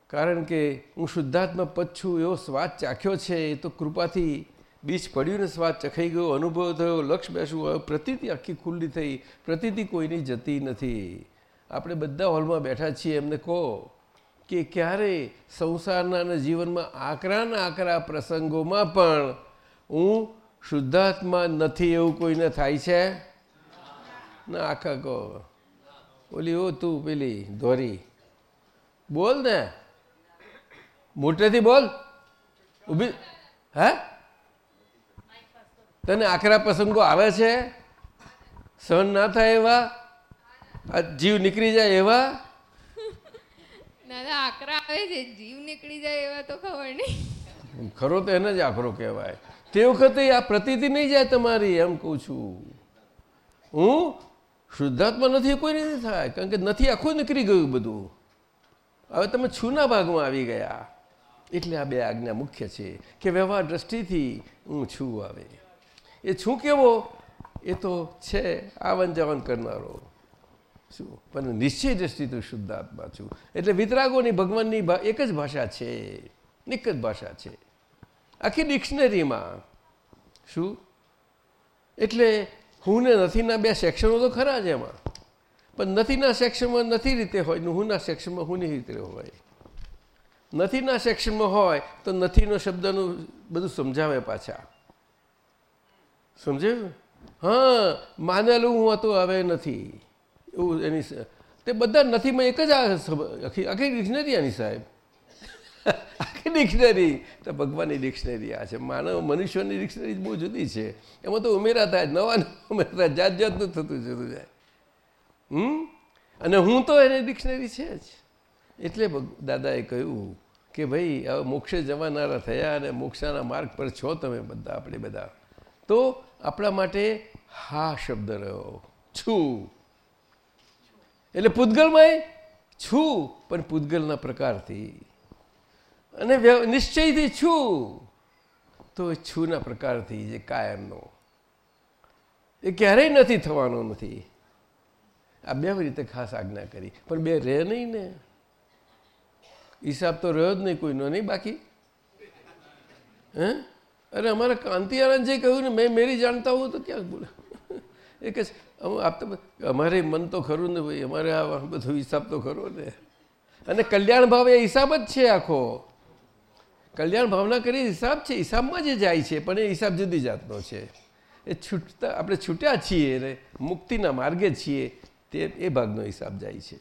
[SPEAKER 11] કારણ કે હું શુદ્ધાત્મા પદ છું એવો સ્વાદ ચાખ્યો છે એ તો કૃપાથી બીજ પડ્યું ને સ્વાદ ચખાઈ ગયો, અનુભવ થયો, લક્ષ બેસવું પ્રતિતિ આખી ખુલ્લી થઈ. પ્રતિતિ કોઈની જતી નથી. આપણે બધા હોલમાં બેઠા છીએ, એમને કહો કે ક્યારે સંસારના અને જીવનમાં આકરાના આકરા પ્રસંગોમાં પણ હું શુદ્ધાત્મા નથી એવું કોઈને થાય છે? ના, આખા કહો. ઓલી ઓ તું પેલી, ધોરી. બોલ ને. મોટેથી બોલ. ઊભી. હે? તને આકરા પ્રસંગો આવે છે? સહન ના થાય એવા? આ જીવ નીકળી જાય એવા?
[SPEAKER 12] દાદા આકરા આવે છે. જીવ નીકળી જાય એવા તો ખબર નહીં.
[SPEAKER 11] ખરો તો એને જ આકરો કહેવાય. તે વખતે આ પ્રતિતિ નહીં જાય તમારી એમ કહું છું. હું શુદ્ધાત્મા નથી કોઈ નથી થાય? કારણ કે નથી આખું નીકળી ગયું બધું. હવે તમે છૂના ભાગમાં આવી ગયા. એટલે આ બે આજ્ઞા મુખ્ય છે કે વ્યવહાર દ્રષ્ટિથી હું છું આવે એ છું કેવો એ તો છે આવન જાવન કરનારો. શું? પણ નિશ્ચય દ્રષ્ટિથી શુદ્ધાત્મા છું. એટલે વિતરાગોની ભગવાનની એક જ ભાષા છે. એક જ ભાષા છે. આખી ડિક્શનરીમાં. શું? એટલે હું ને નથીના બે સેક્શનો તો ખરા જ એમાં. પણ નથીના સેક્શનમાં નથી રીતે હોય ને હુંના સેક્શનમાં હુંની રીતે હોય. નથીના સેક્શનમાં હોય તો નથીનો શબ્દનું બધું સમજાવે પાછા. સમજાયું? હા, માનેલું હું હતું, હવે નથી. એવું એની તે બધા નથીમાં એક જ આખી આખી ડિક્શનરી આની સાહેબ. [LAUGHS] આખી ડિક્શનરી તો ભગવાનની ડિક્શનરી આ છે. માનવ મનુષ્યની ડિક્શનરી બહુ જુદી છે. એમાં તો ઉમેરાતા જ નવા ઉમેરતા જાત જાતનું થતું જતું જાય. હમ? અને હું તો એની ડિક્શનરી છે જ. એટલે દાદાએ કહ્યું કે ભાઈ, હવે મોક્ષે જવાનારા થયા અને મોક્ષાના માર્ગ પર છો તમે બધા, આપણે બધા. તો આપણા માટે હા શબ્દ રહ્યો. છું. એટલે પૂતગલમાં છું, પણ પૂતગલના પ્રકારથી. અને નિશ્ચયથી છું. તો છુના પ્રકારથી જે કાયમનો. એ ક્યારેય નથી થવાનો નથી. આ બે રીતે ખાસ આજ્ઞા કરી. પણ બે રહે નહીં ને. હિસાબ તો રહ્યો જ નહીં કોઈનો, નહીં બાકી? હે? અરે અમારા આનંદ જે કહ્યું ને, મેં મેરી જાણતા હોઉં તો ક્યાં બોલે. એ કે આપ તો અમારે મન તો ખરું ને ભાઈ, અમારે આ બધો હિસાબ તો ખરો ને. અને કલ્યાણ ભાવ એ હિસાબ જ છે આખો. કલ્યાણ ભાવના કરી હિસાબ છે, હિસાબમાં જે જાય છે, પણ એ હિસાબ જુદી જાતનો છે. એ છૂટતા, આપણે છૂટ્યા છીએ ને, મુક્તિના માર્ગે છીએ, તે એ ભાગનો હિસાબ જાય છે.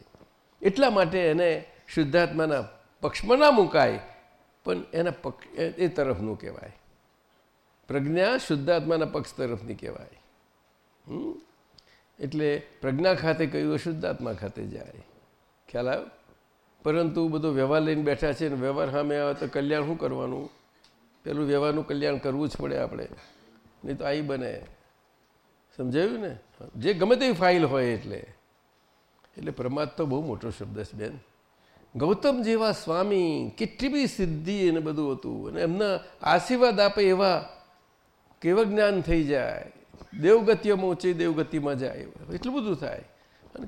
[SPEAKER 11] એટલા માટે એને શુદ્ધાત્માના પક્ષમાં ના મુકાય, પણ એના પક્ષ એ તરફનું કહેવાય. પ્રજ્ઞા શુદ્ધાત્માના પક્ષ તરફની કહેવાય? એટલે પ્રજ્ઞા ખાતે કહ્યું શુદ્ધાત્મા ખાતે જાય. ખ્યાલ આવ્યો? પરંતુ બધો વ્યવહાર લઈને બેઠા છે ને વ્યવહાર સામે આવે તો કલ્યાણ શું કરવાનું? પેલું વ્યવહારનું કલ્યાણ કરવું જ પડે આપણે. નહીં તો આઈ બને. સમજાયું ને? જે ગમે તેવી ફાઇલ હોય એટલે. એટલે પ્રમાદ તો બહુ મોટો શબ્દ છે બેન. ગૌતમ જેવા સ્વામી કેટલી બી સિદ્ધિ એને બધું હતું. અને એમના આશીર્વાદ આપે એવા કેવા જ્ઞાન થઈ જાય? દેવગતિઓમાં મોચે દેવગતિમાં જાય એટલું બધું થાય. અને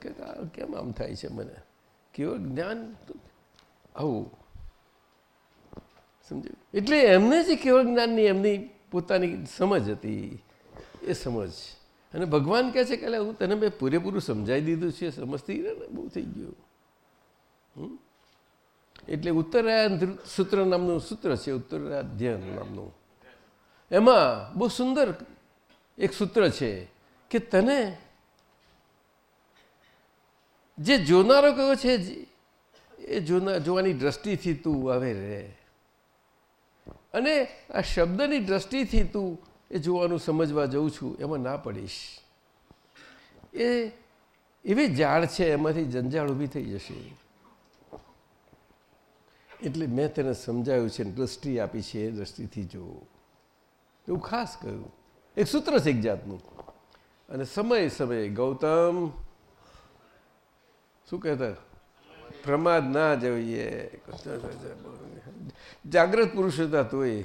[SPEAKER 11] કેમ આમ થાય છે મને? કેવ જ્ઞાન આવું. સમજ્યું એટલે એમને જે કેવળ જ્ઞાનની એમની પોતાની સમજ હતી, એ સમજ. અને ભગવાન કહે છે કે હું તને મેં પૂરેપૂરું સમજાવી દીધું છે, સમજતી ને, બહુ થઈ ગયું? એટલે ઉત્તરાયણ સૂત્ર નામનું સૂત્ર છે, ઉત્તરાધ્યન નામનું. એમાં બહુ સુંદર એક સૂત્ર છે કે તને જે જોનારો કયો છે એ જોના જોવાની દ્રષ્ટિથી તું હવે રહે. અને આ શબ્દની દ્રષ્ટિથી તું એ જોવાનું સમજવા જઉં છું, એમાં ના પડીશ. એ એવી ઝાડ છે, એમાંથી જંજાળ ઊભી થઈ જશે. એટલે મેં તેને સમજાવ્યું છે, દ્રષ્ટિ આપી છે એ દ્રષ્ટિથી જો. એવું ખાસ કહ્યું. એક સૂત્ર છે એક જાતનું. અને સમય સમયે ગૌતમ, શું કહેતા? પ્રમાદ ના જોઈએ જાગ્રત પુરુષ હતા તોય.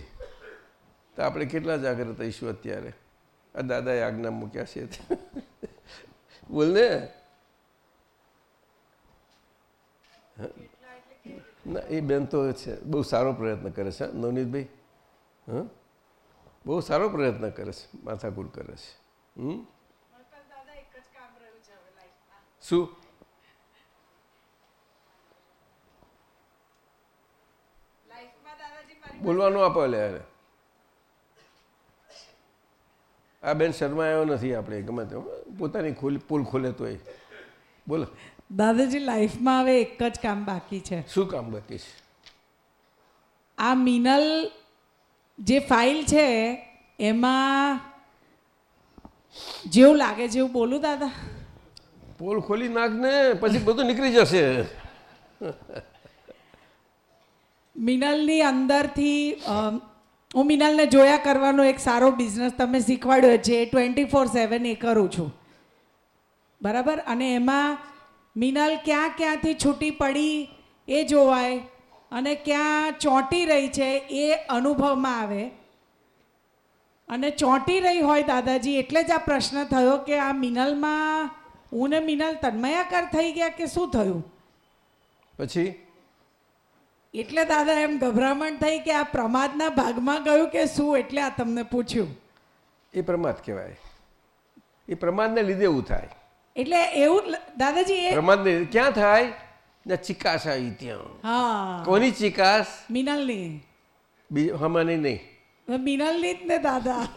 [SPEAKER 11] તો આપણે કેટલા જાગ્રત થઈશું અત્યારે? આ દાદાએ આજ્ઞા મૂક્યા છે. બોલ ને. ના, એ બેન તો છે. બહુ સારો પ્રયત્ન કરે છે, નવનીતભાઈ. હા? બહુ સારો પ્રયત્ન કરે છે માથાકૂટ કરે છે. હમ? શું? બોલવાનું આપો લે. આ બેન શર્માયો નથી આપણે ગમે તે પોતાની ખુલ પુલ ખોલે એ બોલો.
[SPEAKER 8] દાદાજી લાઈફમાં હવે એક જ કામ બાકી છે.
[SPEAKER 11] શું કામ બાકી છે?
[SPEAKER 8] આ મિનલ જે ફાઇલ છે એમાં જેવું લાગે જેવું બોલું દાદા?
[SPEAKER 11] પોલ ખોલી નાખ ને પછી બધું નીકળી જશે.
[SPEAKER 8] મિનલની અંદરથી હું મિનલને જોયા કરવાનો એક સારો બિઝનેસ તમે શીખવાડ્યો છે ટ્વેન્ટી ફોર સેવન એ કરું છું. બરાબર? અને એમાં મિનલ ક્યાં ક્યાંથી છૂટી પડી એ જોવાય. અને ક્યાં ચોંટી રહી છે એ અનુભવમાં આવે. અને ચોંટી રહી હોય દાદાજી એટલે જ આ પ્રશ્ન થયો કે આ મિનલમાં હું ને મિનલ તન્મયાકાર થઈ ગયા કે શું થયું?
[SPEAKER 11] પછી?
[SPEAKER 8] એટલે દાદા એમ ગભરામણ થઈ કે આ પ્રમાદના ભાગમાં ગયું કે શું એટલે આ તમને પૂછ્યું.
[SPEAKER 11] એ પ્રમાદ કહેવાય. એ પ્રમાદને લીધે એવું થાય.
[SPEAKER 8] એટલે એવું દાદાજી એ
[SPEAKER 11] પ્રમાદને ક્યાં થાય? ને ચિકાસ આવી ત્યાં. કોની ચિકાસ?
[SPEAKER 8] મિનલની.
[SPEAKER 11] હમાની નહીં.
[SPEAKER 8] મિનલની જ ને દાદા.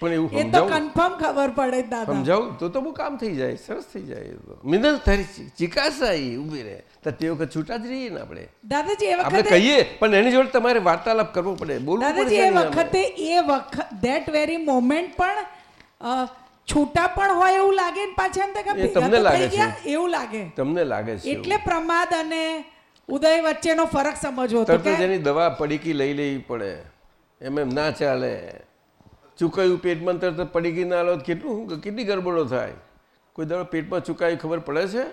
[SPEAKER 11] પણ એવું
[SPEAKER 8] એ તો કન્ફર્મ ખબર પડે દાદા.
[SPEAKER 11] સમજાવું? તો તો બહુ કામ થઈ જાય સરસ થઈ જાય તો. મિનલ ચી- ચિકાસ આવી ઊભી રહે. તો તે વખત છૂટા જ રહીએ ને આપણે?
[SPEAKER 8] દાદાજી એ
[SPEAKER 11] આપણે કહીએ પણ એની જોડે તમારે વાર્તાલાપ કરવો પડે. બોલવું
[SPEAKER 8] દાદાજી એ વખતે એ વખત ધેટ વેરી મોમેન્ટ પણ છૂટા પણ હોય એવું લાગે ને પાછા એમ કે
[SPEAKER 11] તમને લાગે છે.
[SPEAKER 8] એવું લાગે.
[SPEAKER 11] તમને લાગે છે
[SPEAKER 8] એટલે પ્રમાદ અને ઉદય વચ્ચેનો ફરક સમજવો
[SPEAKER 11] તરત જ એની દવા પડીકી લઈ લેવી પડે. એમ એમ ના ચાલે. ચૂકાયું પેટમાં તરત પડીકી ના લો કેટલું કેટલી ગરબડો થાય? કોઈ દાડો પેટમાં ચૂકાયું ખબર પડે છે?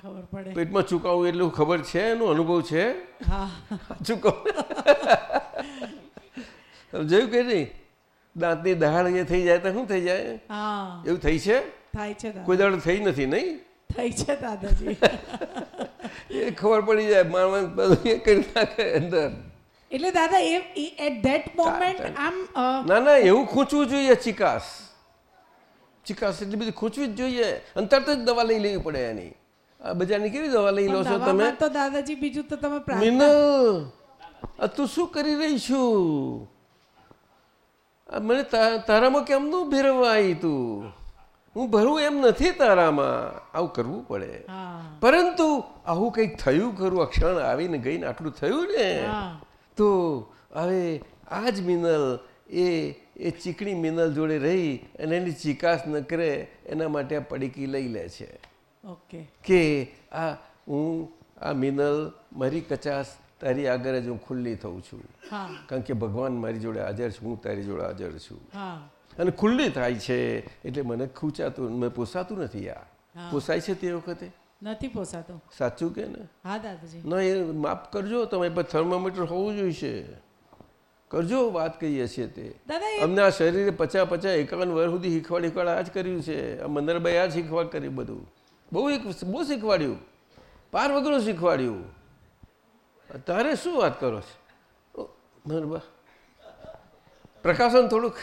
[SPEAKER 8] ખબર પડે.
[SPEAKER 11] પેટમાં ચૂકાવું એટલું ખબર છે? એનો અનુભવ છે? ચૂકવ [LAUGHS] જોયું કે નહીં? દાંતની દહાડ એ થઈ જાય તો શું થઈ જાય? એવું થઈ છે?
[SPEAKER 8] થાય છે
[SPEAKER 11] કોઈ દાડો થઈ નથી નહીં?
[SPEAKER 8] થઈ છે દાદાજી. [LAUGHS]
[SPEAKER 11] એ ખબર પડી જાય માણસ બધું એ કરી નાખે અંદર.
[SPEAKER 8] એટલે દાદા એ એટ ધેટ મોમેન્ટ આમ
[SPEAKER 11] ના ના એવું ખૂંચવું જોઈએ ચિકાસ. ચિકાસ એટલી બધી ખૂંચવી જ જોઈએ. અને તરત જ દવા લઈ લેવી પડે એની. બજારની કેવી દવા લઈ લો છો તમે?
[SPEAKER 8] તો દાદાજી બીજું તો તમે
[SPEAKER 11] આ તું શું કરી રહી છું? મને તારામાં કેમનું ભેરવા આવી તું? હું ભરું એમ નથી તારામાં. આવું કરવું પડે. પરંતુ આવું કંઈક થયું ખરું અક્ષણ ક્ષણ આવીને ગઈને આટલું થયું ને તો હવે આ જ મિનલ એ એ ચીકણી મિનલ જોડે રહી અને એની ચિકાસ ન કરે એના માટે આ પડીકી લઈ લે છે. કે આ હું આ મિનલ મારી કચાસ તારી આગળ જ હું ખુલ્લી થઉં છું. કારણ કે ભગવાન મારી જોડે હાજર છું હું તારી જોડે હાજર છું. અને ખુલ્લી થાય છે એટલે મને ખૂંચાતું મને પોસાતું નથી આ. પોસાય છે તે વખતે?
[SPEAKER 8] નથી પોસાતો.
[SPEAKER 11] સાચું કે ને?
[SPEAKER 8] હા દાદાજી.
[SPEAKER 11] ના એ માફ કરજો તમારી પર થર્મોમીટર હોવું જોઈશે. કરજો વાત કહીએ છીએ તે. અમને આ શરીરે પચા પચાસ એકાવન વર્ષ સુધી શીખવાડ શીખવાડ આ જ કર્યું છે. આ મંદરભાઈ આ જ શીખવાડ કર્યું બધું. બહુ એક બહુ શીખવાડ્યું. પાર વગરનું શીખવાડ્યું. તારે શું વાત કરો છો? મંદરબા પ્રકાશન થોડુંક.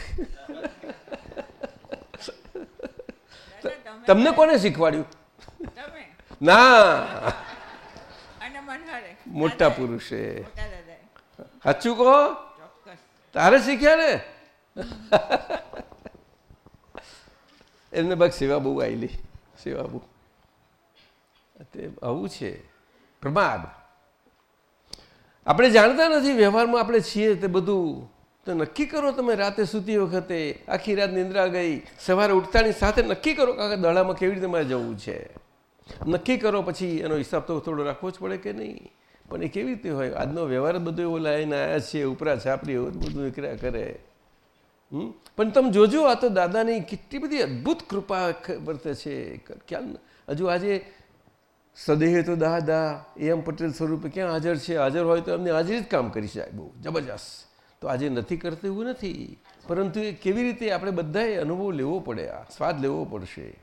[SPEAKER 11] તમને કોને શીખવાડ્યું? ના. મોટા પુરુષે. સાચું કહો? તારે શીખ્યા ને? એમને બસ સેવા બહુ આવેલી સેવા બહુ. તે આવું છે. પ્રમાદ. આપણે જાણતા નથી, વ્યવહારમાં આપણે છીએ તે બધું. તો નક્કી કરો તમે રાતે સૂતી વખતે, આખી રાત નિંદ્રા ગઈ, સવારે ઉઠતાની સાથે નક્કી કરો કે દડામાં કેવી રીતે મારે જવું છે. નક્કી કરો પછી એનો હિસાબ તો થોડો રાખવો જ પડે કે નહીં. પણ એ કેવી રીતે હોય? આજનો વ્યવહાર બધો એવો લાવીને આવ્યા છે, ઉપરા છાપરી એવું બધું નીકળ્યા કરે? પણ તમે જોજો, આ તો દાદાની કેટલી બધી અદ્ભુત કૃપા વર્તે છે. ખ્યાલ હજુ આજે સદેહે તો દાદા એમ પટેલ સ્વરૂપે ક્યાં હાજર છે? હાજર હોય તો એમને હાજરી જ કામ કરી જાય બહુ જબરજસ્ત. તો આજે નથી કરતું એવું નથી. પરંતુ એ કેવી રીતે આપણે બધાએ અનુભવ લેવો પડે? આ સ્વાદ લેવો પડશે.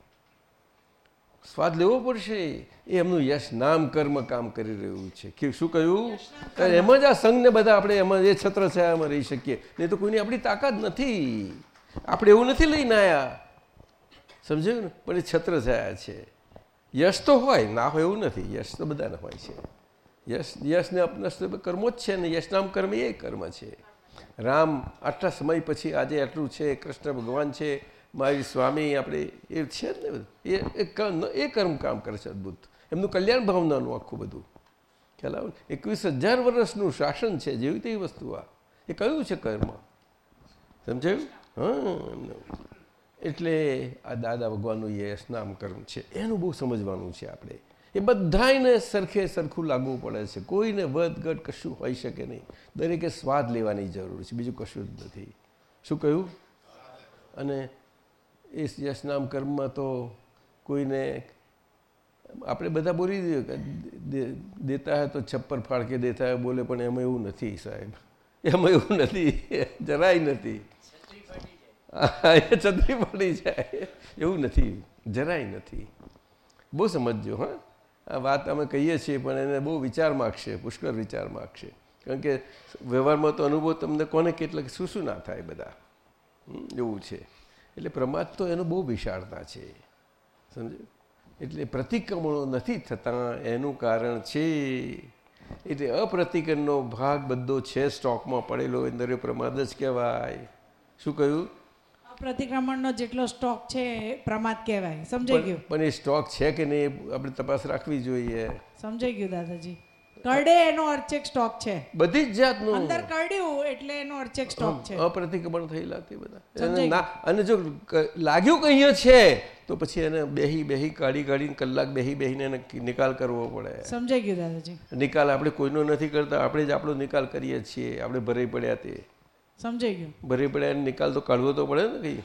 [SPEAKER 11] સ્વાદ લેવો પડશે. એ એમનું યશ નામ કર્મ કામ કરી રહ્યું છે. કે શું કહ્યું? એમાં જ આ સંઘને બધા આપણે એમાં એ છત્ર છાયામાં રહી શકીએ. નહીં તો કોઈની આપણી તાકાત નથી. આપણે એવું નથી લઈને આવ્યા સમજાયું ને? પણ એ છત્ર છાયા છે. યશ તો હોય, ના હોય એવું નથી. યશ તો બધાને હોય છે. યશ યશને અપનસ્ત કર્મો જ છે ને યશનામ કર્મ એ કર્મ છે. રામ આટલા સમય પછી આજે આટલું છે, કૃષ્ણ ભગવાન છે, મારી સ્વામી આપણે એ છે જ ને એ કર્મ કામ કરે છે અદ્ભુત. એમનું કલ્યાણ ભાવનાનું આખું બધું. ખ્યાલ એકવીસ હજાર વર્ષનું શાસન છે જેવી તેવી વસ્તુ આ. એ કયું છે કર્મ? સમજાયું? હા એટલે આ દાદા ભગવાનનું યશ નામ કર્મ છે, એનું બહુ સમજવાનું છે આપણે. એ બધાને સરખે સરખું લાગવું પડે છે. કોઈને વધઘટ કશું હોઈ શકે નહીં. દરેકે સ્વાદ લેવાની જરૂર છે, બીજું કશું જ નથી. શું કહ્યું? અને એ યશનામ કર્મમાં તો કોઈને આપણે બધા બોલી દેતા હે તો છપ્પર ફાળ કે દેતા હે બોલે, પણ એમાં એવું નથી સાહેબ. એમાં એવું નથી, જરાય નથી. [LAUGHS] એ છત્રી પડી જાય. એવું નથી. જરાય નથી. બહુ સમજજો, હા. આ વાત અમે કહીએ છીએ, પણ એને બહુ વિચાર માગશે, પુષ્કળ વિચાર માગશે. કારણ કે વ્યવહારમાં તો અનુભવ તમને કોને કેટલાક, શું શું ના થાય બધા? એવું છે. એટલે પ્રમાદ તો એનો બહુ વિશાળતા છે. સમજો? એટલે પ્રતિક્રમણો નથી થતા, એનું કારણ છે. એટલે અપ્રતિકરણનો ભાગ બધો છે, સ્ટોકમાં પડેલો એ પ્રમાદ જ કહેવાય. શું કહ્યું?
[SPEAKER 8] પ્રતિક્રમણનો જેટલો સ્ટોક છે પ્રમાદ કહેવાય. સમજાઈ ગયું?
[SPEAKER 11] પણ એ સ્ટોક છે કે નહીં આપણે તપાસ રાખવી જોઈએ.
[SPEAKER 8] સમજાઈ ગયું દાદાજી. કરડે એનો અર્ચેક સ્ટોક છે.
[SPEAKER 11] બધી જ જાતનું.
[SPEAKER 8] અંદર કરડ્યું એટલે એનો અર્ચેક સ્ટોક છે.
[SPEAKER 11] અપ્રતિક્રમણ થયેલા તે બધા. અને જો લાગ્યું કે અહીંયા છે તો પછી એને બેહી બેહી કાઢી કાઢીને કલાક બેહી બેહીને એને નિકાલ કરવો પડે.
[SPEAKER 8] સમજાઈ ગયું દાદાજી.
[SPEAKER 11] નિકાલ આપણે કોઈનો નથી કરતા આપણે જ આપણો નિકાલ કરીએ છીએ આપણે ભરાઈ પડ્યા તે.
[SPEAKER 8] સમજાઈ ગયું.
[SPEAKER 11] ભરી પડે એને નિકાલ તો કાઢવો તો પડે ને કંઈ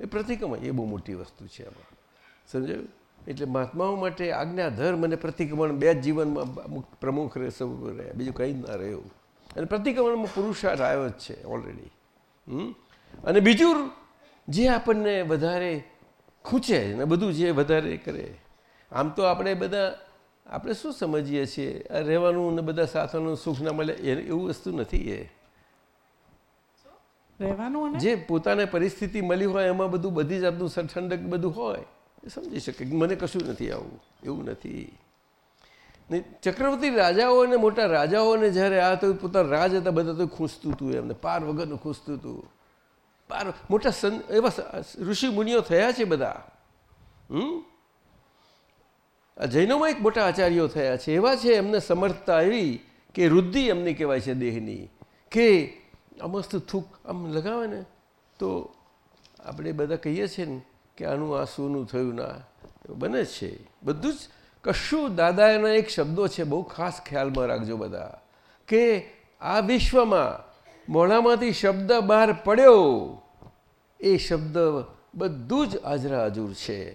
[SPEAKER 11] એ પ્રતિક્રમણ, એ બહુ મોટી વસ્તુ છે આમાં સમજાયું? એટલે મહાત્માઓ માટે આજ્ઞાધર્મ અને પ્રતિક્રમણ બે જ જીવનમાં પ્રમુખ રહે, સૌ રહ્યા બીજું કંઈ જ ના રહ્યું. અને પ્રતિક્રમણમાં પુરુષાર્થ આવ્યો જ છે ઓલરેડી અને બીજું, જે આપણને વધારે ખૂંચે ને બધું જે વધારે કરે, આમ તો આપણે બધા, આપણે શું સમજીએ છીએ? રહેવાનું ને બધા સાથોનું સુખ ના મળે એવું વસ્તુ નથી એ. જે પોતાને પરિસ્થિતિ મળી હોય, એમાં બધું બધી જાતનું સરઠંડક બધું હોય સમજી શકે મને કશું નથી આવું, એવું નથી. ને ચક્રવર્તી રાજાઓ અને મોટા રાજાઓને જ્યારે આ તો પોતાના રાજ હતા, બધા તો ખૂંસતું હતું એમને, પાર વગરનું ખૂંસતું હતું. પાર મોટા સં એવા ઋષિ મુનિઓ થયા છે બધા. હમ? આ જૈનોમાં એક મોટા આચાર્યો થયા છે. એવા છે એમને સમર્થતા એવી કે વૃદ્ધિ એમની કહેવાય છે દેહની, કે મસ્ત થૂક આમ લગાવે ને તો આપણે બધા કહીએ છીએ ને કે આનું આ સોનું થયું ના. બને છે. બધું જ કશું દાદાના એક શબ્દો છે, બહુ ખાસ ખ્યાલમાં રાખજો બધા, કે આ વિશ્વમાં મોઢામાંથી શબ્દ બહાર પડ્યો, એ શબ્દ બધું જ હાજરા હજુર છે.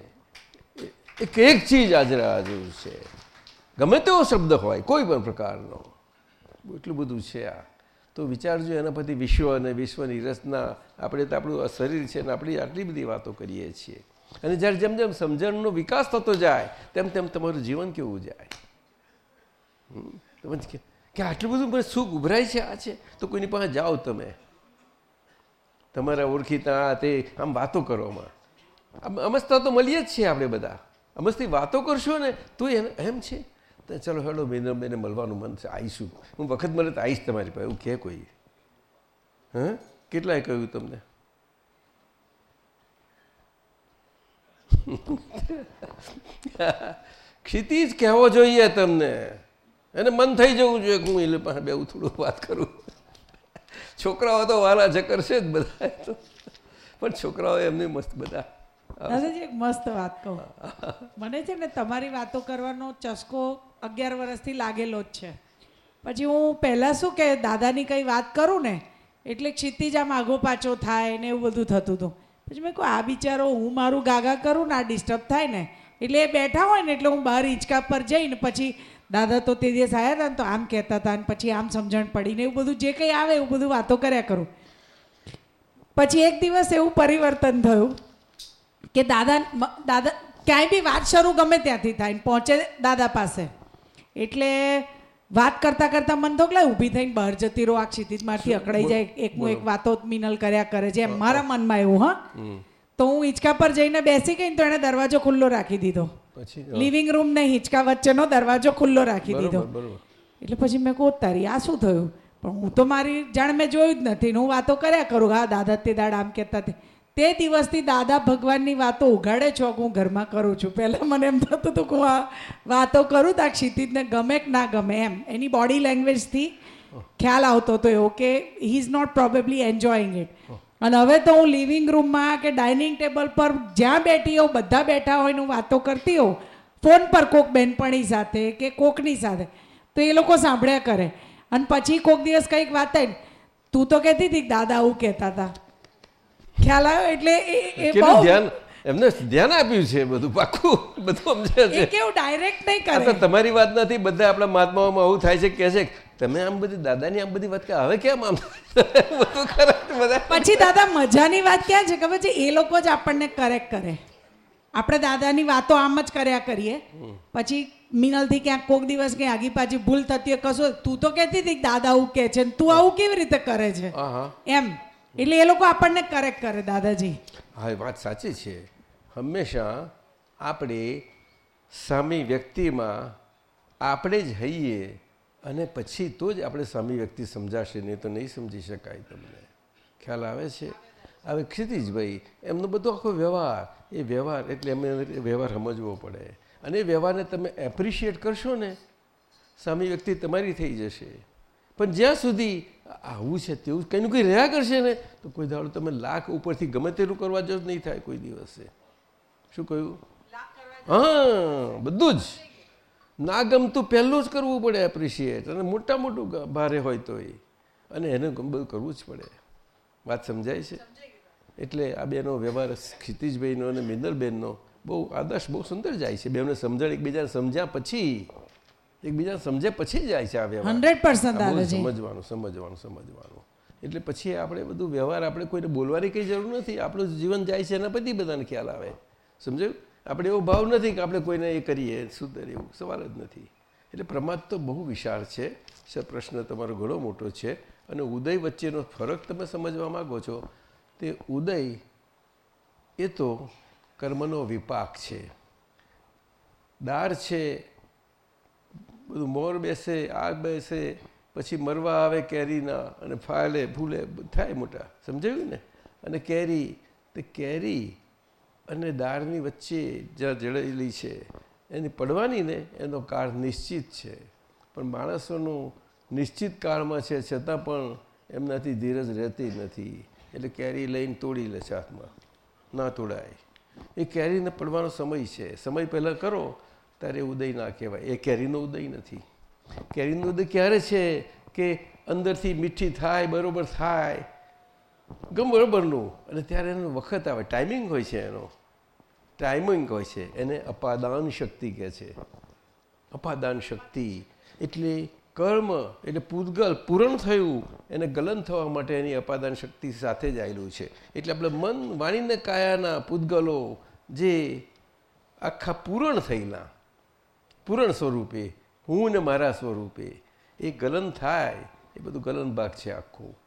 [SPEAKER 11] એક એક ચીજ હાજરા હજુર છે. ગમે તેવો શબ્દ હોય, કોઈ પણ પ્રકારનો. એટલું બધું છે આ. તો વિચારજો એના પરથી વિશ્વ અને વિશ્વની રચના. આપણે તો આપણું શરીર છે અને આપણી આટલી બધી વાતો કરીએ છીએ. અને જ્યારે જેમ જેમ સમજણનો વિકાસ થતો જાય, તેમ તેમ તમારું જીવન કેવું જાય? તમે કે- આટલું બધું મને સુખ ઉભરાય છે? આ છે? તો કોઈની પાસે જાઓ તમે. તમારા ઓળખીતા તે, આમ વાતો કરો આમ. અમસ્તા તો મળીએ જ છીએ આપણે બધા. અમસ્તી વાતો કરશો ને, તો એમ છે? તો ચલો હેડો બેને મળવાનું મન છે આવીશું હું વખત મળે તો આવીશ તમારી પાસે, એવું કહે કોઈ. હા? કેટલાય કહ્યું તમને? ક્ષિતિજ કહેવો જોઈએ તમને. એને મન થઈ જવું જોઈએ હું એટલે પાસે બે થોડું વાત કરું. છોકરાઓ તો વાલા ચક્કર છે જ બધા પણ છોકરાઓ એમને મસ્ત બધા.
[SPEAKER 8] દાદાજી, એક મસ્ત વાત કહું. મને છે ને તમારી વાતો કરવાનો ચસ્કો અગિયાર વર્ષથી લાગેલો જ છે. પછી હું પહેલાં શું કે દાદાની કંઈ વાત કરું ને, એટલે ક્ષિતિજ આમ આગો પાછો થાય ને એવું બધું થતું હતું. પછી મેં કહું આ બિચારો હું મારું ગાગા કરું ને, આ ડિસ્ટર્બ થાય ને, એટલે એ બેઠા હોય ને, એટલે હું બહાર હિંચકા પર જઈને પછી દાદા તો તે દિવસ આવ્યા હતા ને, તો આમ કહેતા હતા ને, પછી આમ સમજણ પડીને એવું બધું, જે કંઈ આવે એવું બધું વાતો કર્યા કરું. પછી એક દિવસ એવું પરિવર્તન થયું કે દાદા દાદા, ક્યાંય બી વાત શરૂ ગમે ત્યાંથી થાય ને, પહોંચે દાદા પાસે. એટલે વાત કરતા કરતા મન તો લાય ઊભી થઈને બહાર જતી રહો. આ ક્ષિતિજમાંથી અકળાઈ જાય. એકનું એક વાતો મિનલ કર્યા કરે છે. એમ મારા મનમાં એવું હા. તો હું હિંચકા પર જઈને બેસી ગઈ ને તો એને દરવાજો ખુલ્લો રાખી દીધો. લિવિંગ રૂમ ને હિંચકા વચ્ચેનો દરવાજો ખુલ્લો રાખી દીધો. એટલે પછી મેં કહું તારી આ શું થયું? પણ હું તો મારી જાણ મેં જોયું જ નથી હું વાતો કર્યા કરું. હા દાદા તે દાડા આમ કહેતા તે. તે દિવસથી દાદા ભગવાનની વાતો ઉઘાડે છો, હું ઘરમાં કરું છું. પહેલાં મને એમ થતું હતું કે હું આ વાતો કરું તો આ ક્ષિતિજને ગમે કે ના ગમે એમ. એની બોડી લેંગ્વેજથી ખ્યાલ આવતો હતો એવો કે he is not probably enjoying it અને હવે તો હું લિવિંગ રૂમમાં કે ડાઇનિંગ ટેબલ પર જ્યાં બેઠી હોઉં, બધા બેઠા હોય હું વાતો કરતી હોઉં ફોન પર કોક બેનપણી સાથે કે કોકની સાથે, તો એ લોકો સાંભળ્યા કરે. અને પછી કોક દિવસ કંઈક વાત થાય તું તો કહેતી હતી દાદા આવું કહેતા હતા. ખ્યાલ આવ્યો? એટલે એ એ બહુ
[SPEAKER 11] ધ્યાન? એમને ધ્યાન આપ્યું છે બધું પાકું બધું સમજે છે.
[SPEAKER 8] કેવું ડાયરેક્ટ નહીં કરે?
[SPEAKER 11] તમારી વાત નથી બધા આપણા મહાત્માઓમાં આવું થાય છે કે છે તમે આમ બધી દાદાની આમ બધી વાત કે હવે કેમ આમ? [LAUGHS] બધું કરે બધા.
[SPEAKER 8] પછી દાદા મજાની વાત ક્યાં છે ખબર છે? એ લોકો જ આપણને કરેક્ટ કરે. આપણે દાદાની વાતો આમ જ કર્યા કરીએ. પછી મિનલથી ક્યાંક કોક દિવસ ક્યાંક આગી પાછી ભૂલ થતી હોય કશો તું તો કહેતી હતી દાદા આવું કહે છે તું આવું કેવી રીતે કરે છે? એમ. એટલે એ લોકો આપણને કરેક્ટ કરે, દાદાજી.
[SPEAKER 11] હા વાત સાચી છે. હંમેશા આપણે સામી વ્યક્તિમાં આપણે જ હઈએ અને પછી તો જ આપણે સામી વ્યક્તિ સમજાશે, નહીં તો નહીં સમજી શકાય તમને. ખ્યાલ આવે છે? હવે ક્ષિતિજભાઈ, એમનો બધો આખો વ્યવહાર, એ વ્યવહાર એટલે એમને વ્યવહાર સમજવો પડે. અને એ વ્યવહારને તમે એપ્રિશિએટ કરશો ને, સામી વ્યક્તિ તમારી થઈ જશે. પણ જ્યાં સુધી આવું છે તેવું કંઈનું કંઈ રહ્યા કરશે ને તો કોઈ દાડો તમે લાખ ઉપરથી ગમે તેટલું કરવા જો નહીં થાય કોઈ દિવસે. શું કહ્યું? હા બધું જ. ના ગમતું પહેલું જ કરવું પડે એપ્રિશિએટ અને મોટા મોટું ભારે હોય તો એ. અને એને બધું કરવું જ પડે. વાત સમજાય છે? એટલે આ બેનો વ્યવહાર ક્ષિતિજભાઈનો અને મિનલબેનનો બહુ આદર્શ બહુ સુંદર જાય છે. બેને સમજણ એકબીજાને સમજ્યા પછી એકબીજાને સમજે પછી જાય છે આ વ્યવહાર.
[SPEAKER 8] 100%
[SPEAKER 11] આ બહુ સમજવાનું સમજવાનું સમજવાનું. એટલે પછી આપણે બધું વ્યવહાર આપણે કોઈને બોલવાની કંઈ જરૂર નથી. આપણું જીવન જાય છે એના પછી બધાને ખ્યાલ આવે. સમજાયું? આપણે એવો ભાવ નથી કે આપણે કોઈને એ કરીએ સુધર એવું સવાલ જ નથી. એટલે પ્રમાદ તો બહુ વિશાળ છે. પ્રશ્ન તમારો ઘણો મોટો છે અને ઉદય વચ્ચેનો ફરક તમે સમજવા માગો છો. તે ઉદય એ તો કર્મનો વિપાક છે. દાર છે બધું મોર બેસે, આગ બેસે, પછી મરવા આવે કેરીના અને ફાલે ફૂલે થાય મોટા. સમજાયું ને? અને કેરી, તે કેરી અને દાળની વચ્ચે જ્યાં જળેલી છે, એની પડવાની ને એનો કાળ નિશ્ચિત છે. પણ માણસોનું નિશ્ચિત કાળમાં છે, છતાં પણ એમનાથી ધીરજ રહેતી નથી. એટલે કેરી લઈને તોડી લે છે હાથમાં. ના તોડાય. એ કેરીને પડવાનો સમય છે. સમય પહેલાં કરો ત્યારે ઉદય ના કહેવાય. એ કેરીનો ઉદય નથી. કેરીનો ઉદય ક્યારે છે કે અંદરથી મીઠી થાય, બરાબર થાય ગમ બરાબરનું અને ત્યારે એનો વખત આવે. ટાઈમિંગ હોય છે એનો. ટાઈમિંગ હોય છે. એને અપાદાન શક્તિ કહે છે. અપાદાન શક્તિ. એટલે કર્મ, એટલે પૂતગલ પૂરણ થયું, એને ગલન થવા માટે એની અપાદાન શક્તિ સાથે જ આવેલું છે. એટલે આપણે મન વાણીને કાયાના પૂતગલો જે આખા પૂરણ થયેલા પૂરણ સ્વરૂપે, હું ને મારા સ્વરૂપે, એ ગલન થાય, એ બધું ગલન ભાગ છે આખું.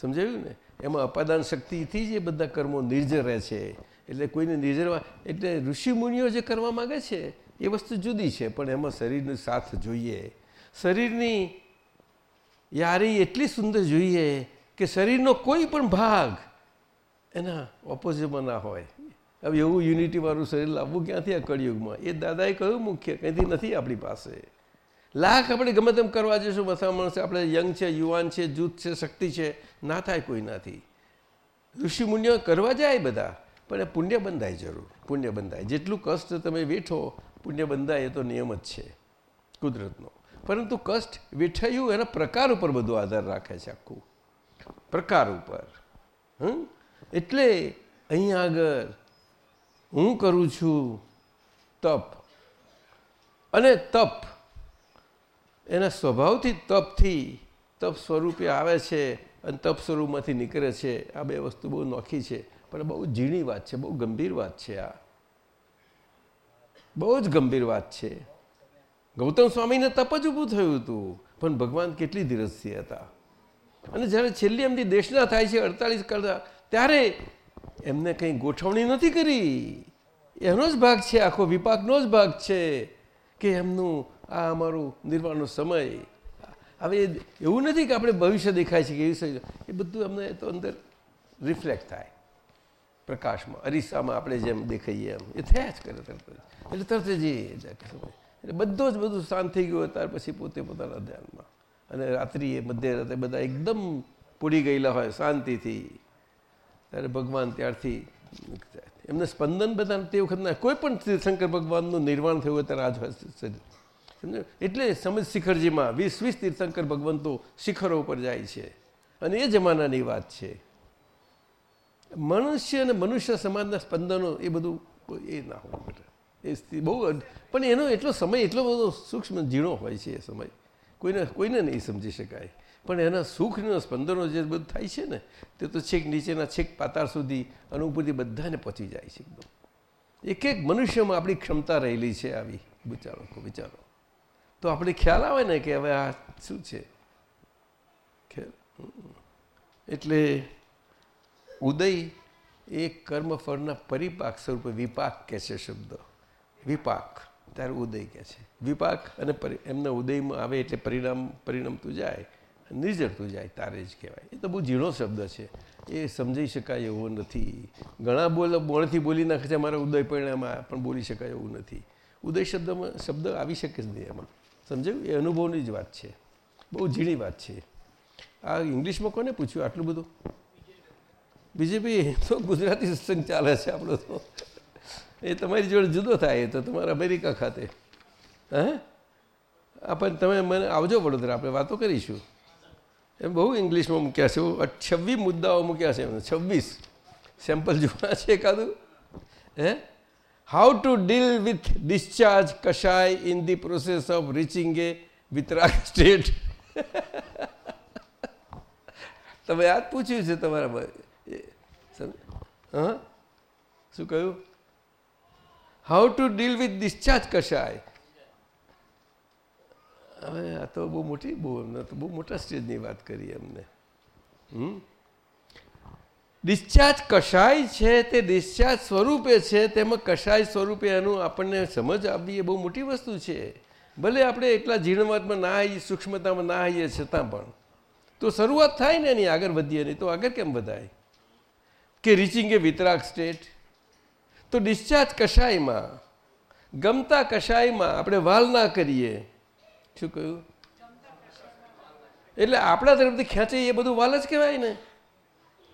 [SPEAKER 11] સમજાયું ને? એમાં અપાદાન શક્તિથી જ એ બધા કર્મો નિર્જર રહે છે. એટલે કોઈને નિર્જરવા, એટલે ઋષિમુનિઓ જે કરવા માગે છે, એ વસ્તુ જુદી છે, પણ એમાં શરીરનો સાથ જોઈએ. શરીરની યારી એટલી સુંદર જોઈએ કે શરીરનો કોઈ પણ ભાગ એના ઓપોઝિટમાં ના હોય. હવે એવું યુનિટીવાળું શરીર લાવવું ક્યાંથી આ કળિયુગમાં? એ દાદાએ કહ્યું, મુખ્ય કંઈથી નથી આપણી પાસે. લાખ આપણે ગમે તેમ કરવા જઈશું મથા માણસે, આપણે યંગ છે, યુવાન છે, જૂથ છે, શક્તિ છે, ના થાય કોઈ નાથી. ઋષિ મુનિઓ કરવા જાય બધા, પણ એ પુણ્ય બંધાય જરૂર, પુણ્ય બંધાય. જેટલું કષ્ટ તમે વેઠો, પુણ્ય બંધાય, એ તો નિયમ જ છે, કુદરતનો. પરંતુ કષ્ટ વેઠાયું, એના પ્રકાર ઉપર બધો આધાર રાખે છે આખું. પ્રકાર ઉપર. હમ? એટલે અહીં આગળ હું કરું છું તપ. અને તપ, એના સ્વભાવથી તપથી તપ સ્વરૂપે આવે છે અને તપ સ્વરૂપમાંથી નીકળે છે. આ બે વસ્તુ બહુ નોખી છે, પણ બહુ ઝીણી વાત છે, બહુ ગંભીર વાત છે આ. બહુ જ ગંભીર વાત છે. ગૌતમ સ્વામીને તપ જ ઊભું થયું હતું, પણ ભગવાન કેટલી ધીરજથી હતા. અને જ્યારે છેલ્લી એમની દેશના થાય છે અડતાલીસ કરતા ત્યારે એમને કંઈ ગોઠવણી નથી કરી. એનો જ ભાગ છે, આખો વિપાકનો જ ભાગ છે કે એમનું આ અમારું નિર્માણનો સમય. હવે એવું નથી કે આપણે ભવિષ્ય દેખાય છે કે એ બધું અમને તો અંદર રિફ્લેક્ટ થાય. પ્રકાશમાં, અરીસામાં આપણે જેમ દેખાઈએ એમ. એ થયા જ કરે તરત એટલે તરત જ એટલે બધો જ બધું શાંત થઈ ગયું ત્યાર પછી પોતે પોતાના ધ્યાનમાં. અને રાત્રિએ, મધ્યરાત્રે બધા એકદમ પૂડી ગયેલા હોય, શાંતિથી. ત્યારે ભગવાન ત્યારથી એમને સ્પંદન બધા તે વખતના કોઈ પણ તીર્થંકર ભગવાનનું નિર્માણ થયું ત્યારે આજ એટલે સમજ શિખરજીમાં વીસ વીસ તીર્થંકર ભગવંતો શિખરો ઉપર જાય છે. અને એ જમાનાની વાત છે. મનુષ્ય અને મનુષ્ય સમાજના સ્પંદનો એ બધું એ ના હોય એ બહુ પણ એનો એટલો સમય એટલો બધો સૂક્ષ્મ ઝીણો હોય છે એ સમય. કોઈને કોઈને નહીં સમજી શકાય. પણ એના સુખના સ્પંદનો જે બધું થાય છે ને, તે તો છેક નીચેના છેક પાતાળ સુધી અનુભૂતિ બધાને પહોંચી જાય છે એકદમ. એક એક મનુષ્યમાં આપણી ક્ષમતા રહેલી છે આવી વિચારો વિચારો તો આપણે ખ્યાલ આવે ને કે હવે આ શું છે? એટલે ઉદય એ કર્મફળના પરિપાક સ્વરૂપે વિપાક કહે છે શબ્દ. વિપાક, ત્યારે ઉદય કહે છે. વિપાક અને એમના ઉદયમાં આવે એટલે પરિણામ, પરિણમતું જાય. નિર્જરતું જાય તારે જ કહેવાય. એ તો બહુ ઝીણો શબ્દ છે. એ સમજી શકાય એવો નથી. ઘણા બોલ, બોણથી બોલી નાખે છે અમારા ઉદય પરિણામમાં પણ બોલી શકાય એવું નથી. ઉદય શબ્દમાં, શબ્દ આવી શકે જ નહીં એમાં. સમજાયું? એ અનુભવની જ વાત છે. બહુ ઝીણી વાત છે. આ ઇંગ્લિશમાં કોને પૂછ્યું આટલું બધું? બીજેપી તો ગુજરાતી સત્સંગ ચાલે છે આપણો તો. એ તમારી જોડે જુદો થાય તો તમારા અમેરિકા ખાતે. હે? પણ તમે મને આવજો વડોદરા, આપણે વાતો કરીશું. એમ બહુ ઇંગ્લિશમાં મૂક્યા છે છવ્વીસ મુદ્દાઓ મૂક્યા છે એમને, છવ્વીસ. સેમ્પલ જોવા છે એકાદું? હે? How to deal with discharge કશાય in the process of reaching a Vitrag state [LAUGHS] તમે જ પૂછ્યું છે તમારા હા? શું કહ્યું? How to deal with discharge કશાય? હવે આ તો બહુ મોટી બહુ એમને તો બહુ મોટા સ્ટેજની વાત કરી એમને. હમ? ડિસ્ચાર્જ કશાય છે તે ડિસ્ચાર્જ સ્વરૂપે છે તેમાં કશાય સ્વરૂપે એનું આપણને સમજ આપવી એ બહુ મોટી વસ્તુ છે. ભલે આપણે એટલા ઝીણવાતમાં ના આવીએ સૂક્ષ્મતામાં ના આવીએ છતાં પણ. તો શરૂઆત થાય ને એની આગળ વધીએ નહીં તો આગળ કેમ વધાય? કે રીચિંગ એ વિતરાગ સ્ટેટ તો ડિસ્ચાર્જ કશાયમાં, ગમતા કશાયમાં આપણે વાલ ના કરીએ. શું કહ્યું? એટલે આપણા તરફથી ખેંચાઈ એ બધું વાલ જ કહેવાય ને.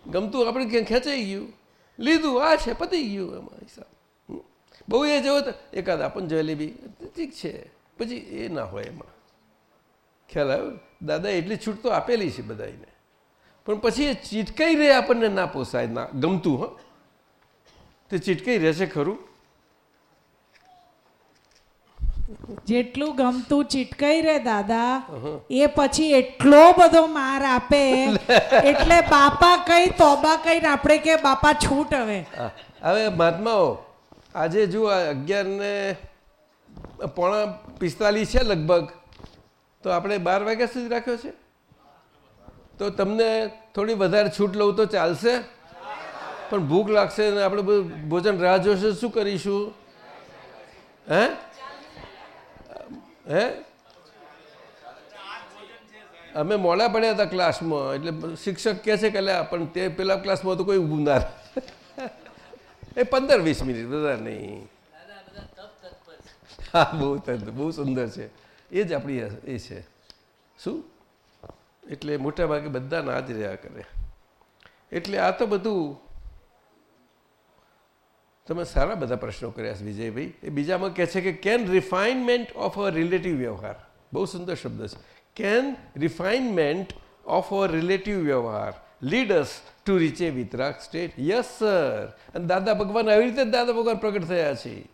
[SPEAKER 11] ગમતું આપણે ક્યાં ખેંચાઈ ગયું. લીધું, આ છે, પતી ગયું એમાં હિસાબ. બહુ એ જવો એકાદ આપણ જલેબી, ઠીક છે. પછી એ ના હોય એમાં. ખ્યાલ આવ્યો? દાદા એટલી છૂટ તો આપેલી છે બધાને પણ પછી એ ચીટકાઈ રહે આપણને ના પોસાય, ના ગમતું, હં. તે ચીટકાઈ રહેશે ખરું?
[SPEAKER 8] જેટલું ગમતું ચીટકાઈ રે દાદા એ પછી એટલો બધો માર આપે. એટલે બાપા કઈ તોબા કઈ આપણે કે બાપા છૂટ હવે.
[SPEAKER 11] હવે મહાત્માઓ આજે જો આ અગિયાર ને પોણા પિસ્તાલીસ છે લગભગ તો આપણે બાર વાગ્યા સુધી રાખ્યો છે? તો તમને થોડી વધારે છૂટ લઉં તો ચાલશે? પણ ભૂખ લાગશે ને આપણે ભોજન રાહ જોશે શું કરીશું? હે? હે? અમે મોડા પડ્યા હતા ક્લાસમાં એટલે શિક્ષક કહે છે કે લે પણ તે પેલા ક્લાસમાં તો કોઈ ઊભું ના એ પંદર વીસ મિનિટ બધા નહીં. હા, બહુ બહુ સુંદર છે. એ જ આપણી એ છે. શું? એટલે મોટા ભાગે બધા ના જ રહ્યા કરે. એટલે આ તો બધું તમે સારા બધા પ્રશ્નો કર્યા છે, વિજયભાઈ. એ બીજામાં કહે છે કે can refinement of a relative વ્યવહાર? બહુ સુંદર શબ્દ છે. Can refinement of a relative વ્યવહાર lead us to reach a Vitrag state yes sir અને દાદા ભગવાન આવી રીતે દાદા ભગવાન પ્રગટ થયા છે.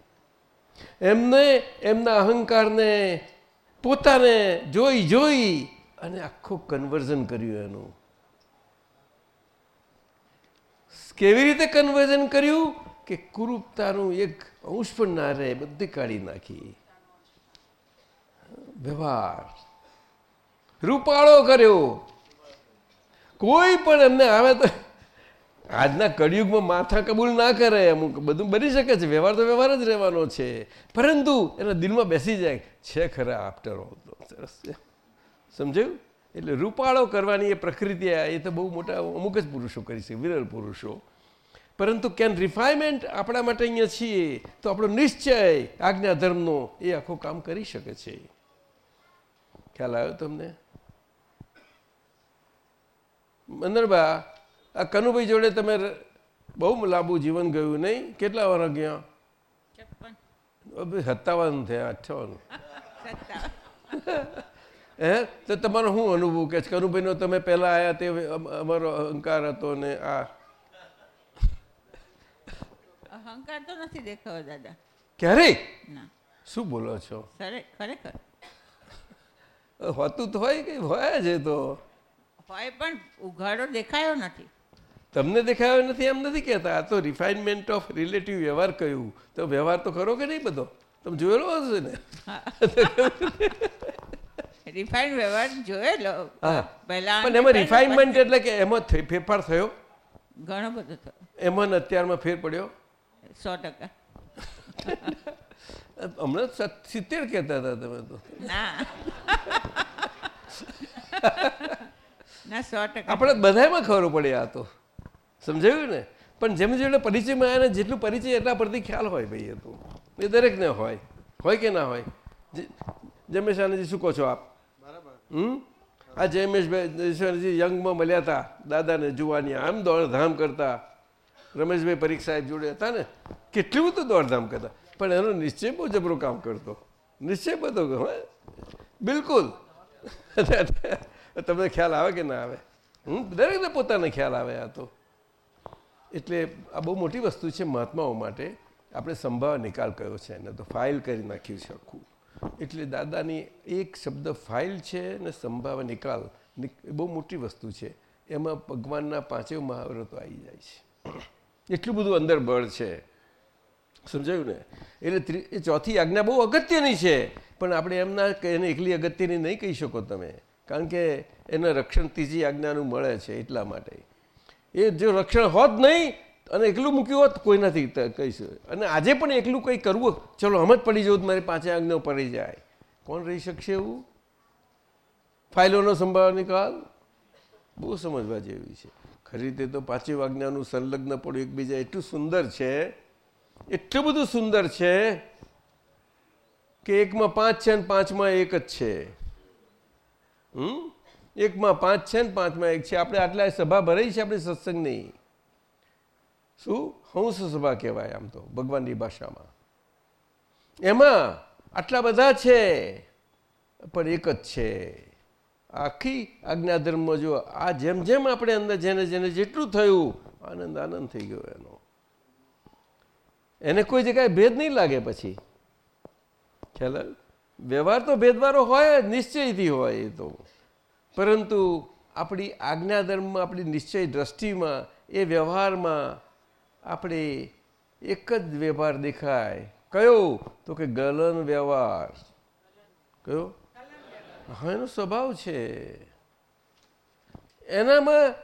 [SPEAKER 11] એમને, એમના અહંકારને, પોતાને જોઈ જોઈ અને આખું કન્વર્ઝન કર્યું એનું. કેવી રીતે કન્વર્ઝન કર્યું? કે કુરૂપતાનું એક અંશ પણ ના રહે, બધી કાઢી નાખી. વ્યવહાર. રૂપાળો કર્યો. કોઈ પણ એમને આવે તો આજના કળિયુગમાં માથા કબૂલ ના કરે, અમુક બધું બની શકે છે, વ્યવહાર તો વ્યવહાર જ રહેવાનો છે. પરંતુ એના દિલમાં બેસી જાય, છે ખરા આફ્ટર સરસ છે. સમજાયું? એટલે રૂપાળો કરવાની એ પ્રકૃતિ એ તો બહુ મોટા અમુક જ પુરુષો કરી છે વિરલ પુરુષો. પરંતુ કેન રિફાઇનમેન્ટ આપણા માટે અહીંયા છીએ તો આપણો નિશ્ચય આજ્ઞા ધર્મનો એ આખું કામ કરી શકે છે. ખ્યાલ આવ્યો તમને? મંદરબા આ કનુભાઈ જોડે તમે બહુ લાંબુ જીવન ગયું નહીં? કેટલા વાર ગયા? સત્તાવન થયા અઠાવન [LAUGHS] હે? તો તમારો શું અનુભવ કે કનુભાઈનો તમે પહેલા આવ્યા તે અમારો અહંકાર હતો ને આ
[SPEAKER 13] અહંકાર તો નથી દેખાવો દાદા.
[SPEAKER 11] ક્યારે?
[SPEAKER 13] ના.
[SPEAKER 11] શું બોલો છો?
[SPEAKER 13] ખરેખર.
[SPEAKER 11] હોતું તો હોય કે હોય છે તો.
[SPEAKER 13] હોય પણ ઉઘાડો દેખાયો નથી.
[SPEAKER 11] તમને દેખાયો નથી એમ નથી કહેતા? આ તો રિફાઇનમેન્ટ ઓફ રિલેટિવ વ્યવહાર કહ્યું. તો વ્યવહાર તો ખરો કે નહીં બધો? તમે જોયેલો હશે ને?
[SPEAKER 13] રિફાઇન વ્યવહાર જોયેલો.
[SPEAKER 11] પણ એમાં રિફાઇનમેન્ટ એટલે કે એમાં ફેરફાર થયો?
[SPEAKER 13] ઘણો બધો થયો.
[SPEAKER 11] એમાં અત્યારમાં ફેર પડ્યો?
[SPEAKER 13] સો ટકા.
[SPEAKER 11] હમણાં સિત્તેર કહેતા હતા તમે તો.
[SPEAKER 13] ના. ના સો ટકા.
[SPEAKER 11] આપણે બધામાં ખબર પડે આ તો. સમજાયું ને? પણ જેમ જેટલો પરિચયમાં આવ્યા ને જેટલું પરિચય એટલા પરથી ખ્યાલ હોય ભાઈ એ તો. એ દરેકને હોય. હોય કે ના હોય? જમેશાનજી શું કહો છો આપ? હમ? આ જયમેશભાઈ જયમેશજી યંગમાં મળ્યા હતા. દાદાને જોવાની આમ દોડધામ કરતા. રમેશભાઈ પરીખ સાહેબ જોડે હતા ને, કેટલું બધું દોડધામ કરતા. પણ એનો નિશ્ચય બહુ જબરો કામ કરતો. નિશ્ચય બધો બિલકુલ. તમને ખ્યાલ આવે કે ના આવે? હું દરેકને પોતાને ખ્યાલ આવે આ તો. એટલે આ બહુ મોટી વસ્તુ છે મહાત્માઓ માટે. આપણે સંભાવ નિકાલ કર્યો છે એને તો ફાઇલ કરી નાખ્યું છે આખું. એટલે દાદાની એક શબ્દ ફાઇલ છે ને સંભાવ નિકાલ બહુ મોટી વસ્તુ છે. એમાં ભગવાનના પાંચેય મહાવ્રતો આવી જાય છે. એટલું બધું અંદર બળ છે. સમજાયું ને? એટલે એ ચોથી આજ્ઞા બહુ અગત્યની છે. પણ આપણે એમના એને એકલી અગત્યની નહીં કહી શકો તમે. કારણ કે એને રક્ષણ ત્રીજી આજ્ઞાનું મળે છે એટલા માટે. એ જો રક્ષણ હોત નહીં, અને એકલું મૂક્યું હોત, કોઈ નથી કહીશું. અને આજે પણ એકલું કંઈ કરવું ચલો હમ જ પડી જવું મારી પાંચે આજ્ઞાઓ પડી જાય. કોણ રહી શકશે એવું? ફાઇલોનો સંભાળવાની કાલ? બહુ સમજવા જેવી છે. રીતે તો પાંચે આજ્ઞાનું સંલગ્ન પડ્યું એકબીજા એટલું સુંદર છે, એટલું બધું સુંદર છે કે એકમાં પાંચ છે ને પાંચમાં એક જ છે. હમ? એકમાં પાંચ છે ને પાંચમાં એક છે. આપણે આટલા સભા ભરાઈ છે આપણી સત્સંગની? શું? હંસ સભા કહેવાય આમ તો, ભગવાનની ભાષામાં. એમાં આટલા બધા છે, પણ એક જ છે. આખી આજ્ઞાધર્મમાં જો આ જેમ જેમ આપણે અંદર જેને જેને જેટલું થયું આનંદ આનંદ થઈ ગયો એનો. એને કોઈ જગ્યાએ ભેદ નહીં લાગે પછી. ખ્યાલ વ્યવહાર તો ભેદવારો હોય જ, નિશ્ચયથી હોય એ તો. પરંતુ આપણી આજ્ઞાધર્મમાં આપણી નિશ્ચય દ્રષ્ટિમાં એ વ્યવહારમાં આપણે એક જ વ્યવહાર દેખાય. કયો? તો કે ગલન વ્યવહાર. કયો? હા એનો સ્વભાવ છે. એનામાં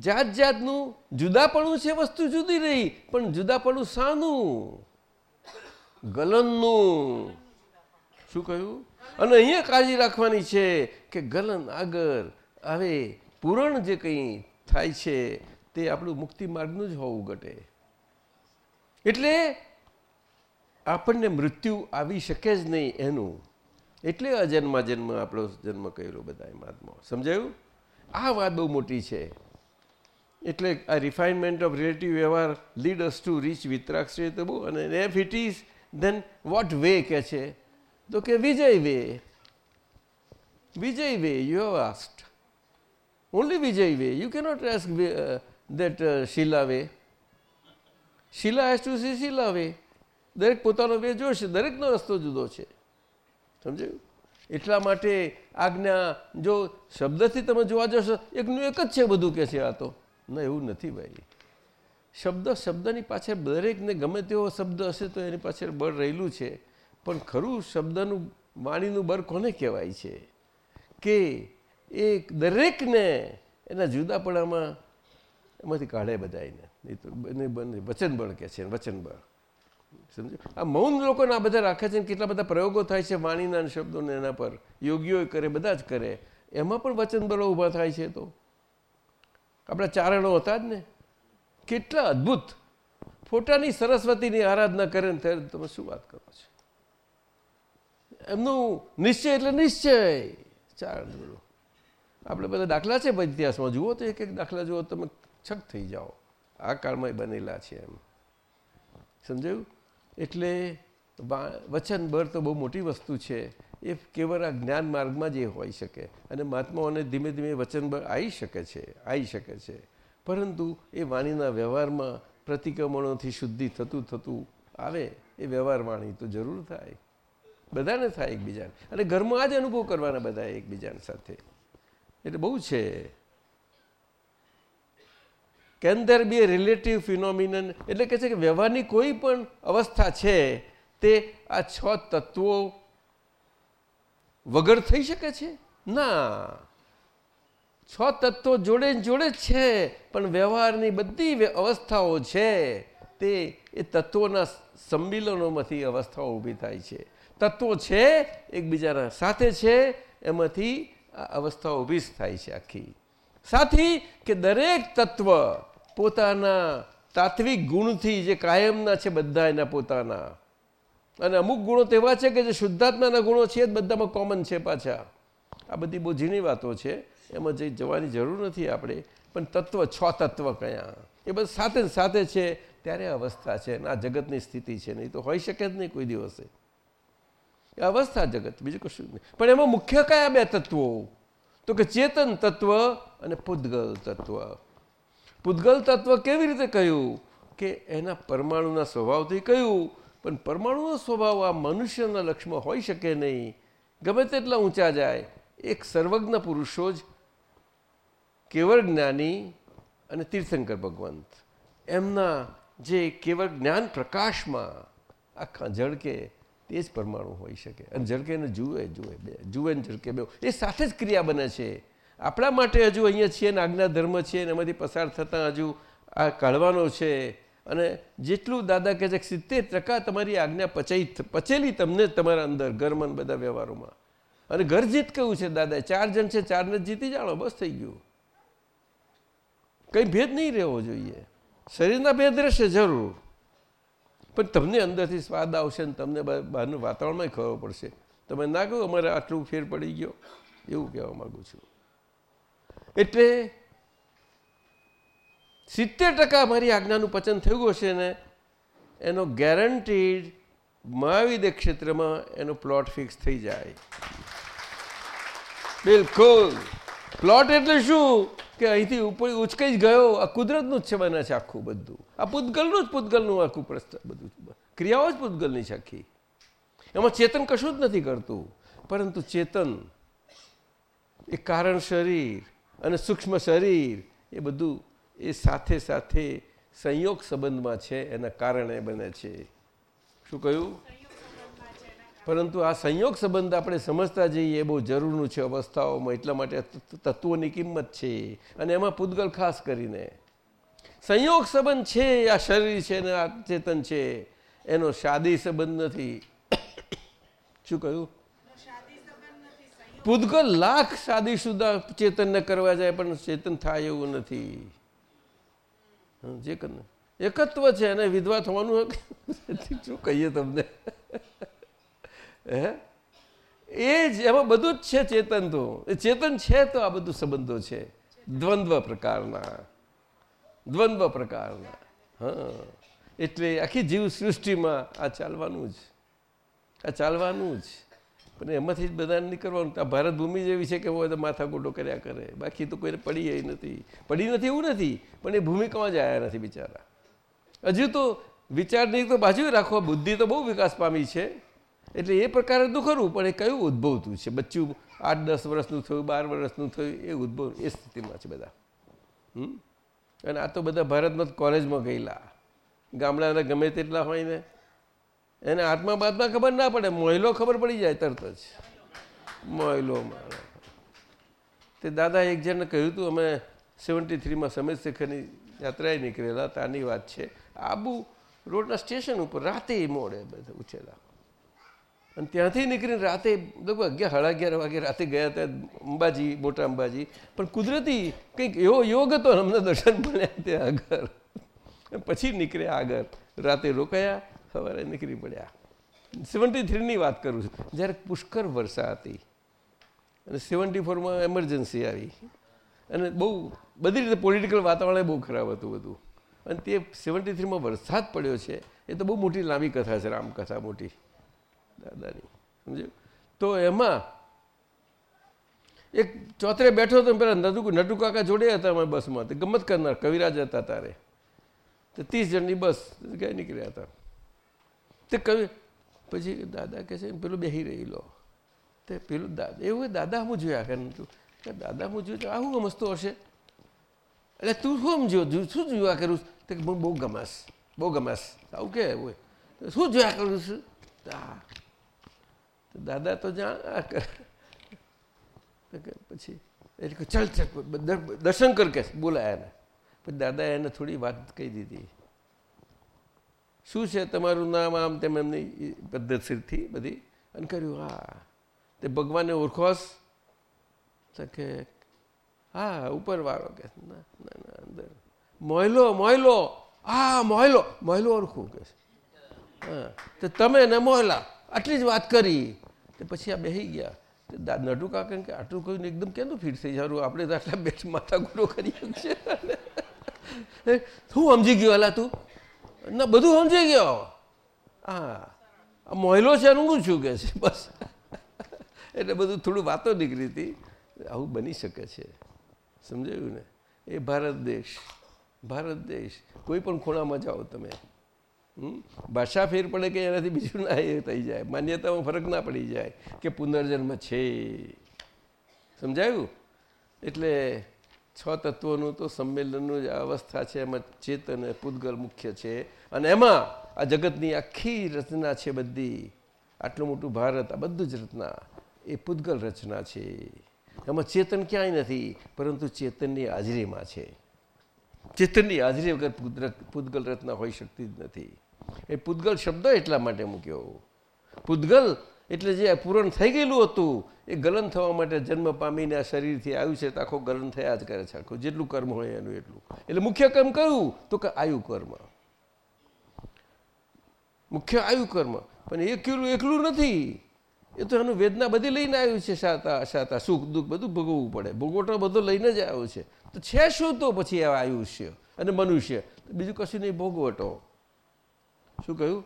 [SPEAKER 11] જાત જાતનું જુદાપણું છે વસ્તુ જુદી રહી, પણ જુદાપણું શાનું. ગલનનું. શું કહ્યું? અને અહીંયા કાળજી રાખવાની છે કે ગલન આગળ આવે, પૂરણ જે કંઈ થાય છે, તે આપણું મુક્તિ માર્ગનું જ હોવું ઘટે. એટલે આપણને મૃત્યુ આવી શકે જ નહીં એનું. એટલે અજન્મા જન્મ આપણો જન્મ કર્યો બધા મહાત્મા સમજાયું? આ વાત બહુ મોટી છે. એટલે આ રિફાઇનમેન્ટ ઓફ રિલેટિવ વ્યવહાર લીડ અસ ટુ રીચ તો બહુ, અને if it is then what way કે છે? તો કે Vijay way Vijay way you have asked only Vijay way you cannot ask that Sheela way Sheela has to see Sheela way દરેક પોતાનો way જોશે. દરેકનો રસ્તો જુદો છે. સમજાયું? એટલા માટે આજ્ઞા, જો શબ્દથી તમે જોવા જશો, એકનું એક જ છે બધું કે છે આ તો. ના, એવું નથી ભાઈ. શબ્દ શબ્દની પાછળ દરેકને ગમે તેવો શબ્દ હશે તો એની પાછળ બળ રહેલું છે. પણ ખરું શબ્દનું, વાણીનું બળ કોને કહેવાય છે? કે એ દરેકને એના જુદાપણામાં એમાંથી કાઢે બધાને એ તો બંને બંને, વચનબળ કહે છે વચન બળ સમજો? આ મૌન લોકોને આ બધા રાખે છે કેટલા બધા પ્રયોગો થાય છે વાણીના શબ્દોને એના પર. યોગીઓ કરે, બધા જ કરે. એમાં પણ વચન બળો ઊભા થાય છે તો. આપણા ચારણો હતા જ ને. કેટલા અદ્ભુત. ફોટાની સરસ્વતીની આરાધના કરે ને ત્યારે તમે શું વાત કરો છો? એમનું નિશ્ચય એટલે નિશ્ચય. ચારણ બળો આપણે બધા દાખલા છે ઇતિહાસમાં. જુઓ તો એક એક દાખલા જુઓ તમે છક થઈ જાઓ. આ કાળમાં બનેલા છે એમ. સમજાયું? એટલે વચન, બળ તો બહુ મોટી વસ્તુ છે. એ કેવળ આ જ્ઞાન માર્ગમાં જ એ હોઈ શકે. અને મહાત્માઓને ધીમે ધીમે વચન, બળ આવી શકે છે આવી શકે છે. પરંતુ એ વાણીના વ્યવહારમાં પ્રતિક્રમણોથી શુદ્ધિ થતું થતું આવે, એ વ્યવહાર વાણી તો જરૂર થાય. બધાને થાય એકબીજાને. અને ઘરમાં આ જ અનુભવ કરવાના બધા એકબીજાની સાથે. એટલે બહુ છે. Can there be relative phenomenon એટલે કે છે કે વ્યવહારની કોઈ પણ અવસ્થા છે, તે આ છ તત્વો વગર થઈ શકે છે? ના. છ તત્વો જોડે જોડે છે, પણ વ્યવહારની બધી અવસ્થાઓ છે, તે એ તત્વોના સંમિલનોમાંથી અવસ્થાઓ ઊભી થાય છે. તત્વો છે, એકબીજાના સાથે છે, એમાંથી આ અવસ્થાઓ ઊભી થાય છે આખી. સાથી કે દરેક તત્વ પોતાના તાત્વિક ગુણથી જે કાયમના છે બધા એના પોતાના. અને અમુક ગુણો તેવા છે કે જે શુદ્ધાત્માના ગુણો છે બધામાં કોમન છે પાછા. આ બધી બહુ ઝીણી વાતો છે. એમાં જઈ જવાની જરૂર નથી આપણે. પણ તત્વ છ તત્વ કયા. એ બધા સાથે સાથે છે. ત્યારે અવસ્થા છે અને આ જગતની સ્થિતિ છે નહીં તો હોઈ શકે જ નહીં કોઈ દિવસે. એ અવસ્થા જગત, બીજું કશું નહીં. પણ એમાં મુખ્ય કયા બે તત્વો? તો કે ચેતન તત્વ અને પૂદગલ તત્વ. પૂદગલ તત્વ કેવી રીતે કહ્યું? કે એના પરમાણુના સ્વભાવથી કહ્યું, પણ પરમાણુનો સ્વભાવ આ મનુષ્યના લક્ષ્યમાં હોઈ શકે નહીં. ગમે તેટલા ઊંચા જાય. એક સર્વજ્ઞ પુરુષો જ કેવળ જ્ઞાની અને તીર્થંકર ભગવંત. એમના જે કેવળ જ્ઞાન પ્રકાશમાં આખા ઝળકે તે જ પરમાણુ હોઈ શકે. અને ઝળકે એને જુએ જુએ બે, જુએ ને ઝળકે બે. એ સાથે જ ક્રિયા બને છે. આપણા માટે હજુ અહીંયા છીએ ને આજ્ઞા ધર્મ છે ને એમાંથી પસાર થતાં હજુ આ કાઢવાનો છે. અને જેટલું દાદા કહે છે સિત્તેર ટકા તમારી આજ્ઞા પચાઈ પચેલી તમને તમારા અંદર ઘરમાં બધા વ્યવહારોમાં. અને ઘર જીત કેવું છે દાદા? ચાર જણ છે ચારને જીતી જાણો, બસ થઈ ગયું. કંઈ ભેદ નહીં રહેવો જોઈએ. શરીરના ભેદ રહેશે જરૂર. પણ તમને અંદરથી સ્વાદ આવશે ને તમને બહારનું વાતાવરણમાં ખબર પડશે. તમે ના કહો, અમારે આટલું ફેર પડી ગયો. એવું કહેવા માગું છું. એટલે સિત્તેર ટકા મારી આજ્ઞાનું પચન થયું હશે ને, એનો ગેરંટીડ મહાવિદ્ય ક્ષેત્રમાં એનો પ્લોટ ફિક્સ થઈ જાય. બિલકુલ. પ્લોટ એટલે શું? કે અહીંથી ઉપર ઉચકાઈ જ ગયો. આ કુદરતનું જ છે બને છે આખું બધું. આ પૂતગલનું જ, પૂતગલનું આખું પ્રશ્ન બધું. ક્રિયાઓ જ પૂતગલની છે આખી. એમાં ચેતન કશું જ નથી કરતું. પરંતુ ચેતન એ કારણ શરીર અને સૂક્ષ્મ શરીર, એ બધું એ સાથે સાથે સંયોગ સંબંધમાં છે, એના કારણે બને છે. શું કહ્યું? પરંતુ આ સંયોગ સંબંધ આપણે સમજતા જઈએ, એ બહુ જરૂરનું છે અવસ્થાઓમાં, એટલા માટે તત્વોની કિંમત છે. અને એમાં પૂતગલ ખાસ કરીને. સંયોગ સંબંધ છે, આ શરીર છે ને આ ચેતન છે, એનો શાદી સંબંધ નથી. શું કહ્યું? પૂતગલ લાખ સાદી સુધા ચેતનને કરવા જાય, પણ ચેતન થાય એવું નથી. જે એકત્વ છે અને વિધવા થવાનું શું કહીએ તમને? હે? એ જ, એમાં બધું જ છે ચેતન તો. એ ચેતન છે તો આ બધું સંબંધો છે. દ્વંદ્વ પ્રકારના. દ્વંદ્વ પ્રકારના. હા. એટલે આખી જીવ સૃષ્ટિમાં આ ચાલવાનું જ. આ ચાલવાનું જ. પણ એમાંથી જ બધાને નીકળવાનું આ ભારત ભૂમિ જેવી છે કે બધા માથાકૂટો કર્યા કરે. બાકી તો કોઈને પડી નથી. પડી નથી એવું નથી, પણ એ ભૂમિકામાં જ આવ્યા નથી બિચારા. હજુ તો વિચારની તો બાજુ રાખવા બુદ્ધિ તો બહુ વિકાસ પામી છે. એટલે એ પ્રકારે તો ખરું, પણ એ કયું ઉદ્ભવતું છે? બચ્ચું આઠ, દસ વર્ષનું થયું, બાર વર્ષનું થયું, એ ઉદ્ભવ, એ સ્થિતિમાં છે બધા. અને આ તો બધા ભારતમાં કોલેજમાં ગયેલા. ગામડાના ગમે તેટલા હોય ને એને આત્મા બાદમાં ખબર ના પડે. મોયલો ખબર પડી જાય તરત જ. મોયલો તે દાદા એક જણને કહ્યું હતું અમે સેવન્ટી થ્રીમાં સમેત શેખરની યાત્રાએ નીકળેલા તાની વાત છે. આબુ રોડના સ્ટેશન ઉપર રાતે મોડે બધા ઉછેલા. અને ત્યાંથી નીકળીને રાતે લગભગ અગિયાર, સાડા અગિયાર વાગે રાતે ગયા હતા અંબાજી, મોટા અંબાજી. પણ કુદરતી કંઈક એવો યોગ હતો અમને દર્શન મળ્યા ત્યાં આગળ. પછી નીકળ્યા આગળ. રાતે રોકાયા સવારે નીકળી પડ્યા. સેવન્ટી થ્રીની વાત કરું છું. જ્યારે પુષ્કર વર્ષા હતી અને સેવન્ટી ફોરમાં એમરજન્સી આવી. અને બહુ બધી રીતે પોલિટિકલ વાતાવરણ બહુ ખરાબ હતું બધું. અને તે સેવન્ટી થ્રીમાં વરસાદ પડ્યો છે, એ તો બહુ મોટી લાંબી કથા છે, રામકથા મોટી. દાદાની. સમજ્યું? તો એમાં એક ચોતરે બેઠો હતો પેલા નટુ નટુ કાકા જોડે હતા અમે બસમાં. ગમત કરનાર, કવિરાજ હતા તારે. તો ત્રીસ જણની બસ ક્યાંય નીકળ્યા હતા. તે કવિ, પછી દાદા કહે છે પેલું બેસી રહી લો. તે પેલું દાદા એવું દાદા હું જોયા કરે દાદા હું જોયું આવું ગમસતો હશે? એટલે તું શું જો શું જોયા કરું? તે બહુ ગમાશ બહુ ગમાશ આવું કે હોય શું જોયા કરું છું? દાદા તો જાણ પછી, એટલે ચાલ દર્શન કર કે બોલાયા એને. પછી દાદા એને થોડી વાત કહી દીધી. શું છે તમારું નામ? આમ તેમ એમની પદ્ધતિથી બધી? અને કર્યું, હા. તે ભગવાનને ઓળખોશ? કે, હા, ઉપરવાળો. કે, ના ના ના, અંદર. મોયલો મોયલો. હા, મોયલો. મોયલો ઓળખું. કે હા. તો તમે ને મોયલા. આટલી જ વાત કરી. તે પછી આ બેસી ગયા. નટુ કાકા કે, આટલું કહ્યું એકદમ કેમ ફીટ થઈ સારું આપણે આટલા બેઠ માથા ગુરો કરીએ છીએ શું [LAUGHS] સમજી ગયો અલા તું? ના, બધું સમજાઈ ગયો. હા. મોયલો છે એનું હું છું કે છે? બસ. એટલે બધું થોડું વાતો નીકળી હતી. આવું બની શકે છે. સમજાયું ને? એ ભારત દેશ. ભારત દેશ. કોઈ પણ ખૂણામાં જાઓ તમે. ભાષા ફેર પડે કે એનાથી બીજું ના એ થઈ જાય. માન્યતામાં ફરક ના પડી જાય કે પુનર્જન્મ છે. સમજાયું? એટલે છ તત્વોનું તો સંમેલનનું જ અવસ્થા છે. એમાં ચેત અને પૂતગલ મુખ્ય છે. અને એમાં આ જગતની આખી રચના છે બધી. આટલું મોટું ભારત, આ બધું જ રચના. એ પૂતગલ રચના છે. એમાં ચેતન ક્યાંય નથી, પરંતુ ચેતનની હાજરીમાં છે. ચેતનની હાજરી વગર પૂતગલ રચના હોઈ શકતી જ નથી. એ પૂતગલ શબ્દ એટલા માટે મૂક્યો. પૂતગલ એટલે જે પૂરણ થઈ ગયેલું હતું, એ ગલન થવા માટે જન્મ પામીને આ શરીરથી આવ્યું છે, તો આખો ગલન થયા જ કરે છે, આખું જેટલું કર્મ હોય એનું એટલું. એટલે મુખ્ય કર્મ કયું? તો કે આયુ કર્મ. મુખ્ય આયુ કર્મ. પણ એકલું એકલું નથી. એ તો એનું વેદના બધી લઈને આવ્યું છે શાતા અસાતા સુખ, દુઃખ બધું ભોગવવું પડે. ભોગવટો બધો લઈને જ આવ્યો છે. તો છે શું તો પછી આ આયુષ્ય અને મનુષ્ય? બીજું કશું નહીં, ભોગવટો. શું કહ્યું?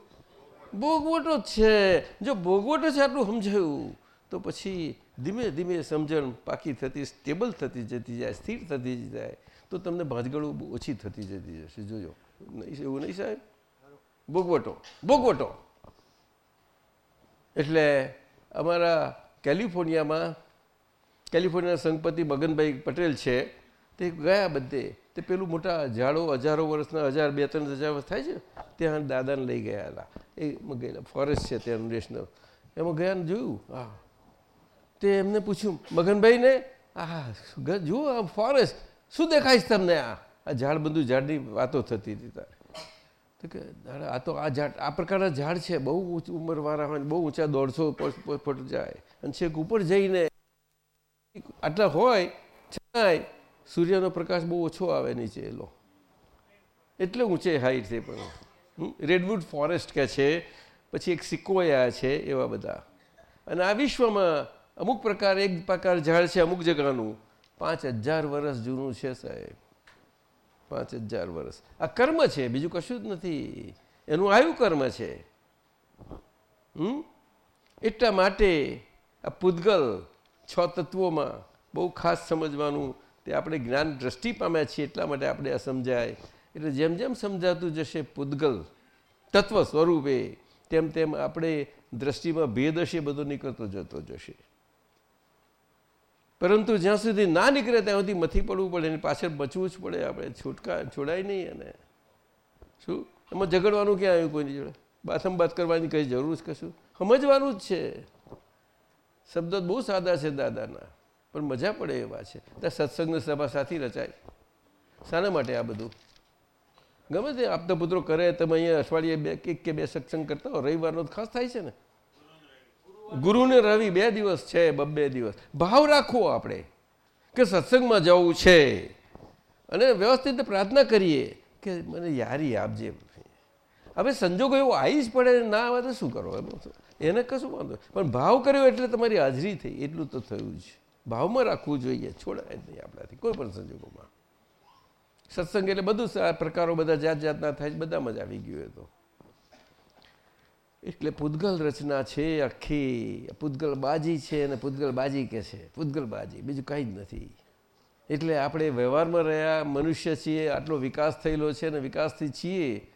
[SPEAKER 11] ભોગવટો જ છે. જો ભોગવટો છે આટલું સમજાયું, તો પછી ધીમે ધીમે સમજણ પાકી થતી, સ્ટેબલ થતી જતી જાય, સ્થિર થતી જાય, તો તમને ભાજગળું ઓછી થતી જતી જશે. જોજો. નહીં એવું નહીં સાહેબ? ભોગવટો. ભોગવટો. એટલે અમારા કેલિફોર્નિયામાં કેલિફોર્નિયા સંઘપતિ મગનભાઈ પટેલ છે, તે ગયા બધે તે પેલું મોટા ઝાડો હજારો વર્ષના હજાર બે ત્રણ હજાર વર્ષ થાય છે ત્યાં દાદાને લઈ ગયા હતા. એ ગયેલા. ફોરેસ્ટ છે ત્યાં નેશનલ. એમાં ગયા જોયું. હા. તે એમને પૂછ્યું મગનભાઈને આ જુઓ આ ફોરેસ્ટ. શું દેખાય છે તમને આ? આ ઝાડ બધું ઝાડની વાતો થતી હતી તારે. તો કે દાદા આ તો આ ઝાડ આ પ્રકારના ઝાડ છે. બહુ ઉંમરવાળા હોય બહુ ઊંચા દોઢસો ફૂટ જાય. અને છેક ઉપર જઈને આટલા હોય છતાંય સૂર્યનો પ્રકાશ બહુ ઓછો આવે નીચે એલો એટલે ઊંચે હાઈટ છે પણ. રેડવુડ ફોરેસ્ટ કે છે, પછી એક સિકોયા છે, એવા બધા. અને આ વિશ્વમાં અમુક પ્રકાર, એક પ્રકાર ઝાડ છે અમુક જગાનું. પાંચ હજાર વર્ષ જૂનું છે સાહેબ. પાંચ હજાર વર્ષ આ કર્મ છે, બીજું કશું જ નથી. એનું આયુ કર્મ છે. હમ? એટલા માટે આ પૂદગલ છ તત્વોમાં બહુ ખાસ સમજવાનું તે આપણે જ્ઞાન દ્રષ્ટિ પામ્યા છીએ એટલા માટે આપણે આ સમજાય. એટલે જેમ જેમ સમજાતું જશે પૂદગલ તત્વ સ્વરૂપે, તેમ તેમ આપણે દ્રષ્ટિમાં ભેદ હશે, બધો નીકળતો જતો જશે. પરંતુ જ્યાં સુધી ના નીકળે ત્યાં સુધી મથી પડવું પડે એની પાછળ બચવું જ પડે, આપણે છૂટકા છોડાય નહીં અને શું? એમાં ઝઘડવાનું ક્યાં આવ્યું કોઈની જોડે? બાથમ બાત કરવાની કંઈ જરૂર જ કશું? સમજવાનું જ છે. શબ્દ બહુ સાદા છે દાદાના. પણ મજા પડે એવા છે. ત્યાં સત્સંગની સભા સાથી રચાય. શાના માટે આ બધું? ગમે તે આપતા પુત્રો કરે, તમે અહીંયા અઠવાડિયે બે એક કે બે સત્સંગ કરતા હો, રવિવારનો ખાસ થાય છે ને? ગુરુ ને રવિ બે દિવસ છે, બબ્બે દિવસ. ભાવ રાખવો આપણે કે સત્સંગમાં જવું છે. અને વ્યવસ્થિત પ્રાર્થના કરીએ કે મને યારી આપજે. હવે સંજોગો એવો આવી જ પડે ના આવે તો શું કરો? એને કશું વાંધો પણ ભાવ કર્યો એટલે તમારી હાજરી થઈ. એટલું તો થયું જ. ભાવમાં રાખવું જોઈએ, છોડાય નહીં આપણાથી, કોઈ પણ સંજોગોમાં. સત્સંગ એટલે બધું પ્રકારો બધા જાત જાતના થાય બધામાં જ આવી ગયું હતો એટલે પૂતગલ રચના છે આખી. પૂતગલ બાજી છે અને પૂતગલ બાજી કે છે. પૂતગલ બાજી, બીજું કંઈ જ નથી. એટલે આપણે વ્યવહારમાં રહ્યા, મનુષ્ય છીએ, આટલો વિકાસ થયેલો છે અને વિકાસથી છીએ,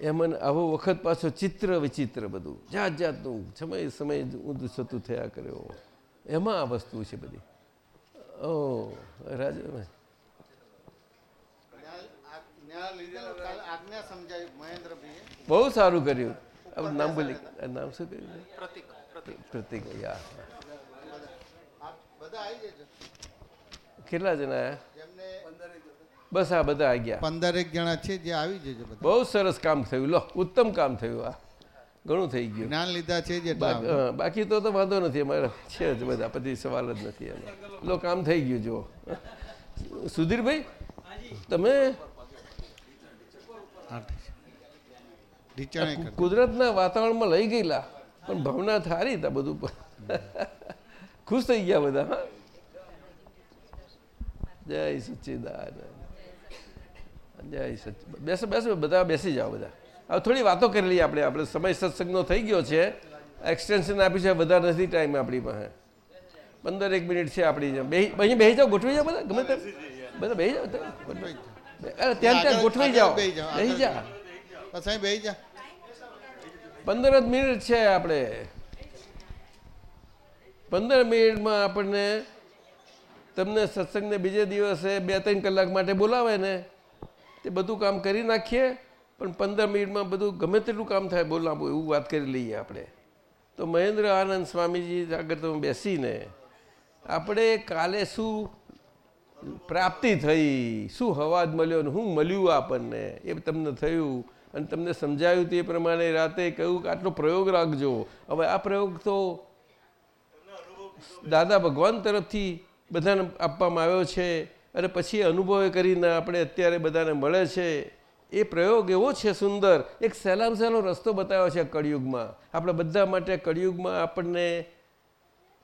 [SPEAKER 11] એમાં આવો વખત પાછો ચિત્ર વિચિત્ર બધું, જાત જાતનું, સમય સમય ઊંધું થયા કર્યો. એમાં આ વસ્તુ છે બધી. ઓ રાજા બહુ સારું કર્યું. નામ બોલી નામ શું કર્યું? પ્રતિક યા. કેટલા જણા? આવ્યા બસ આ બધા આવી ગયા.
[SPEAKER 5] પંદરેક જણા છે જે આવી જજો
[SPEAKER 11] બહુ સરસ કામ થયું. લો ઉત્તમ કામ થયું આ. ઘણું થઈ ગયું.
[SPEAKER 5] જ્ઞાન લીધા છે જે
[SPEAKER 11] બાકી તો તો વાંધો નથી અમારે છે જ બધા પછી સવાલ જ નથી એનો લો કામ થઈ ગયું જુઓ. સુધીરભાઈ તમે કુદરતના વાતાવરણમાં લઈ ગયેલા પણ ભાવના થારી હતા બધું ખુશ થઈ ગયા બધા હા? જય સચ્ચિદાન જય સચ બેસો બેસો બધા બેસી જાઓ બધા. હવે થોડી વાતો કરી લઈએ આપણે આપણે સમય સત્સંગનો થઈ ગયો છે. એક્સટેન્શન આપી છે વધારે નથી ટાઈમ આપણી પાસે. પંદર એક મિનિટ છે આપણી બે અહીં બેસી જાઓ ગોઠવી જાઓ બધા ગમે તે બધા બેસી જાઓ ત્યાં ત્યાં ગોઠવી જાઓ. બેસી જા
[SPEAKER 5] અહીં બેસી જા
[SPEAKER 11] પંદર જ મિનિટ છે આપણે. પંદર મિનિટમાં આપણને તમને સત્સંગને બીજે દિવસે બે ત્રણ કલાક માટે બોલાવે ને તે બધું કામ કરી નાખીએ. પણ પંદર મિનિટમાં બધું ગમે તેટલું કામ થાય બોલાવું એવું વાત કરી લઈએ આપણે. તો મહેન્દ્ર આનંદ સ્વામીજી આગળ તમે બેસીને, આપણે કાલે શું પ્રાપ્તિ થઈ? શું હવાજ મળ્યો ને શું મળ્યું આપણને? એ તમને થયું અને તમને સમજાયું તે પ્રમાણે રાતે કહ્યું કે, આટલો પ્રયોગ રાખજો. હવે આ પ્રયોગ તો દાદા ભગવાન તરફથી બધાને આપવામાં આવ્યો છે અને પછી અનુભવે કરીને આપણે અત્યારે બધાને મળે છે. એ પ્રયોગ એવો છે સુંદર. એક સહેલામ સહેલો રસ્તો બતાવ્યો છે કળિયુગમાં. આપણે બધા માટે કળિયુગમાં આપણને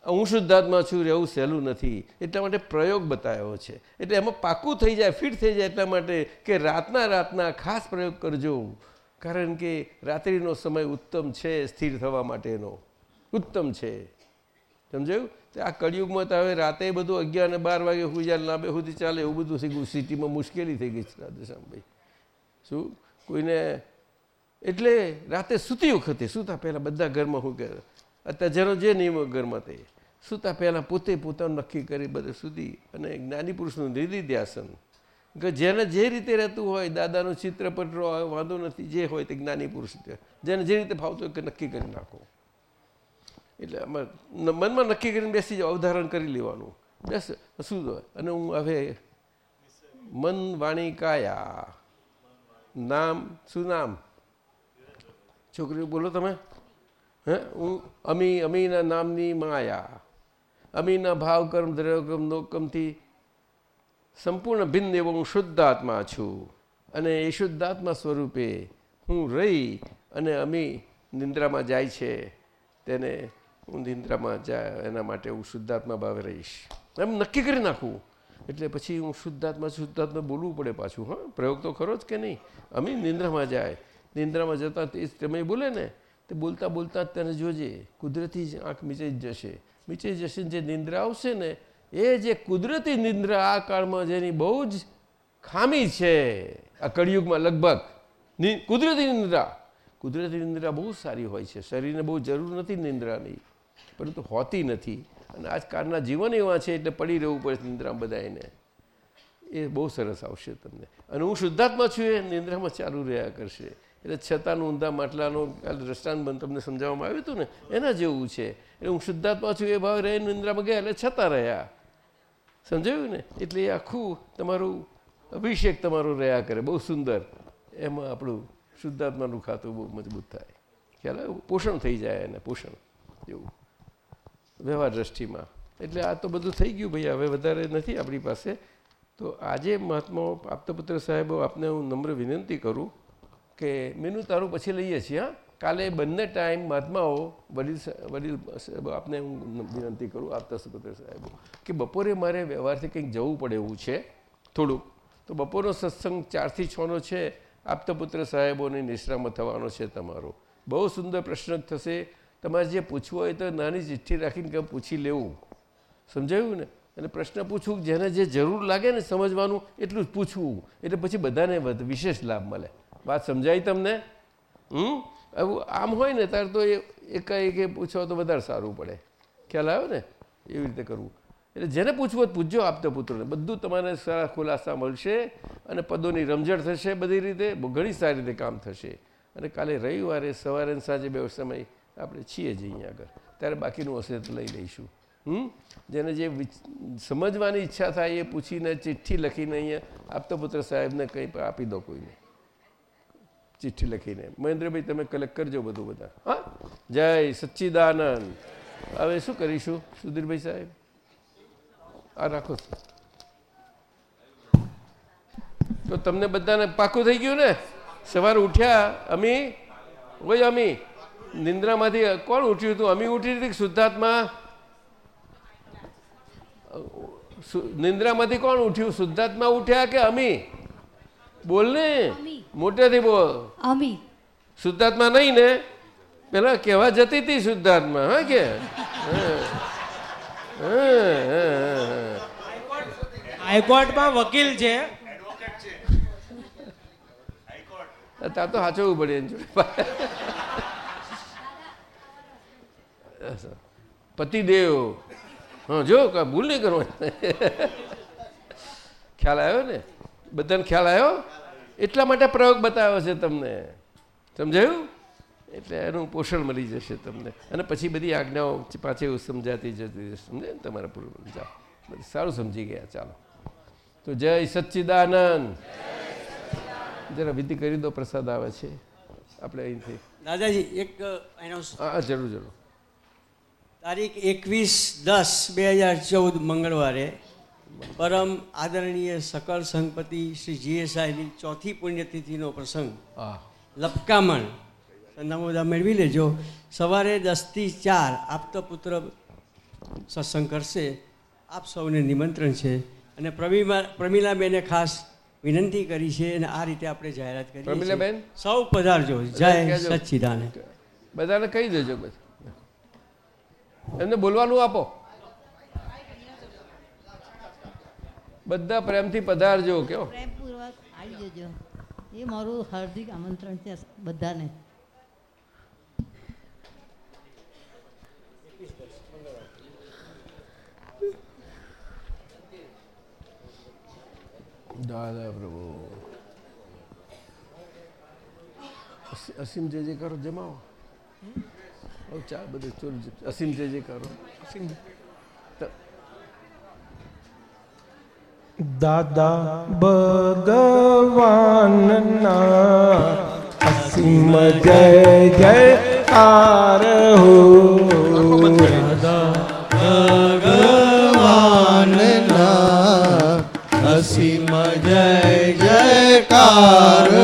[SPEAKER 11] હું શુદ્ધાત્મા છું, રહેવું સહેલું નથી. એટલા માટે પ્રયોગ બતાવ્યો છે. એટલે એમાં પાકું થઈ જાય, ફિટ થઈ જાય એટલા માટે કે રાતના રાતના ખાસ પ્રયોગ કરજો. કારણ કે રાત્રિનો સમય ઉત્તમ છે, સ્થિર થવા માટેનો. ઉત્તમ છે. સમજાયું? આ કળિયુગમાં તો હવે રાતે બધું અગિયાર ને બાર વાગે હુજાર લાંબે સુધી ચાલે એવું બધું થઈ ગયું સિટીમાં મુશ્કેલી થઈ ગઈ છે રાધેશ્યામભાઈ શું? કોઈને એટલે રાતે સૂતી વખતે, સૂતા પહેલાં બધા ઘરમાં શું કરે અત્યારે જેનો જે નિયમો ઘરમાં તે. સૂતા પહેલાં પોતે પોતાનું નક્કી કરી બધે સુધી અને જ્ઞાની પુરુષનું નિધિધ્યાસન કે જેને જે રીતે રહેતું હોય, દાદાનું ચિત્રપટ વાંધો નથી, જે હોય તે જ્ઞાની પુરુષ જેને જે રીતે ફાવતું હોય નક્કી કરી નાખો. એટલે મનમાં નક્કી કરીને બેસી જાઓ, અવધારણ કરી લેવાનું. બસ, શું અને હું હવે મન વાણી કાયા. નામ, શું નામ? છોકરીઓ, બોલો તમે. હે, હું અમી, અમીના નામની માયા. અમીના ભાવ, કર્મ દ્રવ્યકર્મ નોકમથી સંપૂર્ણ ભિન્ન એવો હું શુદ્ધાત્મા છું. અને એ શુદ્ધાત્મા સ્વરૂપે હું રહી અને અમી નિંદ્રામાં જાય છે. તેને હું નિંદ્રામાં જાય, એના માટે હું શુદ્ધાત્મા ભાવે રહીશ. એમ નક્કી કરી નાખું. એટલે પછી હું શુદ્ધાત્મા શુદ્ધાત્મા બોલવું પડે પાછું, હા? પ્રયોગ તો ખરો જ કે નહીં? અમે નિંદ્રામાં જાય. નિંદ્રામાં જતાં તે તમે બોલે ને, તે બોલતા બોલતા તને જોજે. કુદરતી જ આંખ મીચાઈ જશે. મીચાઈ જશે જે નિંદ્રા આવશે ને, એ જે કુદરતી નિંદ્રા આ કાળમાં જેની બહુ જ ખામી છે, આ કળિયુગમાં લગભગ કુદરતી નિંદ્રા. કુદરતી નિંદ્રા બહુ સારી હોય છે. શરીરને બહુ જરૂર નથી નિંદ્રાની. પરંતુ હોતી નથી. અને આજકાલના જીવન એવા છે એટલે પડી રહેવું પડે નિંદ્રા બધાને એ બહુ સરસ આવશે તમને. અને હું શુદ્ધાત્મા છું એ નિંદ્રામાં ચાલુ રહ્યા કરશે. એટલે છતાંનું ઊંધા માટલાનો કાલ દ્રષ્ટાંત તમને સમજાવવામાં આવ્યું હતું ને, એના જેવું છે. એટલે હું શુદ્ધાત્મા છું એ ભાવ રહે નિંદ્રામાં ગયા એટલે છતાં રહ્યા. સમજાયું ને? એટલે એ આખું તમારું અભિષેક તમારો રહ્યા કરે. બહુ સુંદર. એમાં આપણું શુદ્ધાત્માનું ખાતું બહુ મજબૂત થાય. ખ્યાલ પોષણ થઈ જાય એને, પોષણ. એવું. વ્યવહાર દ્રષ્ટિમાં. એટલે આ તો બધું થઈ ગયું ભાઈ, હવે વધારે નથી આપણી પાસે. તો આજે મહાત્મા આપતપુત્ર સાહેબો, આપને હું નમ્ર વિનંતી કરું કે મેનુ તારું પછી લઈએ છીએ, હા? કાલે બંને ટાઈમ મહાત્માઓ, વડીલ વડીલ આપને હું વિનંતી કરું, આપતાપુત્ર સાહેબો, કે બપોરે મારે વ્યવહારથી કંઈક જવું પડે એવું છે થોડુંક તો બપોરનો સત્સંગ ચારથી છનો છે, આપતાપુત્ર સાહેબોની નિશ્રામાં થવાનો છે તમારો. બહુ સુંદર પ્રશ્ન થશે. તમારે જે પૂછવું હોય તો નાની ચિઠ્ઠી રાખીને કે પૂછી લેવું. સમજાયું ને? અને પ્રશ્ન પૂછવું જેને જે જરૂર લાગે ને સમજવાનું એટલું જ પૂછવું. એટલે પછી બધાને વિશેષ લાભ મળે. વાત સમજાય તમને? હમ? આવું આમ હોય ને ત્યારે તો એ એકાએક પૂછો તો વધારે સારું પડે. ખ્યાલ આવ્યો ને? એવી રીતે કરવું. એટલે જેને પૂછવું પૂછજો આપતા પુત્રોને. બધું તમારે સારા ખુલાસા મળશે અને પદોની રમઝટ થશે બધી રીતે. ઘણી સારી રીતે કામ થશે. અને કાલે રવિવારે સવારે સાંજે બે સમય આપણે છીએ જ અહીંયા આગળ. ત્યારે બાકીનું હશે તો લઈ લઈશું. હમ? જેને જે સમજવાની ઈચ્છા થાય એ પૂછીને ચિઠ્ઠી લખીને અહીંયા આપતો પુત્ર સાહેબને કંઈ આપી દો કોઈને. ચિઠ્ઠી લખીને. મહેન્દ્રભાઈ, તમે કલેક્ટ કરજો બધું બધા. હા? જય સચ્ચિદાનંદ. હવે શું કરીશું, સુધીરભાઈ સાહેબ? આ રાખો તો તમને બધાને પાકું થઈ ગયું ને? સવારે ઉઠ્યા, અમી? ઓય, અમી? નિંદ્રામાંથી કોણ ઉઠ્યું હતું? અમી ઉઠી હતી શુદ્ધાત્મા? નિંદ્રામાંથી કોણ ઉઠ્યું? શુદ્ધાત્મા ઉઠ્યા કે અમી? બોલ ને. મોટેથી બોલ.
[SPEAKER 14] અમી.
[SPEAKER 11] શુદ્ધાત્મા નહીં ને? પેલા કેવા જતી હતી શુદ્ધાત્મા હા કે?
[SPEAKER 9] હાઈકોર્ટમાં વકીલ છે.
[SPEAKER 11] ત્યાં તો સાચવવું પડે એની જોડે. પતિદેવ. હા જો ભૂલ નહીં કરો ખ્યાલ આવ્યો ને? બધાને ખ્યાલ આવ્યો? એટલા માટે પ્રયોગ બતાવ્યો છે તમને. સમજાયું? એટલે એનું પોષણ મળી જશે તમને. અને પછી બધી આજ્ઞાઓ પાછી સમજાતી જતી સમજે ને તમારા પૂર્વ જાઓ. સારું સમજી ગયા. ચાલો. તો જય સચ્ચિદાનંદ. જરા વિધિ કરી દો પ્રસાદ આવે છે. આપણે અહીંથી.
[SPEAKER 14] દાદાજી એક
[SPEAKER 11] હા જરૂર જરૂર.
[SPEAKER 14] તારીખ એકવીસ દસ બે હજાર ચૌદ મંગળવારે પરમ આદરણીય સકલ સંગપતિ શ્રી જીએસઆઈની ચોથી પુણ્યતિથિનો પ્રસંગ. લપકામણ. નમોદા બધા મેળવી લેજો. સવારે દસથી ચાર આપતો પુત્ર સત્સંગ કરશે. આપ સૌને નિમંત્રણ છે. અને પ્રવીમા પ્રમીલાબેને ખાસ વિનંતી કરી છે અને આ રીતે આપણે જાહેરાત કરી
[SPEAKER 11] પ્રમીલાબેન?
[SPEAKER 14] સૌ પધારજો. જય. સચ્ચિદાનંદ.
[SPEAKER 11] બધાને કહી દેજો બસ. એમને બોલવાનું આપો. બધા પ્રેમથી પધારજો કેવો?
[SPEAKER 15] પ્રેમપૂર્વક આવી જજો. એ મારું હાર્દિક આમંત્રણ છે બધાને.
[SPEAKER 11] દાદા પ્રભુ. અસી- અસીમ જે જે કરો જમાવો. ચા બધું અસીમ જે જે કરો
[SPEAKER 16] અસીમ.
[SPEAKER 1] દાદા ભગવાનના અસીમ જય જયકાર હો.
[SPEAKER 2] ભગવાનના અસીમ જય જયકાર હો.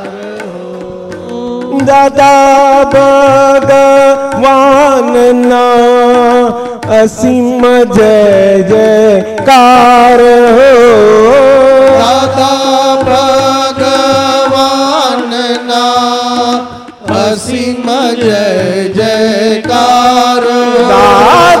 [SPEAKER 1] દાદા ભગવાનના અસીમ જય
[SPEAKER 2] જય કાર
[SPEAKER 1] દાદા ભગવાનના અસીમ જય જયકાર
[SPEAKER 2] દાદા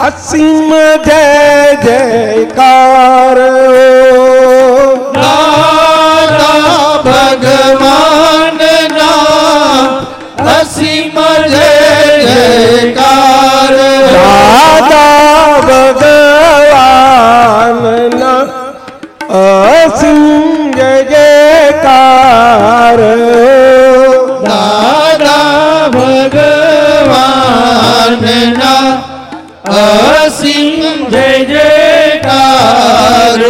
[SPEAKER 2] અસીમ જય જયકાર.
[SPEAKER 1] ભગવાન ના અસીમ જય જયકાર.
[SPEAKER 2] દાદા
[SPEAKER 1] ભગવાન ના અસીમ
[SPEAKER 2] ભગવાનના અસીમ જય જયકાર.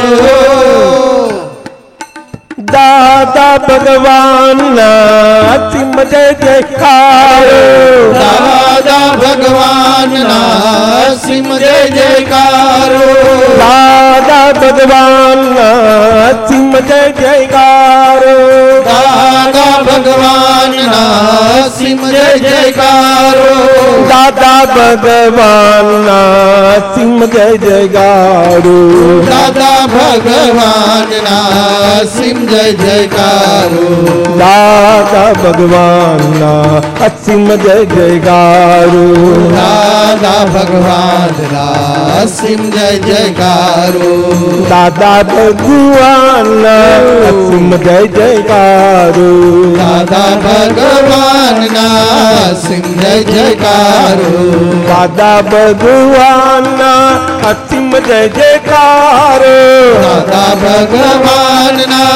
[SPEAKER 1] દાદા ભગવાનના અસીમ જય જયકાર.
[SPEAKER 2] દાદા ભગવાનના અસીમ જય જયકાર.
[SPEAKER 1] દાદા ભગવાનના અસીમ જય જયકાર.
[SPEAKER 2] દાદા ભગવાનના જય જયકાર.
[SPEAKER 1] દાદા ભગવાનના સિંહ જય જયકારો.
[SPEAKER 2] દાદા ભગવાનના સિંહ જય જયકારો.
[SPEAKER 1] દાદા ભગવાનના અસીમ જય જયકારો.
[SPEAKER 2] દાદા ભગવાનના અસીમ જય જયકારો.
[SPEAKER 1] દાદા ભગવાનના અસીમ જય જયકારો.
[SPEAKER 2] દાદા ભગવાનના અસીમ સિંહ જયકારો.
[SPEAKER 1] દાદા ભગવાનના અસીમ જય જયકારો.
[SPEAKER 2] દાદા ભગવાનના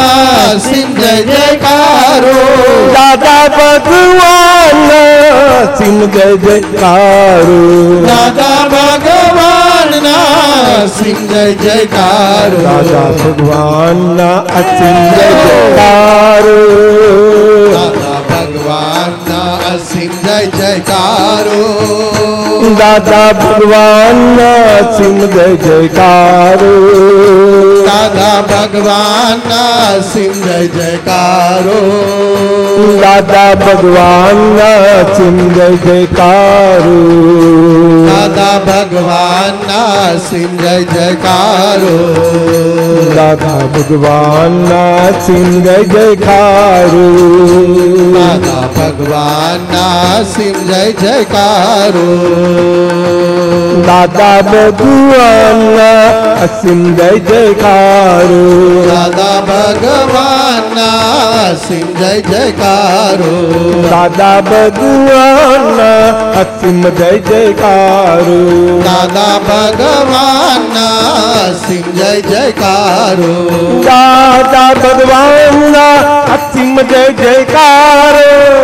[SPEAKER 2] અસીમ જય જયકારો.
[SPEAKER 1] દાદા ભગવાનના સિંહ જય જયકારો.
[SPEAKER 2] દાદા ભગવાનના અસીમ જય જયકારો.
[SPEAKER 1] દાદા ભગવાનના અસીમ જય જયકારો.
[SPEAKER 2] દાદા ભગવાનના અસીમ જય જયકારો
[SPEAKER 1] દાદા ભગવાનના અસીમ જય જયકારો
[SPEAKER 2] દાદા ભગવાનના અસીમ જય જયકારો
[SPEAKER 1] દાદા ભગવાનના અસીમ જય જયકારો
[SPEAKER 2] દાદા ભગવાનના અસીમ જય જયકારો
[SPEAKER 1] દાદા ભગવાનના અસીમ જય જયકારો
[SPEAKER 2] દાદા ભગવાનના અસીમ જય જયકારો.
[SPEAKER 1] દાદા ભગવાનના અસીમ જય જયકારો.
[SPEAKER 2] દાદા ભગવાનના અસીમ જય જયકારો.
[SPEAKER 1] દાદા ભગવાનના અસીમ જય જયકારો.
[SPEAKER 2] દાદા ભગવાનના અસીમ જય જયકારો.
[SPEAKER 1] દાદા ભગવાનના અસીમ જય જયકાર.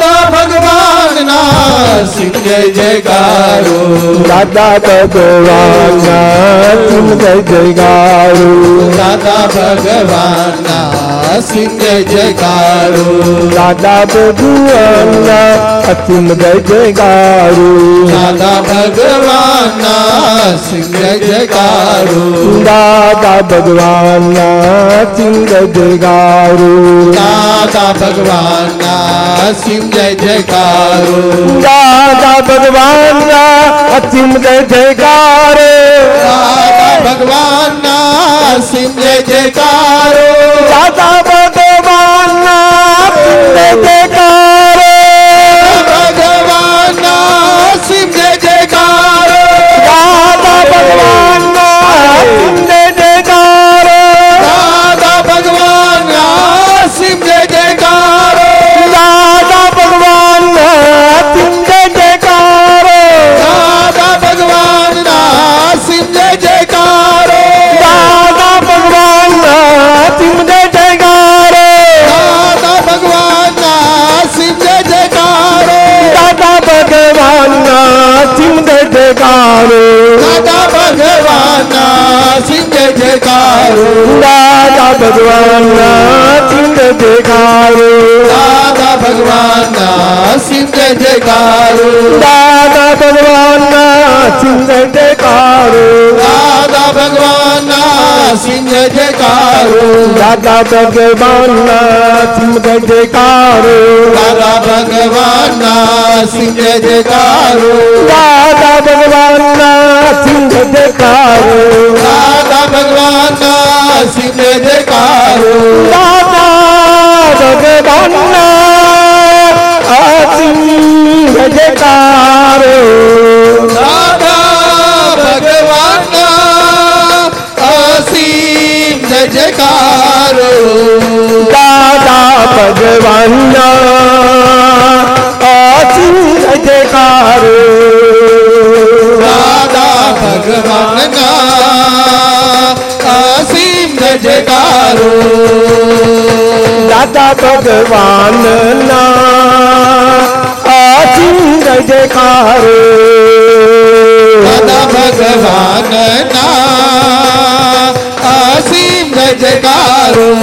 [SPEAKER 2] ભગવાનના સિંહ જય જયકાર.
[SPEAKER 1] દાદા ભગવાનના સિંહ જય જયકાર.
[SPEAKER 2] દાદા ભગવાનના સિંહ જગાડો
[SPEAKER 1] દાદા ભગવાનના અતિમ જગાડો
[SPEAKER 2] દાદા ભગવાનના સિંહ જગાડો
[SPEAKER 1] દાદા ભગવાનના સિંહ જગાડો
[SPEAKER 2] દાદા ભગવાનના સિંહ જગાડો
[SPEAKER 1] દાદા ભગવાનના અતિમ જગાડો
[SPEAKER 2] દાદા ભગવાનના
[SPEAKER 1] સિંહ જગાડો
[SPEAKER 2] દાદા Oh! ભગવાના સિંહ જયકારો.
[SPEAKER 1] દાદા ભગવાના સિંહ જયકારો.
[SPEAKER 2] દાદા ભગવાના સિંહ જયકારો.
[SPEAKER 1] દાદા ભગવાના સિંહ જયકારો.
[SPEAKER 2] દાદા ભગવાના સિંહ જયકારો.
[SPEAKER 1] દાદા ભગવાન ના સિંહ જયકારો
[SPEAKER 2] દાદા ભગવાન ના સિંહ જયકારો
[SPEAKER 1] દાદા ભગવાન ના સિંહ જયકારો
[SPEAKER 2] દાદા ભગવાન ના સિંહ જયકારો
[SPEAKER 1] દાદા
[SPEAKER 2] ભગવાન ના સિંહ જયકારો
[SPEAKER 1] દાદા
[SPEAKER 2] ભગવાન ના સિંહ જયકારો
[SPEAKER 1] જયકારો
[SPEAKER 2] દાદા ભગવાનના આ સિંહ જય જયકારો
[SPEAKER 1] દાદા ભગવાનના અસીમ જય જયકારો
[SPEAKER 2] દાદા ભગવાનના આ
[SPEAKER 1] karo